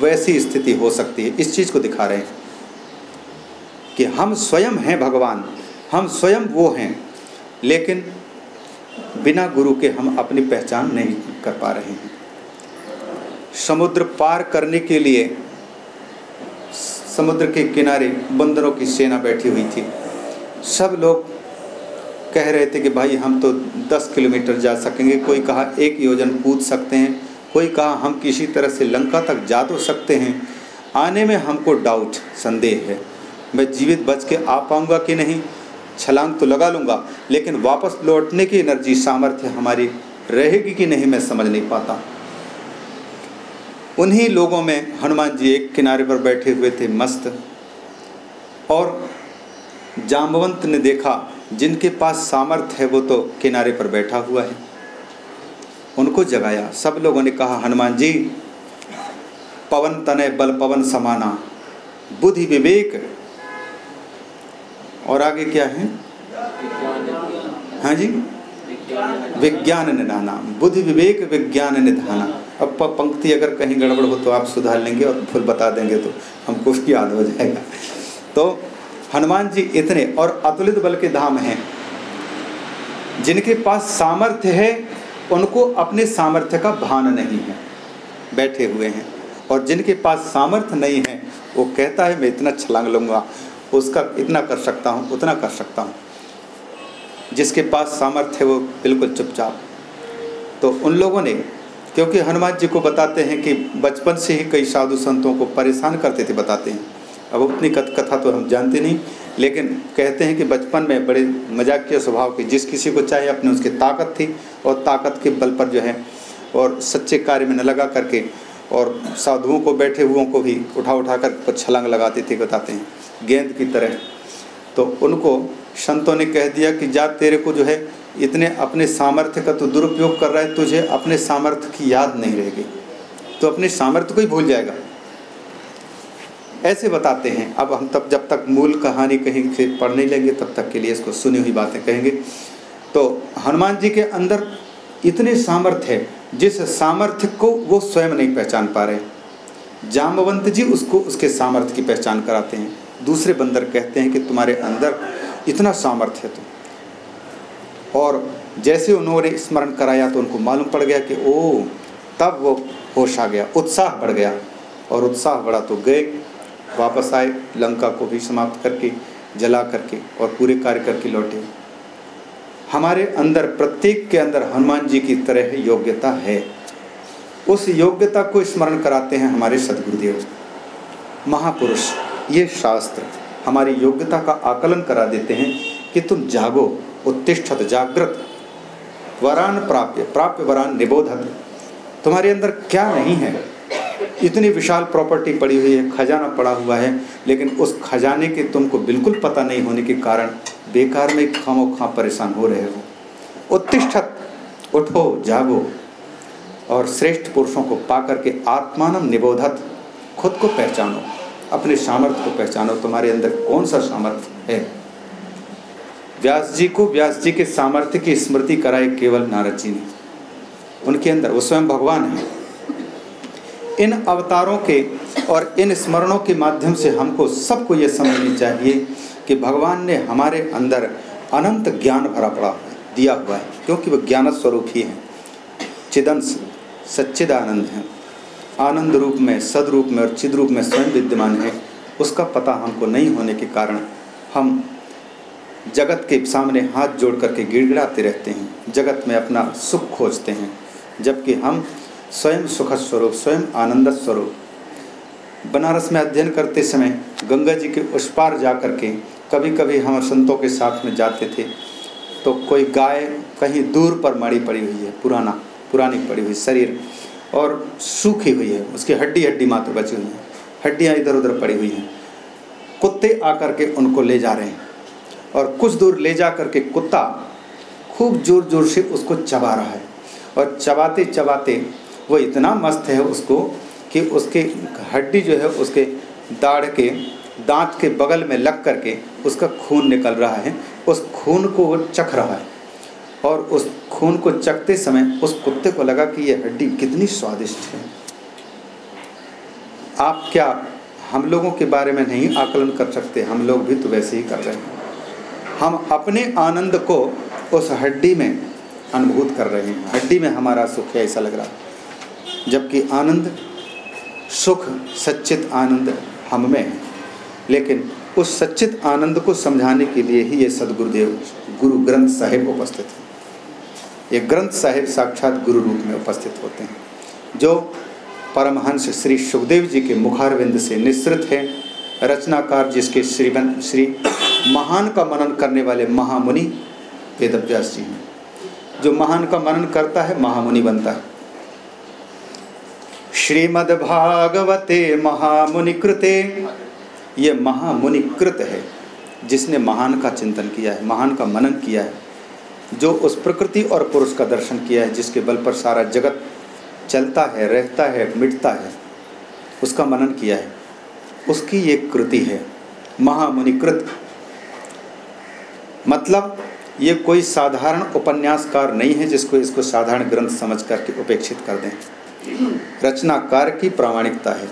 वैसी स्थिति हो सकती है। इस चीज़ को दिखा रहे हैं कि हम स्वयं हैं भगवान, हम स्वयं वो हैं, लेकिन बिना गुरु के हम अपनी पहचान नहीं कर पा रहे हैं। समुद्र पार करने के लिए समुद्र के किनारे बंदरों की सेना बैठी हुई थी। सब लोग कह रहे थे कि भाई हम तो 10 किलोमीटर जा सकेंगे, कोई कहा एक योजन कूद सकते हैं। कोई कहा, हम किसी तरह से लंका तक जा तो सकते हैं। आने में हमको डाउट संदेह है। मैं जीवित बच के आ पाऊँगा कि नहीं? छलांग तो लगा लूँगा, लेकिन वापस लौटने की एनर्जी सामर्थ्य हमारी रहेगी कि नहीं, मैं समझ नहीं पाता। उन्हीं लोगों में हनुमान जी एक किनारे पर बैठे हुए थे, मस्त। और जामवंत ने देखा, जिनके पास सामर्थ्य है, वो तो किनारे पर बैठा हुआ है। उनको जगाया। सब लोगों ने कहा, हनुमान जी, पवन तनय बल पवन समाना। बुद्धि विवेक। और आगे क्या है? हाँ जी? विज्ञान निधाना। बुद्धि विवेक, विज्ञान निधाना। अब पंक्ति अगर कहीं गड़बड़ हो तो आप सुधार लेंगे और फिर बता देंगे तो हमको याद हो जाएगा। तो हनुमान जी इतने और अतुलित बल के धाम हैं। जिनके पास सामर्थ्य है उनको अपने सामर्थ्य का भान नहीं है। बैठे हुए हैं और जिनके पास सामर्थ्य नहीं है, वो कहता है, मैं इतना छलांग लूँगा, उसका इतना कर सकता हूँ, उतना कर सकता हूँ। जिसके पास सामर्थ्य है, वो बिल्कुल चुपचाप। तो उन लोगों ने, क्योंकि हनुमान जी को बताते हैं कि बचपन से ही कई साधु संतों को परेशान करते थे, बताते हैं। अब उतनी कथा तो हम जानते नहीं लेकिन कहते हैं कि बचपन में बड़े मजाकिया स्वभाव के, जिस किसी को चाहे अपने उसकी ताकत थी और ताकत के बल पर जो है और सच्चे कार्य में न लगा करके और साधुओं को, बैठे हुओं को भी उठा उठा कर छलांग लगाते थे, बताते हैं, गेंद की तरह। तो उनको संतों ने कह दिया कि जा तेरे को जो है इतने अपने सामर्थ्य का तो दुरुपयोग कर रहा है, तुझे अपने सामर्थ्य की याद नहीं रहेगी। तो अपने सामर्थ्य को ही भूल जाएगा। ऐसे बताते हैं। अब हम तब, जब तक मूल कहानी कहीं से पढ़ नहीं लेंगे, तब तक के लिए इसको सुनी हुई बातें कहेंगे। तो हनुमान जी के अंदर इतने सामर्थ्य है, जिस सामर्थ्य को वो स्वयं नहीं पहचान पा रहे। जामवंत जी उसको, उसके सामर्थ्य की पहचान कराते हैं। दूसरे बंदर कहते हैं कि तुम्हारे अंदर इतना सामर्थ्य है तो और जैसे उन्होंने स्मरण कराया तो उनको मालूम पड़ गया कि, ओ, तब वो होश आ गया, उत्साह बढ़ गया। और उत्साह बढ़ा तो गए वापस आए, लंका को भी समाप्त करके, जला करके और पूरे कार्य करके लौटे। हमारे अंदर, प्रत्येक के अंदर हनुमान जी की तरह योग्यता है। उस योग्यता को स्मरण कराते हैं हमारे सदगुरुदेव। महापुरुष, ये शास्त्र हमारी योग्यता का आकलन करा देते हैं कि तुम जागो, उत्तिष्ठत, जागृत। वरान प्राप्य प्राप्य वरान निबोधत। तुम्हारे अंदर क्या नहीं है? इतनी विशाल प्रॉपर्टी पड़ी हुई है, खजाना पड़ा हुआ है, लेकिन उस खजाने के तुमको बिल्कुल पता नहीं होने के कारण बेकार में खामो खां परेशान हो रहे हो। उत्तिष्ठत, उठो, जागो, और श्रेष्ठ पुरुषों को पा करके आत्मानम निबोधत, खुद को पहचानो, अपने सामर्थ्य को पहचानो। तुम्हारे अंदर कौन सा सामर्थ्य है? व्यास जी को, व्यास जी के सामर्थ्य की स्मृति कराई केवल नारद जी ने। उनके अंदर वो स्वयं भगवान है। इन अवतारों के और इन स्मरणों के माध्यम से हमको सबको ये समझनी चाहिए कि भगवान ने हमारे अंदर अनंत ज्ञान भरा पड़ा दिया हुआ है, क्योंकि वह ज्ञान स्वरूप ही है। चिदंश सच्चिदानंद हैं। आनंद रूप में, सदरूप में और चिद रूप में स्वयं विद्यमान है। उसका पता हमको नहीं होने के कारण हम जगत के सामने हाथ जोड़ करके गिड़गिड़ाते रहते हैं। जगत में अपना सुख खोजते हैं, जबकि हम स्वयं सुख स्वरूप, स्वयं आनंद स्वरूप। बनारस में अध्ययन करते समय गंगा जी के उस पार जा कर के कभी कभी हम संतों के साथ में जाते थे तो कोई गाय कहीं दूर पर मड़ी पड़ी हुई है, पुराना, पुरानी पड़ी हुई शरीर, और सूखी हुई है, उसकी हड्डी हड्डी मात्र बची हुई है, हड्डियाँ इधर उधर पड़ी हुई हैं। कुत्ते आकर के उनको ले जा रहे हैं, और कुछ दूर ले जा कर के कुत्ता खूब ज़ोर ज़ोर से उसको चबा रहा है, और चबाते चबाते वो इतना मस्त है उसको कि उसके हड्डी जो है उसके दाढ़ के, दांत के बगल में लग करके उसका खून निकल रहा है। उस खून को वो चख रहा है। और उस खून को चखते समय उस कुत्ते को लगा कि ये हड्डी कितनी स्वादिष्ट है। आप क्या हम लोगों के बारे में नहीं आकलन कर सकते? हम लोग भी तो वैसे ही कर रहे हैं। हम अपने आनंद को उस हड्डी में अनुभूत कर रहे हैं। हड्डी में हमारा सुख है, ऐसा लग रहा जबकि आनंद, सुख, सच्चित आनंद हम में है। लेकिन उस सच्चित आनंद को समझाने के लिए ही ये सदगुरुदेव, गुरु ग्रंथ साहिब उपस्थित हैं। ये ग्रंथ साहिब साक्षात गुरु रूप में उपस्थित होते हैं, जो परमहंस श्री सुखदेव जी के मुखारविंद से निश्रित है। रचनाकार जिसके श्रीवन, श्री महान का मनन करने वाले महामुनि वेदव्यास जी हैं। जो महान का मनन करता है, महामुनि बनता है। श्रीमद्भागवते महामुनि कृते ये महामुनि कृत है, जिसने महान का चिंतन किया है, महान का मनन किया है, जो उस प्रकृति और पुरुष का दर्शन किया है, जिसके बल पर सारा जगत चलता है, रहता है, मिटता है, उसका मनन किया है। उसकी ये कृति है, महामुनिकृत। मतलब ये कोई साधारण उपन्यासकार नहीं है जिसको इसको साधारण ग्रंथ समझ करके उपेक्षित कर दें। रचनाकार की प्रामाणिकता है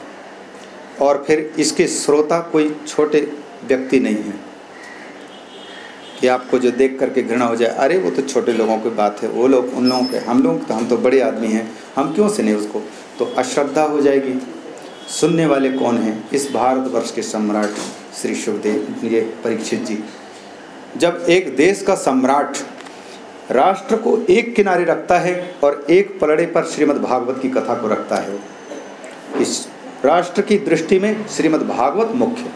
और फिर इसके श्रोता कोई छोटे व्यक्ति नहीं है। कि आपको जो देख करके घृणा हो जाए, अरे, वो तो छोटे लोगों की बात है, वो लोग, उन लोगों के, हम लोग तो हम तो बड़े आदमी हैं, हम क्यों सुने उसको? तो अश्रद्धा हो जाएगी। सुनने वाले कौन हैं? इस भारतवर्ष के सम्राट श्री सुखदेव, ये परीक्षित जी। जब एक देश का सम्राट राष्ट्र को एक किनारे रखता है और एक पलड़े पर श्रीमद् भागवत की कथा को रखता है। इस राष्ट्र की दृष्टि में श्रीमद् भागवत मुख्य।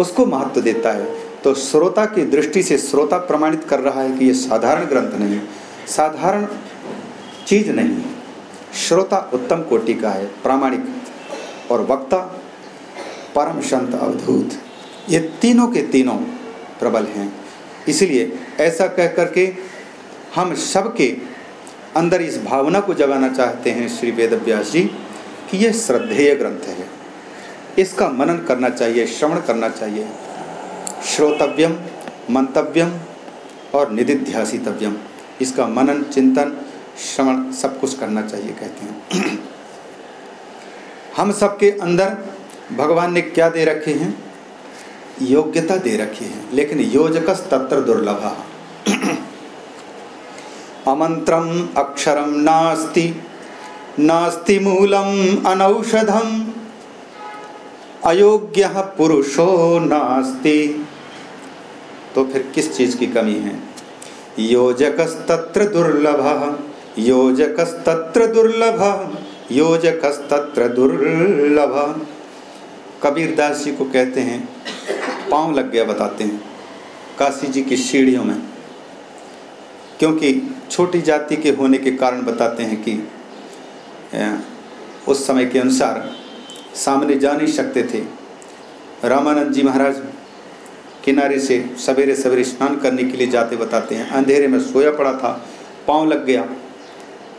उसको महत्व देता है। तो श्रोता की दृष्टि से श्रोता प्रमाणित कर रहा है कि ये साधारण ग्रंथ नहीं, साधारण चीज़ नहीं। श्रोता उत्तम कोटि का है, प्रामाणिक और वक्ता, परम संत अवधूत। ये तीनों के तीनों प्रबल हैं। इसलिए ऐसा कह करके हम सबके अंदर इस भावना को जगाना चाहते हैं श्री वेद व्यास जी, कि यह श्रद्धेय ग्रंथ है। इसका मनन करना चाहिए, श्रवण करना चाहिए। श्रोतव्यम, मंतव्यम और निधिध्यासितव्यम। इसका मनन, चिंतन, श्रवण सब कुछ करना चाहिए, कहते हैं। हम सबके अंदर भगवान ने क्या दे रखे हैं? योग्यता दे रखी है, लेकिन योजकस तत्र दुर्लभ। अमंत्रम अक्षरम नास्ति। नास्ति मूलम अनौषधम। अयोग्य पुरुषो नास्ति। तो फिर किस चीज़ की कमी है? योजकस्तत्र दुर्लभ। योजकस्तत्र दुर्लभ। योजकस्तत्र दुर्लभ। कबीर दास जी को कहते हैं, पाँव लग गया बताते हैं। काशी जी की सीढ़ियों में। क्योंकि छोटी जाति के होने के कारण बताते हैं कि उस समय के अनुसार सामने जा नहीं सकते थे। रामानंद जी महाराज किनारे से सवेरे सवेरे स्नान करने के लिए जाते बताते हैं। अंधेरे में सोया पड़ा था, पाँव लग गया।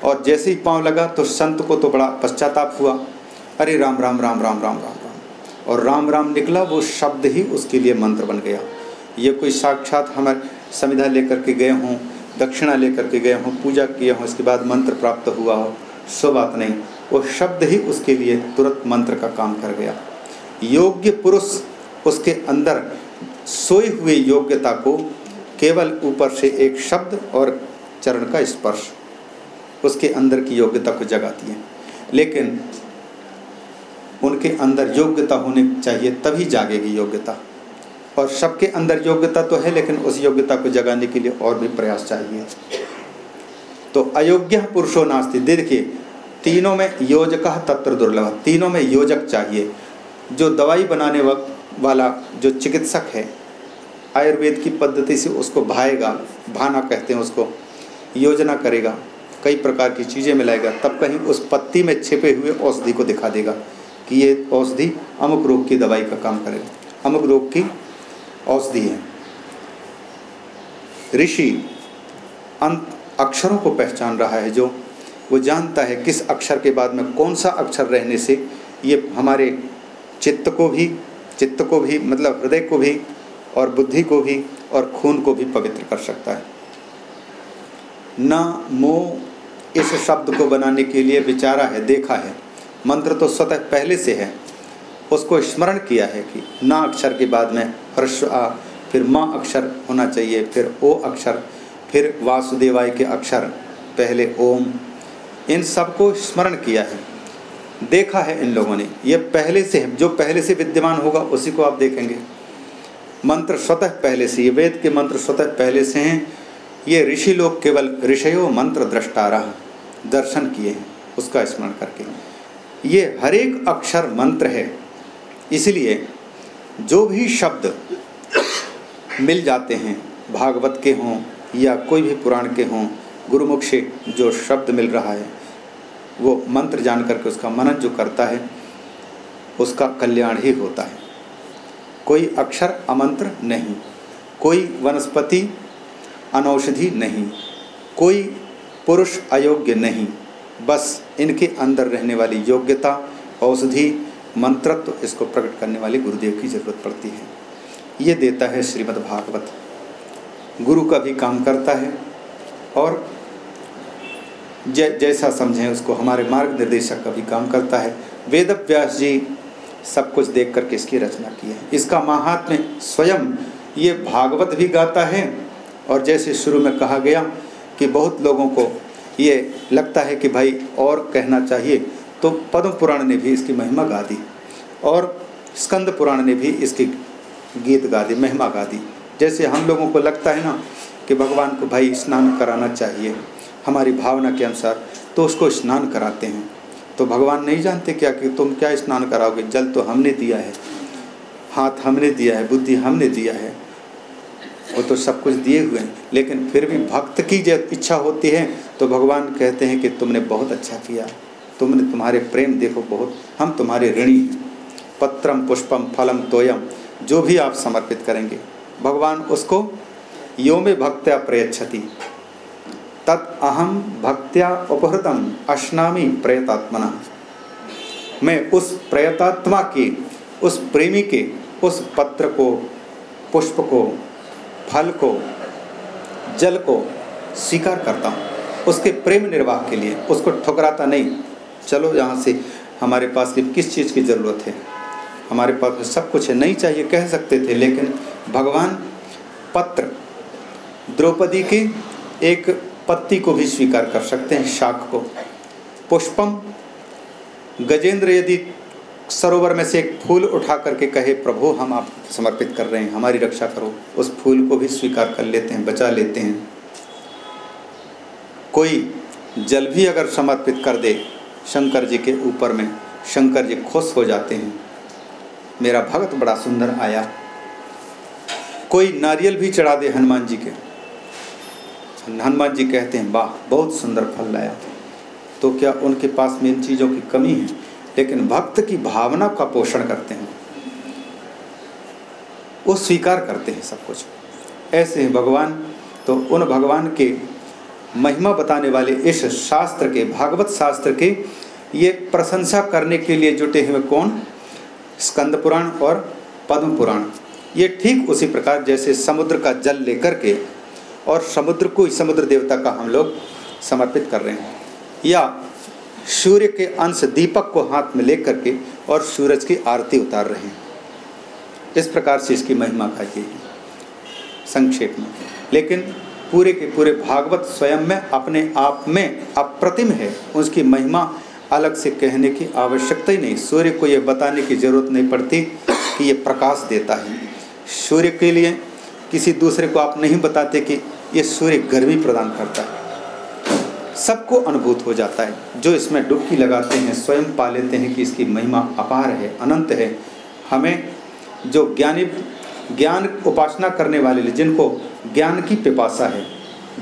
और जैसे ही पाँव लगा तो संत को तो बड़ा पश्चाताप हुआ। अरे राम राम राम राम राम राम राम। और राम राम निकला, वो शब्द ही उसके लिए मंत्र बन गया। ये कोई साक्षात हमारे संविधा लेकर के गए हों दक्षिणा लेकर के गए हों, पूजा किए हों, इसके बाद मंत्र प्राप्त हुआ हो, सो बात नहीं। वो शब्द ही उसके लिए तुरंत मंत्र का काम कर गया। योग्य पुरुष उसके अंदर सोई हुए योग्यता को केवल ऊपर से एक शब्द और चरण का स्पर्श, उसके अंदर की योग्यता को जगाती है। लेकिन उनके अंदर योग्यता होनी चाहिए, तभी जागेगी योग्यता। और सबके अंदर योग्यता तो है, लेकिन उस योग्यता को जगाने के लिए और भी प्रयास चाहिए। तो अयोग्य पुरुषो नास्ती। देखिए, तीनों में योजक तत्र दुर्लभ। तीनों में योजक चाहिए। जो दवाई बनाने वक्त वाला जो चिकित्सक है, आयुर्वेद की पद्धति से उसको भाएगा, भाना कहते हैं उसको, योजना करेगा, कई प्रकार की चीज़ें मिलाएगा, तब कहीं उस पत्ती में छिपे हुए औषधि को दिखा देगा कि ये औषधि अमुक रोग की दवाई का काम करेगा। अमुक रोग की औषधि है। ऋषि अंत अक्षरों को पहचान रहा है जो, वो जानता है किस अक्षर के बाद में कौन सा अक्षर रहने से ये हमारे चित्त को भी, चित्त को भी मतलब हृदय को भी और बुद्धि को भी और खून को भी पवित्र कर सकता है। न मो इस शब्द को बनाने के लिए विचारा है, देखा है। मंत्र तो स्वतः पहले से है। उसको स्मरण किया है कि ना अक्षर के बाद में हर्ष आ, फिर माँ अक्षर होना चाहिए, फिर ओ अक्षर, फिर वासुदेवाय के अक्षर, पहले ओम। इन सबको स्मरण किया है। देखा है इन लोगों ने। ये पहले से, जो पहले से विद्यमान होगा, उसी को आप देखेंगे। मंत्र स्वतः पहले से, ये वेद के मंत्र स्वतः पहले से हैं। ये ऋषि लोग केवल ऋषयो मंत्र दृष्टारा दर्शन किए हैं, उसका स्मरण करके। ये हर एक अक्षर मंत्र है। इसलिए जो भी शब्द मिल जाते हैं, भागवत के हों या कोई भी पुराण के हों, गुरुमुख से जो शब्द मिल रहा है, वो मंत्र जान करके उसका मनन जो करता है, उसका कल्याण ही होता है। कोई अक्षर अमंत्र नहीं, कोई वनस्पति अनौषधि नहीं, कोई पुरुष अयोग्य नहीं, बस इनके अंदर रहने वाली योग्यता, औषधि मंत्रत्व इसको प्रकट करने वाले गुरुदेव की ज़रूरत पड़ती है। ये देता है श्रीमद् भागवत। गुरु का भी काम करता है और जै, जैसा समझें उसको हमारे मार्ग निर्देशक का भी काम करता है। वेद व्यास जी सब कुछ देख करके इसकी रचना की है। इसका महात्म्य स्वयं ये भागवत भी गाता है और जैसे शुरू में कहा गया कि बहुत लोगों को ये लगता है कि भाई और कहना चाहिए तो पद्म पुराण ने भी इसकी महिमा गा दी। और स्कंद पुराण ने भी इसकी गीत गा दी महिमा गा दी जैसे हम लोगों को लगता है ना कि भगवान को भाई स्नान कराना चाहिए, हमारी भावना के अनुसार तो उसको स्नान कराते हैं। तो भगवान नहीं जानते क्या कि तुम क्या स्नान कराओगे? जल तो हमने दिया है, हाथ हमने दिया है, बुद्धि हमने दिया है, वो तो सब कुछ दिए हुए हैं। लेकिन फिर भी भक्त की जब इच्छा होती है तो भगवान कहते हैं कि तुमने बहुत अच्छा किया, तुमने तुम्हारे प्रेम देखो बहुत, हम तुम्हारे ऋणी हैं। पत्रम, पुष्पम, फलम, तोयम, जो भी आप समर्पित करेंगे। भगवान उसको यो में भक्त्या प्रयच्छति। तत् अहम भक्त्या उपहृतम अश्नामी प्रयतात्मना। मैं उस प्रयतात्मा के, उस प्रेमी के, उस पत्र को, पुष्प को, फल को, जल को स्वीकार करता हूँ। उसके प्रेम निर्वाह के लिए, उसको ठुकराता नहीं। चलो यहाँ से हमारे पास किस चीज़ की ज़रूरत है? हमारे पास सब कुछ है, नहीं चाहिए, कह सकते थे, लेकिन भगवान पत्र, द्रौपदी की एक पत्ती को भी स्वीकार कर सकते हैं, शाख को। पुष्पम, गजेंद्र यदि सरोवर में से एक फूल उठा करके कहे, प्रभु, हम आप समर्पित कर रहे हैं, हमारी रक्षा करो। उस फूल को भी स्वीकार कर लेते हैं, बचा लेते हैं। कोई जल भी अगर समर्पित कर दे, शंकर जी के ऊपर में, शंकर जी खुश हो जाते हैं। मेरा भक्त बड़ा सुंदर आया। कोई नारियल भी चढ़ा दे हनुमान जी के। हनुमान जी कहते हैं, वाह, बहुत सुंदर फल लाया तो क्या उनके पास में इन चीज़ों की कमी है? लेकिन भक्त की भावना का पोषण करते हैं। वो स्वीकार करते हैं सब कुछ। ऐसे हैं भगवान। तो उन भगवान के महिमा बताने वाले इस शास्त्र के, भागवत शास्त्र के ये प्रशंसा करने के लिए जुटे हुए कौन? स्कंद पुराण और पद्म पुराण ये ठीक उसी प्रकार जैसे समुद्र का जल लेकर के और समुद्र को समुद्र देवता का हम लोग समर्पित कर रहे हैं। या सूर्य के अंश दीपक को हाथ में लेकर के और सूरज की आरती उतार रहे हैं। इस प्रकार से इसकी महिमा का ये संक्षेप में। लेकिन पूरे के पूरे भागवत स्वयं में अपने आप में अप्रतिम है। उसकी महिमा अलग से कहने की आवश्यकता ही नहीं। सूर्य को ये बताने की ज़रूरत नहीं पड़ती कि ये प्रकाश देता है। सूर्य के लिए किसी दूसरे को आप नहीं बताते कि ये सूर्य गर्मी प्रदान करता है। सबको अनुभूत हो जाता है। जो इसमें डुबकी लगाते हैं, स्वयं पा लेते हैं कि इसकी महिमा अपार है, अनंत है, हमें जो ज्ञानी, ज्ञान उपासना करने वाले जिनको ज्ञान की पिपासा है,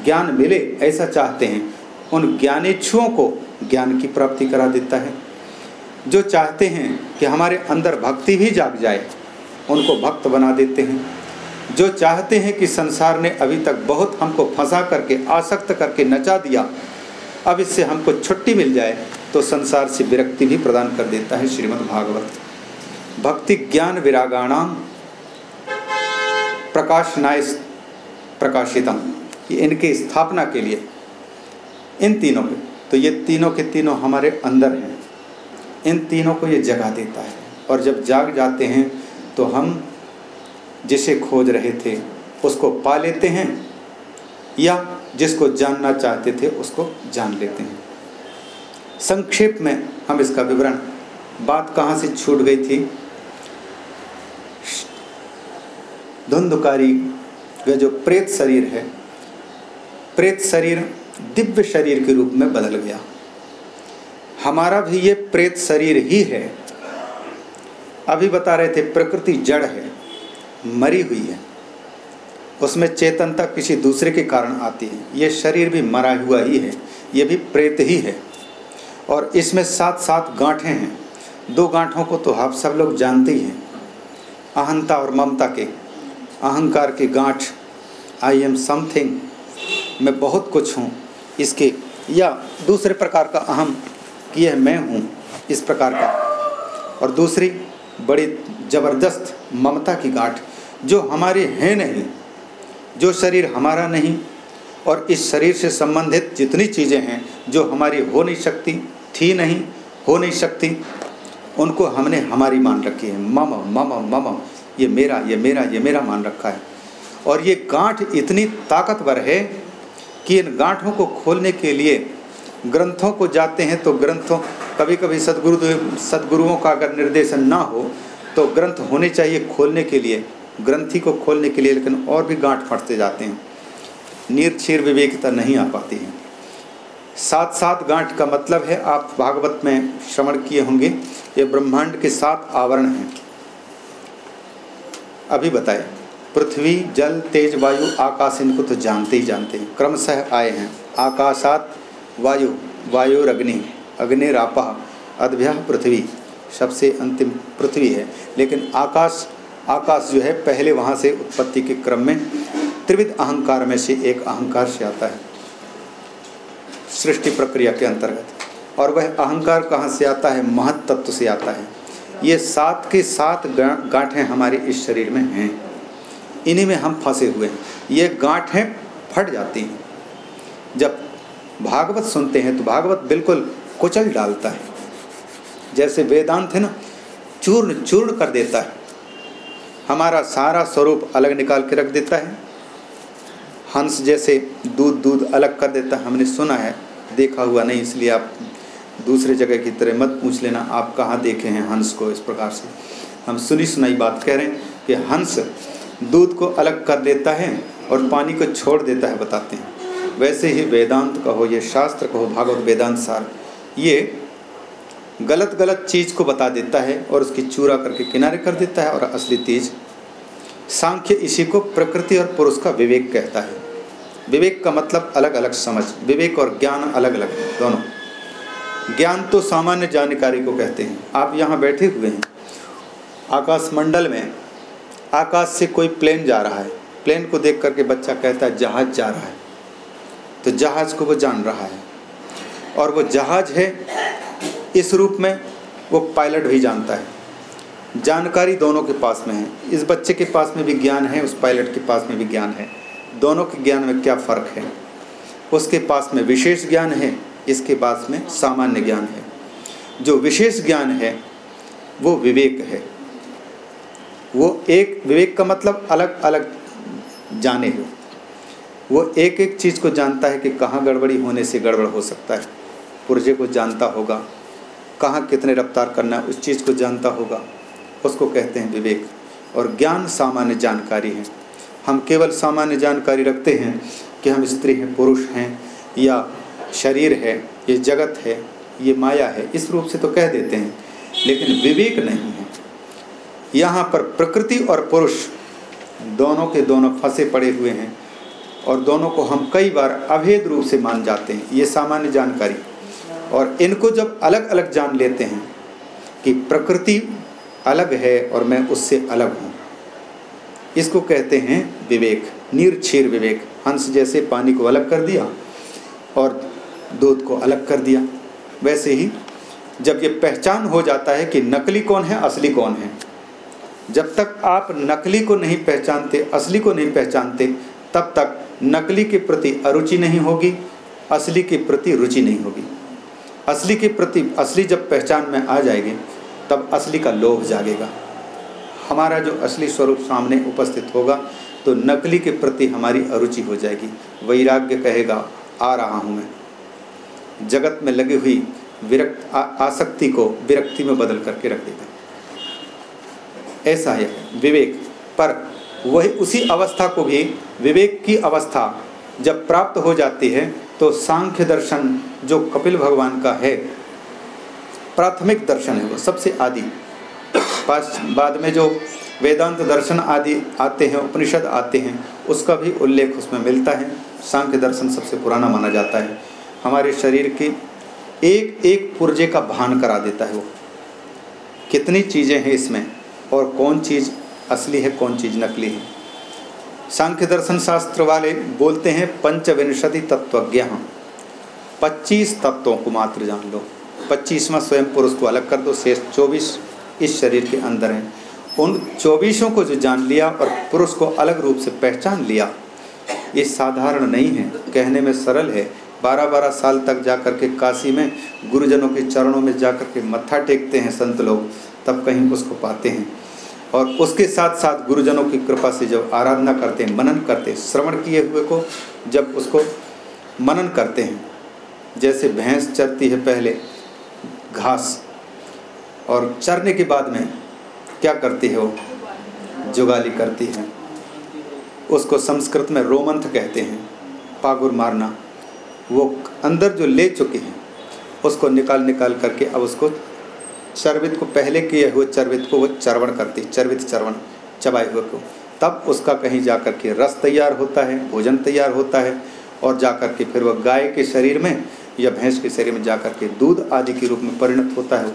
ज्ञान मिले ऐसा चाहते हैं उन ज्ञानेच्छुओं को ज्ञान की प्राप्ति करा देता है। जो चाहते हैं कि हमारे अंदर भक्ति भी जाग जाए, उनको भक्त बना देते हैं। जो चाहते हैं कि संसार ने अभी तक बहुत हमको फंसा करके, आसक्त करके नचा दिया, अब इससे हमको छुट्टी मिल जाए तो संसार से विरक्ति भी प्रदान कर देता है श्रीमद् भागवत। भक्ति ज्ञान विरागाणाम प्रकाश नाय प्रकाशितम। इनके स्थापना के लिए इन तीनों के तो ये तीनों के तीनों हमारे अंदर हैं। इन तीनों को ये जगा देता है। और जब जाग जाते हैं तो हम जिसे खोज रहे थे, उसको पा लेते हैं, या जिसको जानना चाहते थे, उसको जान लेते हैं। संक्षेप में हम इसका विवरण, बात कहाँ से छूट गई थी? धुंधकारी का जो प्रेत शरीर है, प्रेत शरीर दिव्य शरीर के रूप में बदल गया। हमारा भी ये प्रेत शरीर ही है। अभी बता रहे थे, प्रकृति जड़ है, मरी हुई है। उसमें चेतनता किसी दूसरे के कारण आती है। ये शरीर भी मरा हुआ ही है, ये भी प्रेत ही है। और इसमें सात सात गांठें हैं। दो गांठों को तो आप सब लोग जानते ही हैं। अहंता और ममता के, अहंकार की गांठ। आई एम समथिंग मैं बहुत कुछ हूँ। इसके या दूसरे प्रकार का अहम कि यह मैं हूँ इस प्रकार का। और दूसरी बड़ी ज़बरदस्त ममता की गांठ, जो हमारे हैं नहीं, जो शरीर हमारा नहीं, और इस शरीर से संबंधित जितनी चीज़ें हैं, जो हमारी हो नहीं सकती, थी नहीं, हो नहीं सकती, उनको हमने हमारी मान रखी है। मम मम मम, ये मेरा ये मेरा ये मेरा मान रखा है। और ये गांठ इतनी ताकतवर है कि इन गांठों को खोलने के लिए ग्रंथों को जाते हैं तो ग्रंथों कभी कभी सदगुरु, सदगुरुओं का अगर निर्देशन ना हो तो ग्रंथ होने चाहिए खोलने के लिए, ग्रंथि को खोलने के लिए, लेकिन और भी गांठ फटते जाते हैं। निर्क्षीर विवेकता नहीं आ पाती है। सात सात गांठ का मतलब है, आप भागवत में श्रवण किए होंगे, ये ब्रह्मांड के सात आवरण हैं। अभी बताए। पृथ्वी, जल, तेज, वायु, आकाश इनको तो जानते ही जानते हैं। क्रमशः आए हैं। आकाशात, वायु वायु अग्नि अग्निरापा, अद्भ्य पृथ्वी, सबसे अंतिम पृथ्वी है। लेकिन आकाश आकाश जो है, पहले वहाँ से उत्पत्ति के क्रम में त्रिविध अहंकार में से एक अहंकार से आता है। सृष्टि प्रक्रिया के अंतर्गत। और वह अहंकार कहाँ से आता है? महत तत्व से आता है। ये सात के सात गांठें हमारे इस शरीर में हैं। इन्हीं में हम फंसे हुए हैं। ये गांठें फट जाती हैं। जब भागवत सुनते हैं तो भागवत बिल्कुल कुचल डालता है। जैसे वेदांत है ना, चूर्ण चूर्ण कर देता है। हमारा सारा स्वरूप अलग निकाल के रख देता है। हंस जैसे दूध दूध अलग कर देता है। हमने सुना है, देखा हुआ नहीं, इसलिए आप दूसरे जगह की तरह मत पूछ लेना, आप कहाँ देखे हैं हंस को इस प्रकार से। हम सुनी सुनाई बात कह रहे हैं कि हंस दूध को अलग कर देता है और पानी को छोड़ देता है, बताते हैं। वैसे ही वेदांत कहो, ये शास्त्र कहो, भागवत वेदांत सार, ये गलत गलत चीज़ को बता देता है और उसकी चूरा करके किनारे कर देता है और असली चीज़ सांख्य इसी को प्रकृति और पुरुष का विवेक कहता है। विवेक का मतलब अलग अलग समझ, विवेक और ज्ञान अलग अलग है, दोनों। ज्ञान तो सामान्य जानकारी को कहते हैं। आप यहाँ बैठे हुए हैं आकाश मंडल में आकाश से कोई प्लेन जा रहा है। प्लेन को देख करके बच्चा कहता है, जहाज़ जा रहा है। तो जहाज़ को वो जान रहा है। और वो जहाज़ है, इस रूप में वो पायलट भी जानता है। जानकारी दोनों के पास में है। इस बच्चे के पास में भी ज्ञान है, उस पायलट के पास में भी ज्ञान है। दोनों के ज्ञान में क्या फ़र्क है? उसके पास में विशेष ज्ञान है, इसके पास में सामान्य ज्ञान है। जो विशेष ज्ञान है, वो विवेक है। वो एक विवेक का मतलब अलग अलग जाने हो। वो एक एक चीज़ को जानता है कि कहाँ गड़बड़ी होने से गड़बड़ हो सकता है। पुर्जे को जानता होगा, कहाँ कितने रफ्तार करना है, उस चीज़ को जानता होगा। उसको कहते हैं विवेक, और ज्ञान सामान्य जानकारी है। हम केवल सामान्य जानकारी रखते हैं कि हम स्त्री हैं, पुरुष हैं, या शरीर है, ये जगत है, ये माया है, इस रूप से तो कह देते हैं, लेकिन विवेक नहीं है। यहाँ पर प्रकृति और पुरुष दोनों के दोनों फंसे पड़े हुए हैं और दोनों को हम कई बार अभेद रूप से मान जाते हैं, ये सामान्य जानकारी। और इनको जब अलग अलग जान लेते हैं कि प्रकृति अलग है और मैं उससे अलग हूँ, इसको कहते हैं विवेक, निर्क्षीर विवेक। हंस जैसे पानी को अलग कर दिया और दूध को अलग कर दिया। वैसे ही जब ये पहचान हो जाता है कि नकली कौन है, असली कौन है जब तक आप नकली को नहीं पहचानते, असली को नहीं पहचानते, तब तक नकली के प्रति अरुचि नहीं होगी, असली के प्रति रुचि नहीं होगी। असली के प्रति, असली जब पहचान में आ जाएगी, तब असली का लोभ जागेगा। हमारा जो असली स्वरूप सामने उपस्थित होगा तो नकली के प्रति हमारी अरुचि हो जाएगी। वैराग्य कहेगा, आ रहा हूँ मैं। जगत में लगी हुई विरक्त आसक्ति को विरक्ति में बदल करके रख देता ऐसा है। विवेक। पर वही उसी अवस्था को भी, विवेक की अवस्था जब प्राप्त हो जाती है तो सांख्य दर्शन जो कपिल भगवान का है, प्राथमिक दर्शन है वो, सबसे आदि। बाद में जो वेदांत दर्शन आदि आते हैं, उपनिषद आते हैं, उसका भी उल्लेख उसमें मिलता है। सांख्य दर्शन सबसे पुराना माना जाता है। हमारे शरीर के एक एक पुर्जे का भान करा देता है वो। कितनी चीज़ें हैं इसमें। और कौन चीज़ असली है, कौन चीज़ नकली है। सांख्य दर्शन शास्त्र वाले बोलते हैं, पंचविंशति तत्वज्ञ। पच्चीस तत्वों को मात्र जान लो। पच्चीसवा स्वयं पुरुष को अलग कर दो, शेष चौबीस इस शरीर के अंदर हैं। उन चौबीसों को जो जान लिया और पुरुष को अलग रूप से पहचान लिया, ये साधारण नहीं है, कहने में सरल है। बारह बारह साल तक जा कर के काशी में, गुरुजनों के चरणों में जा कर के मत्था टेकते हैं संत लोग। तब कहीं उसको पाते हैं। और उसके साथ साथ गुरुजनों की कृपा से जब आराधना करते हैं, मनन करते हैं, श्रवण किए हुए को जब उसको मनन करते हैं, जैसे भैंस चरती है पहले घास और चरने के बाद में क्या करती है वो? जुगाली करती है। उसको संस्कृत में रोमंथ कहते हैं, पागुर मारना। वो अंदर जो ले चुके हैं, उसको निकाल निकाल करके अब उसको चरवित को पहले किए हुए चर्वित को वो चरवण करती चर्वित चरवण चबाए हुए को। तब उसका कहीं जा कर के रस तैयार होता है, भोजन तैयार होता है और जा कर के फिर वह गाय के शरीर में या भैंस के शरीर में जा कर के दूध आदि के रूप में परिणत होता है।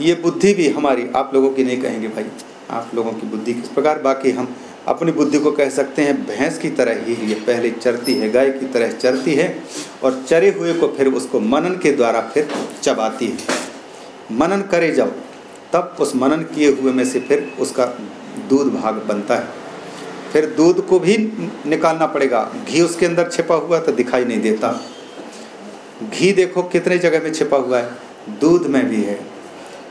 ये बुद्धि भी हमारी आप लोगों की नहीं कहेंगे भाई। आप लोगों की बुद्धि किस प्रकार? बाकी हम अपनी बुद्धि को कह सकते हैं, भैंस की तरह ही ये पहले चरती है, गाय की तरह चरती है और चरे हुए को फिर उसको मनन के द्वारा फिर चबाती है। मनन करे जब, तब उस मनन किए हुए में से फिर उसका दूध भाग बनता है। फिर दूध को भी निकालना पड़ेगा। घी उसके अंदर छिपा हुआ तो दिखाई नहीं देता। घी देखो कितने जगह में छिपा हुआ है। दूध में भी है।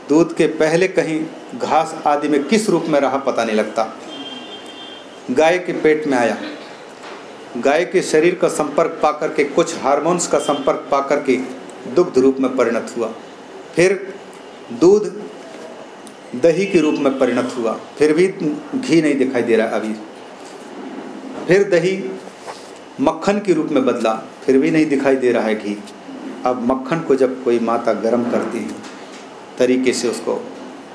दूध के पहले कहीं घास आदि में किस रूप में रहा पता नहीं लगता। गाय के पेट में आया। गाय के शरीर का संपर्क पाकर के, कुछ हार्मोन्स का संपर्क पाकर के दुग्ध रूप में परिणत हुआ। फिर दूध दही के रूप में परिणत हुआ। फिर भी घी नहीं दिखाई दे रहा अभी। फिर दही मक्खन के रूप में बदला। फिर भी नहीं दिखाई दे रहा है घी। अब मक्खन को जब कोई माता गर्म करती है, तरीके से उसको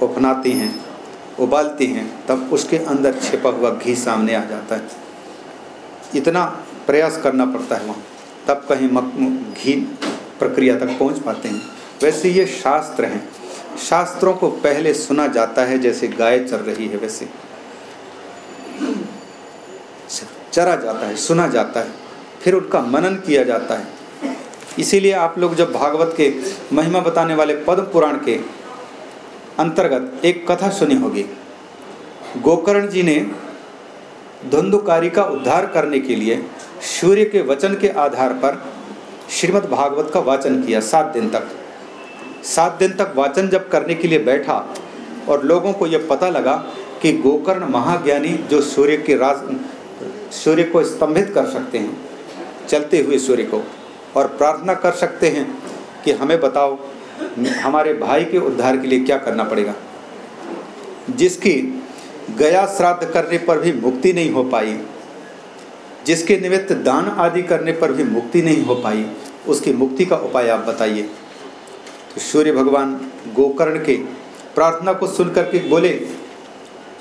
उपनाती हैं उबालती हैं, तब उसके अंदर छिपा हुआ घी सामने आ जाता है। इतना प्रयास करना पड़ता है वहाँ, तब कहीं मक, घी प्रक्रिया तक पहुँच पाते हैं। वैसे ये शास्त्र हैं। शास्त्रों को पहले सुना जाता है, जैसे गाय चल रही है वैसे। चरा जाता है, सुना जाता है, फिर उनका मनन किया जाता है। इसीलिए आप लोग जब भागवत के महिमा बताने वाले पद्म पुराण के अंतर्गत एक कथा सुनी होगी। गोकर्ण जी ने धुंधुकारी का उद्धार करने के लिए सूर्य के वचन के आधार पर श्रीमद् भागवत का वाचन किया सात दिन तक। सात दिन तक वाचन जब करने के लिए बैठा और लोगों को यह पता लगा कि गोकर्ण महाज्ञानी जो सूर्य के राज, सूर्य को स्तंभित कर सकते हैं, चलते हुए सूर्य को और प्रार्थना कर सकते हैं कि हमें बताओ हमारे भाई के उद्धार के लिए क्या करना पड़ेगा? जिसकी गया श्राद्ध करने पर भी मुक्ति नहीं हो पाई, जिसके निमित्त दान आदि करने पर भी मुक्ति नहीं हो पाई, उसकी मुक्ति का उपाय आप बताइए। तो सूर्य भगवान गोकर्ण के प्रार्थना को सुनकर के बोले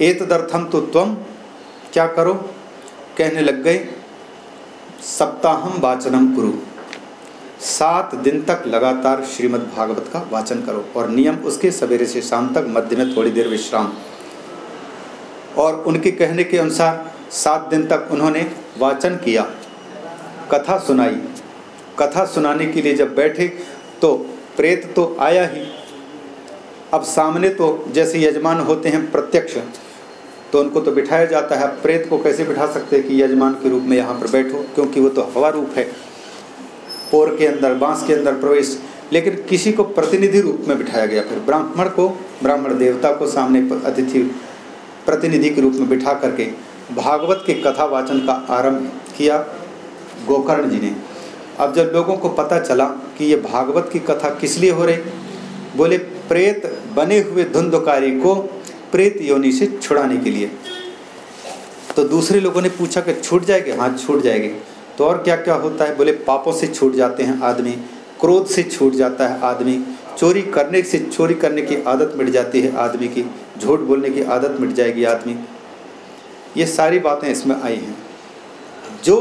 एतदर्थम तो तुम क्या करो? कहने लग गए सप्ताहम वाचनम कुरु। सात दिन तक लगातार श्रीमद् भागवत का वाचन करो और नियम उसके सवेरे से शाम तक मध्य में थोड़ी देर विश्राम। और उनके कहने के अनुसार सात दिन तक उन्होंने वाचन किया। कथा सुनाई। कथा सुनाने के लिए जब बैठे तो प्रेत तो आया ही। अब सामने तो जैसे यजमान होते हैं प्रत्यक्ष तो उनको तो बिठाया जाता है। प्रेत को कैसे बिठा सकते हैं कि यजमान के रूप में यहाँ पर बैठो? क्योंकि वो तो हवा रूप है। पोर के अंदर, बाँस के अंदर प्रवेश। लेकिन किसी को प्रतिनिधि रूप में बिठाया गया। फिर ब्राह्मण को, ब्राह्मण देवता को सामने अतिथि, प्रतिनिधि के रूप में बिठा करके भागवत के कथा वाचन का आरंभ किया गोकर्ण जी ने। अब जब लोगों को पता चला कि ये भागवत की कथा किस लिए हो रही, बोले, प्रेत बने हुए धुंधकारी को प्रेत योनि से छुड़ाने के लिए। तो दूसरे लोगों ने पूछा कि छूट जाएँगे? हाँ छूट जाएँगे। तो और क्या क्या होता है? बोले, पापों से छूट जाते हैं आदमी, क्रोध से छूट जाता है आदमी, चोरी करने से, चोरी करने की आदत मिट जाती है आदमी की, झूठ बोलने की आदत मिट जाएगी आदमी। ये सारी बातें इसमें आई हैं। जो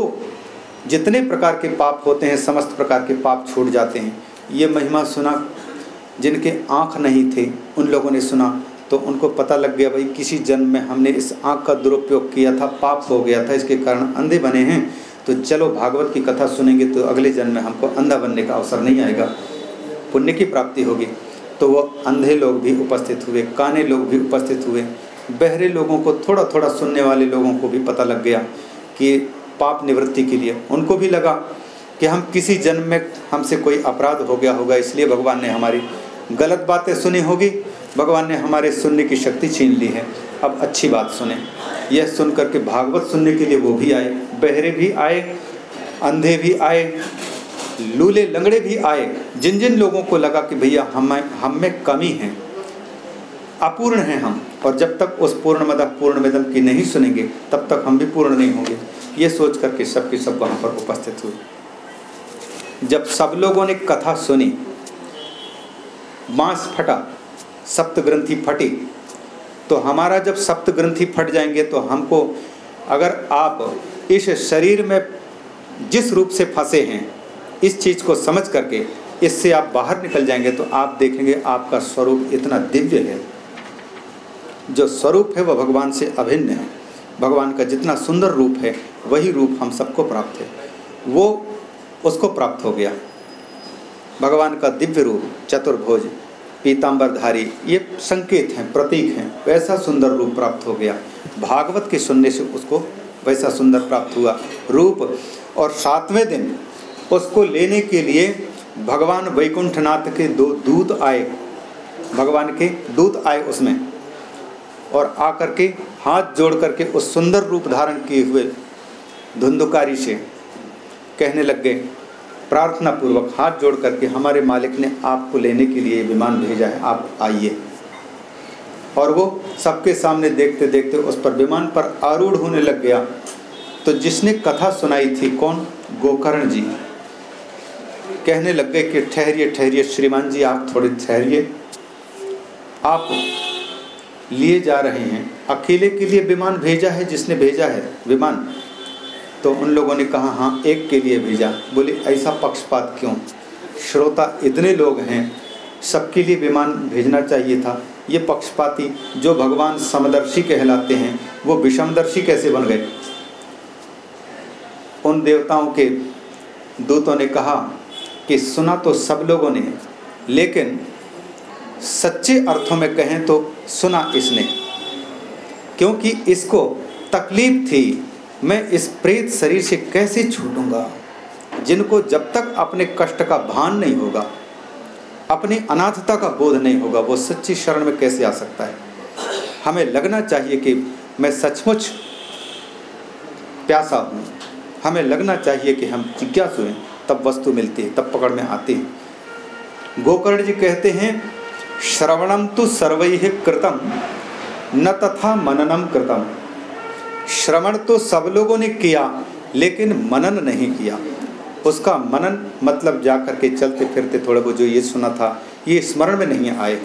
जितने प्रकार के पाप होते हैं, समस्त प्रकार के पाप छूट जाते हैं। ये महिमा सुना, जिनके आँख नहीं थे, उन लोगों ने सुना तो उनको पता लग गया भाई, किसी जन्म में हमने इस आँख का दुरुपयोग किया था, पाप हो गया था, इसके कारण अंधे बने हैं। तो चलो भागवत की कथा सुनेंगे तो अगले जन्म में हमको अंधा बनने का अवसर नहीं आएगा। पुण्य की प्राप्ति होगी। तो वो अंधे लोग भी उपस्थित हुए, काने लोग भी उपस्थित हुए। बहरे लोगों को थोड़ा थोड़ा सुनने वाले लोगों को भी पता लग गया कि पाप निवृत्ति के लिए। उनको भी लगा कि हम किसी जन्म में हमसे कोई अपराध हो गया होगा, इसलिए भगवान ने हमारी गलत बातें सुनी होगी। भगवान ने हमारे सुनने की शक्ति छीन ली है। अब अच्छी बात सुने। यह सुन करके भागवत सुनने के लिए वो भी आए, बहरे भी आए, अंधे भी आए, लूले लंगड़े भी आए। जिन जिन लोगों को लगा कि भैया हम हम में कमी है, अपूर्ण हैं हम, और जब तक उस पूर्ण मद पूर्ण मिदम की नहीं सुनेंगे, तब तक हम भी पूर्ण नहीं होंगे। ये सोच करके सबके सब वहाँ पर उपस्थित हुए। जब सब लोगों ने कथा सुनी मांस फटा सप्त ग्रंथि फटी तो हमारा जब सप्त ग्रंथि फट जाएँगे तो हमको अगर आप इस शरीर में जिस रूप से फंसे हैं, इस चीज़ को समझ करके इससे आप बाहर निकल जाएँगे तो आप देखेंगे आपका स्वरूप इतना दिव्य है। जो स्वरूप है, वह भगवान से अभिन्न है। भगवान का जितना सुंदर रूप है, वही रूप हम सबको प्राप्त है। वो उसको प्राप्त हो गया। भगवान का दिव्य रूप, चतुर्भुज। पीताम्बरधारी ये संकेत हैं, प्रतीक हैं, वैसा सुंदर रूप प्राप्त हो गया। भागवत के सुनने से उसको वैसा सुंदर प्राप्त हुआ। रूप और सातवें दिन उसको लेने के लिए भगवान वैकुंठनाथ के दो दूत आए। भगवान के दूत आए उसमें और आकर के हाथ जोड़ करके उस सुंदर रूप धारण किए हुए धुंधुकारी से कहने लग गए प्रार्थना पूर्वक हाथ जोड़ करके हमारे मालिक ने आपको लेने के लिए विमान भेजा है, आप आइए। और वो सबके सामने देखते देखते उस पर विमान पर आरूढ़ होने लग गया। तो जिसने कथा सुनाई थी, कौन? गोकर्ण जी। कहने लग गए कि, ठहरिए ठहरिए, श्रीमान जी, आप थोड़े ठहरिए। आप लिए जा रहे हैं। अकेले के लिए विमान भेजा है, जिसने भेजा है? विमान तो उन लोगों ने कहा हाँ एक के लिए भेजा। बोले, ऐसा पक्षपात क्यों? श्रोता इतने लोग हैं, सबके लिए विमान भेजना चाहिए था। ये पक्षपाती जो भगवान समदर्शी कहलाते हैं, वो विषमदर्शी कैसे बन गए? उन देवताओं के दूतों ने कहा कि, सुना तो सब लोगों ने, लेकिन सच्चे अर्थों में कहें तो सुना इसने, क्योंकि इसको तकलीफ़ थी मैं इस प्रेत शरीर से कैसे छूटूँगा, जिनको जब तक अपने कष्ट का भान नहीं होगा, अपनी अनाथता का बोध नहीं होगा, वो सच्ची शरण में कैसे आ सकता है? हमें लगना चाहिए कि मैं सचमुच प्यासा हूँ। हमें लगना चाहिए कि हम जिज्ञासु हैं, तब वस्तु मिलती है, तब पकड़ में आती है। गोकर्ण जी कहते हैं श्रवणम तो सर्व कृतम, न तथा मननम कृतम। श्रवण तो सब लोगों ने किया, लेकिन मनन नहीं किया। उसका मनन मतलब जा कर के चलते फिरते थोड़े बहुत जो ये सुना था, ये स्मरण में नहीं आए।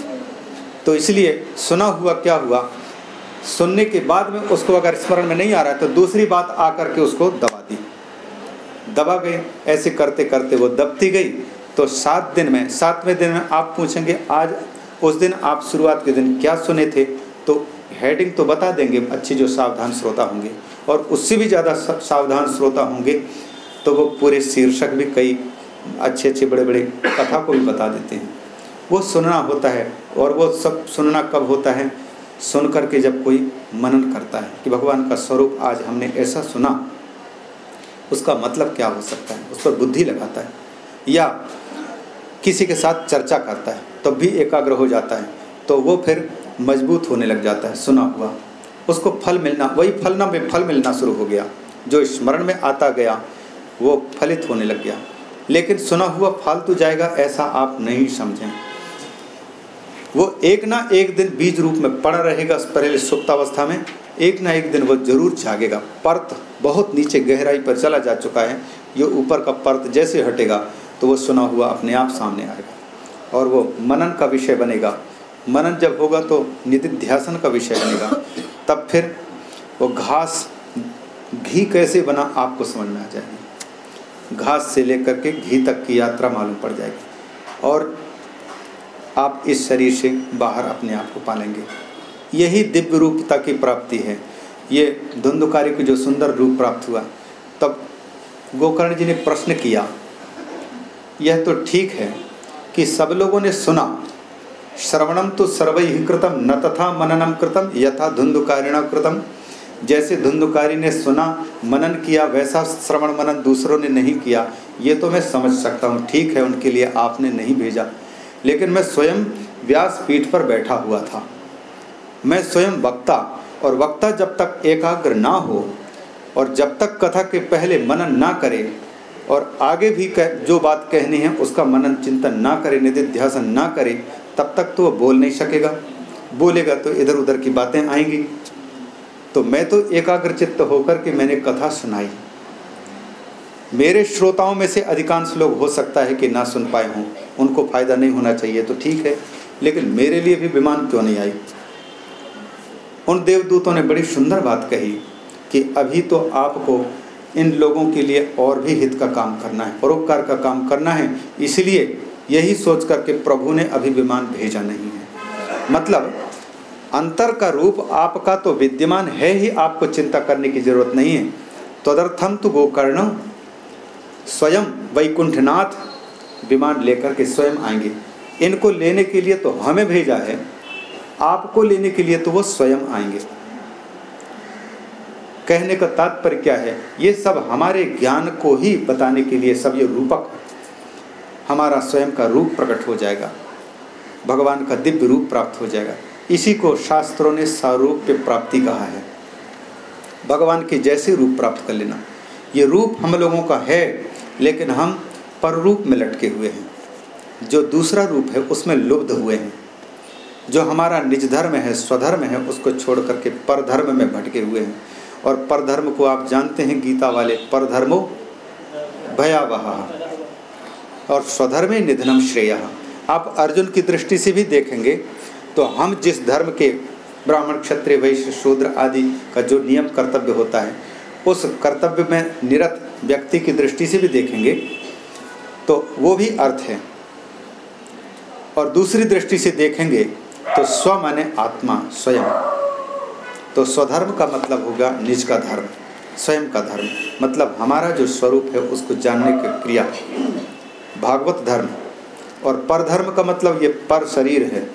तो इसलिए सुना हुआ क्या हुआ? सुनने के बाद में उसको अगर स्मरण में नहीं आ रहा है तो दूसरी बात आकर के उसको दबा दी। दबा गए, ऐसे करते करते वो दबती गई। तो सात दिन में, सातवें दिन में आप पूछेंगे, आज उस दिन आप शुरुआत के दिन क्या सुने थे? तो हेडिंग तो बता देंगे, अच्छे जो सावधान श्रोता होंगे। और उससे भी ज़्यादा सावधान श्रोता होंगे तो वो पूरे शीर्षक भी कई अच्छे अच्छे बड़े बड़े कथा को भी बता देते हैं। वो सुनना होता है, और वो सब सुनना कब होता है सुन करके जब कोई मनन करता है कि भगवान का स्वरूप आज हमने ऐसा सुना, उसका मतलब क्या हो सकता है? उस पर बुद्धि लगाता है, या किसी के साथ चर्चा करता है, तब तो भी एकाग्र हो जाता है तो वो फिर मज़बूत होने लग जाता है। सुना हुआ। उसको फल मिलना, वही फल ना में फल मिलना शुरू हो गया। जो स्मरण में आता गया, वो फलित होने लग गया। लेकिन सुना हुआ फालतू जाएगा ऐसा आप नहीं समझें। वो एक ना एक दिन बीज रूप में पड़ा रहेगा पहले सुप्तावस्था में। एक ना एक दिन वो ज़रूर जागेगा। परत बहुत नीचे गहराई पर चला जा चुका है। ये ऊपर का परत जैसे हटेगा तो वो सुना हुआ अपने आप सामने आएगा। और वो मनन का विषय बनेगा। मनन जब होगा तो निधिध्यासन का विषय बनेगा। तब फिर वो घास घी कैसे बना आपको समझ में आ जाएगी। घास से लेकर के घी तक की यात्रा मालूम पड़ जाएगी। और आप इस शरीर से बाहर अपने आप को पालेंगे। यही दिव्य रूपता की प्राप्ति है। ये धुंधुकारी को जो सुंदर रूप प्राप्त हुआ, तब गोकर्ण जी ने प्रश्न किया, यह तो ठीक है कि सब लोगों ने सुना श्रवणम तो सर्व ही कृतम न तथा मननम कृतम यथा धुंधुकारिण कृतम जैसे धुंधुकारी ने सुना मनन किया वैसा श्रवण मनन दूसरों ने नहीं किया। ये तो मैं समझ सकता हूँ ठीक है उनके लिए आपने नहीं भेजा। लेकिन मैं स्वयं व्यास पीठ पर बैठा हुआ था। मैं स्वयं वक्ता और वक्ता जब तक एकाग्र ना हो और जब तक कथा के पहले मनन ना करे और आगे भी कह, जो बात कहनी है उसका मनन चिंतन ना करे निधि निधिध्यासन ना करे तब तक तो वो बोल नहीं सकेगा। बोलेगा तो इधर उधर की बातें आएँगी। तो मैं तो एकाग्र चित्त होकर के मैंने कथा सुनाई। मेरे श्रोताओं में से अधिकांश लोग हो सकता है कि ना सुन पाए हों। उनको फ़ायदा नहीं होना चाहिए तो ठीक है, लेकिन मेरे लिए भी विमान क्यों नहीं आई? उन देवदूतों ने बड़ी सुंदर बात कही कि अभी तो आपको इन लोगों के लिए और भी हित का काम करना है, परोपकार का काम करना है। इसलिए यही सोच करके प्रभु ने अभी विमान भेजा नहीं है। मतलब अंतर का रूप आपका तो विद्यमान है ही, आपको चिंता करने की ज़रूरत नहीं है। तदर्थम तो गोकर्ण, स्वयं वैकुंठनाथ विमान लेकर के स्वयं आएँगे। इनको लेने के लिए तो हमें भेजा है, आपको लेने के लिए तो वो स्वयं आएँगे। कहने का तात्पर्य क्या है? ये सब हमारे ज्ञान को ही बताने के लिए सब ये रूपक हमारा स्वयं का रूप प्रकट हो जाएगा। भगवान का दिव्य रूप प्राप्त हो जाएगा। इसी को शास्त्रों ने सारूप्य प्राप्ति कहा है। भगवान के जैसे रूप प्राप्त कर लेना। ये रूप हम लोगों का है, लेकिन हम पर रूप में लटके हुए हैं। जो दूसरा रूप है, उसमें लुब्ध हुए हैं। जो हमारा निज धर्म है, स्वधर्म है, उसको छोड़ करके परधर्म में भटके हुए हैं। और परधर्म को आप जानते हैं, गीता वाले परधर्मो भयावह। और स्वधर्मे निधनम श्रेय। आप अर्जुन की दृष्टि से भी देखेंगे तो हम जिस धर्म के ब्राह्मण, क्षत्रिय, वैश्य, शूद्र आदि का जो नियम कर्तव्य होता है, उस कर्तव्य में निरत व्यक्ति की दृष्टि से भी देखेंगे तो वो भी अर्थ है। और दूसरी दृष्टि से देखेंगे तो स्व माने आत्मा, स्वयं। तो स्वधर्म का मतलब होगा निज का धर्म, स्वयं का धर्म। मतलब हमारा जो स्वरूप है, उसको जानने की क्रिया। भागवत धर्म। और पर धर्म का मतलब ये पर शरीर है।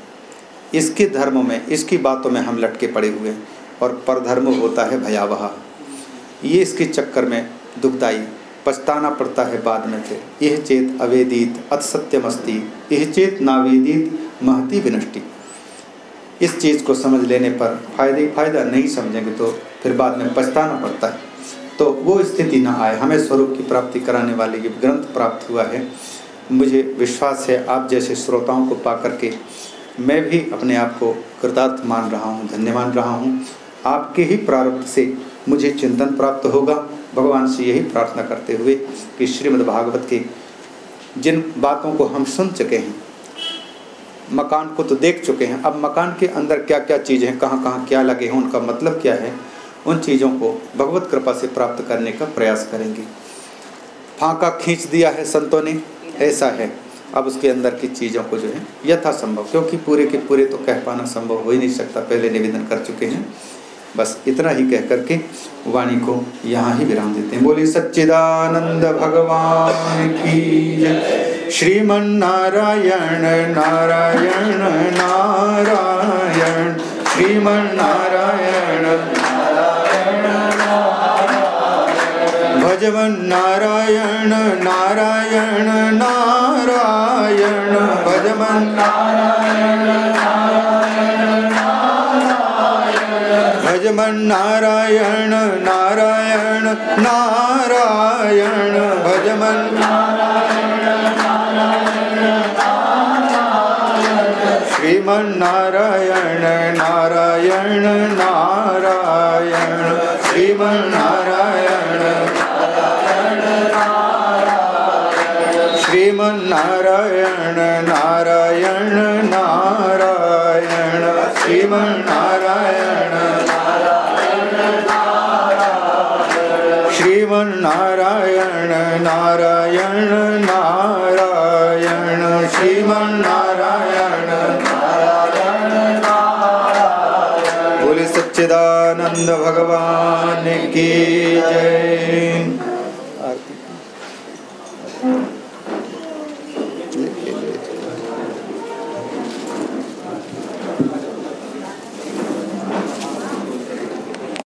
इसके धर्म में, इसकी बातों में हम लटके पड़े हुए और धर्म होता है भयावह। ये इसके चक्कर में दुखदाई पछताना पड़ता है बाद में फिर। यह चेत अवेदित अतसत्यमस्ती, यह चेत नावेदित महती विनष्टि। इस चीज़ को समझ लेने पर फ़ायदे फ़ायदा नहीं समझेंगे तो फिर बाद में पछताना पड़ता है। तो वो स्थिति ना आए। हमें स्वरूप की प्राप्ति कराने वाले ये ग्रंथ प्राप्त हुआ है। मुझे विश्वास है आप जैसे श्रोताओं को पा करके मैं भी अपने आप को कृतार्थ मान रहा हूँ धन्य मान रहा हूँ। आपके ही प्रारब्ध से मुझे चिंतन प्राप्त होगा। भगवान से यही प्रार्थना करते हुए कि श्रीमद् भागवत के जिन बातों को हम सुन चुके हैं, मकान को तो देख चुके हैं, अब मकान के अंदर क्या क्या चीज़ें हैं कहाँ कहाँ क्या लगे हैं, उनका मतलब क्या है, उन चीज़ों को भगवत कृपा से प्राप्त करने का प्रयास करेंगे। फांका खींच दिया है संतों ने ऐसा है। अब उसके अंदर की चीज़ों को जो है, यथासंभव, क्योंकि पूरे के पूरे तो कह पाना संभव हो ही नहीं सकता, पहले निवेदन कर चुके हैं। बस इतना ही कह करके वाणी को यहाँ ही विराम देते हैं। बोले, सच्चिदानंद भगवान की श्रीमन नारायण नारायण नारायण। श्रीमन नारायण भजवन नारायण नारायण नारायण। मन भज मन नारायण नारायण नारायण। भज मन श्रीमन नारायण नारायण। नारायण श्रीमन नारायण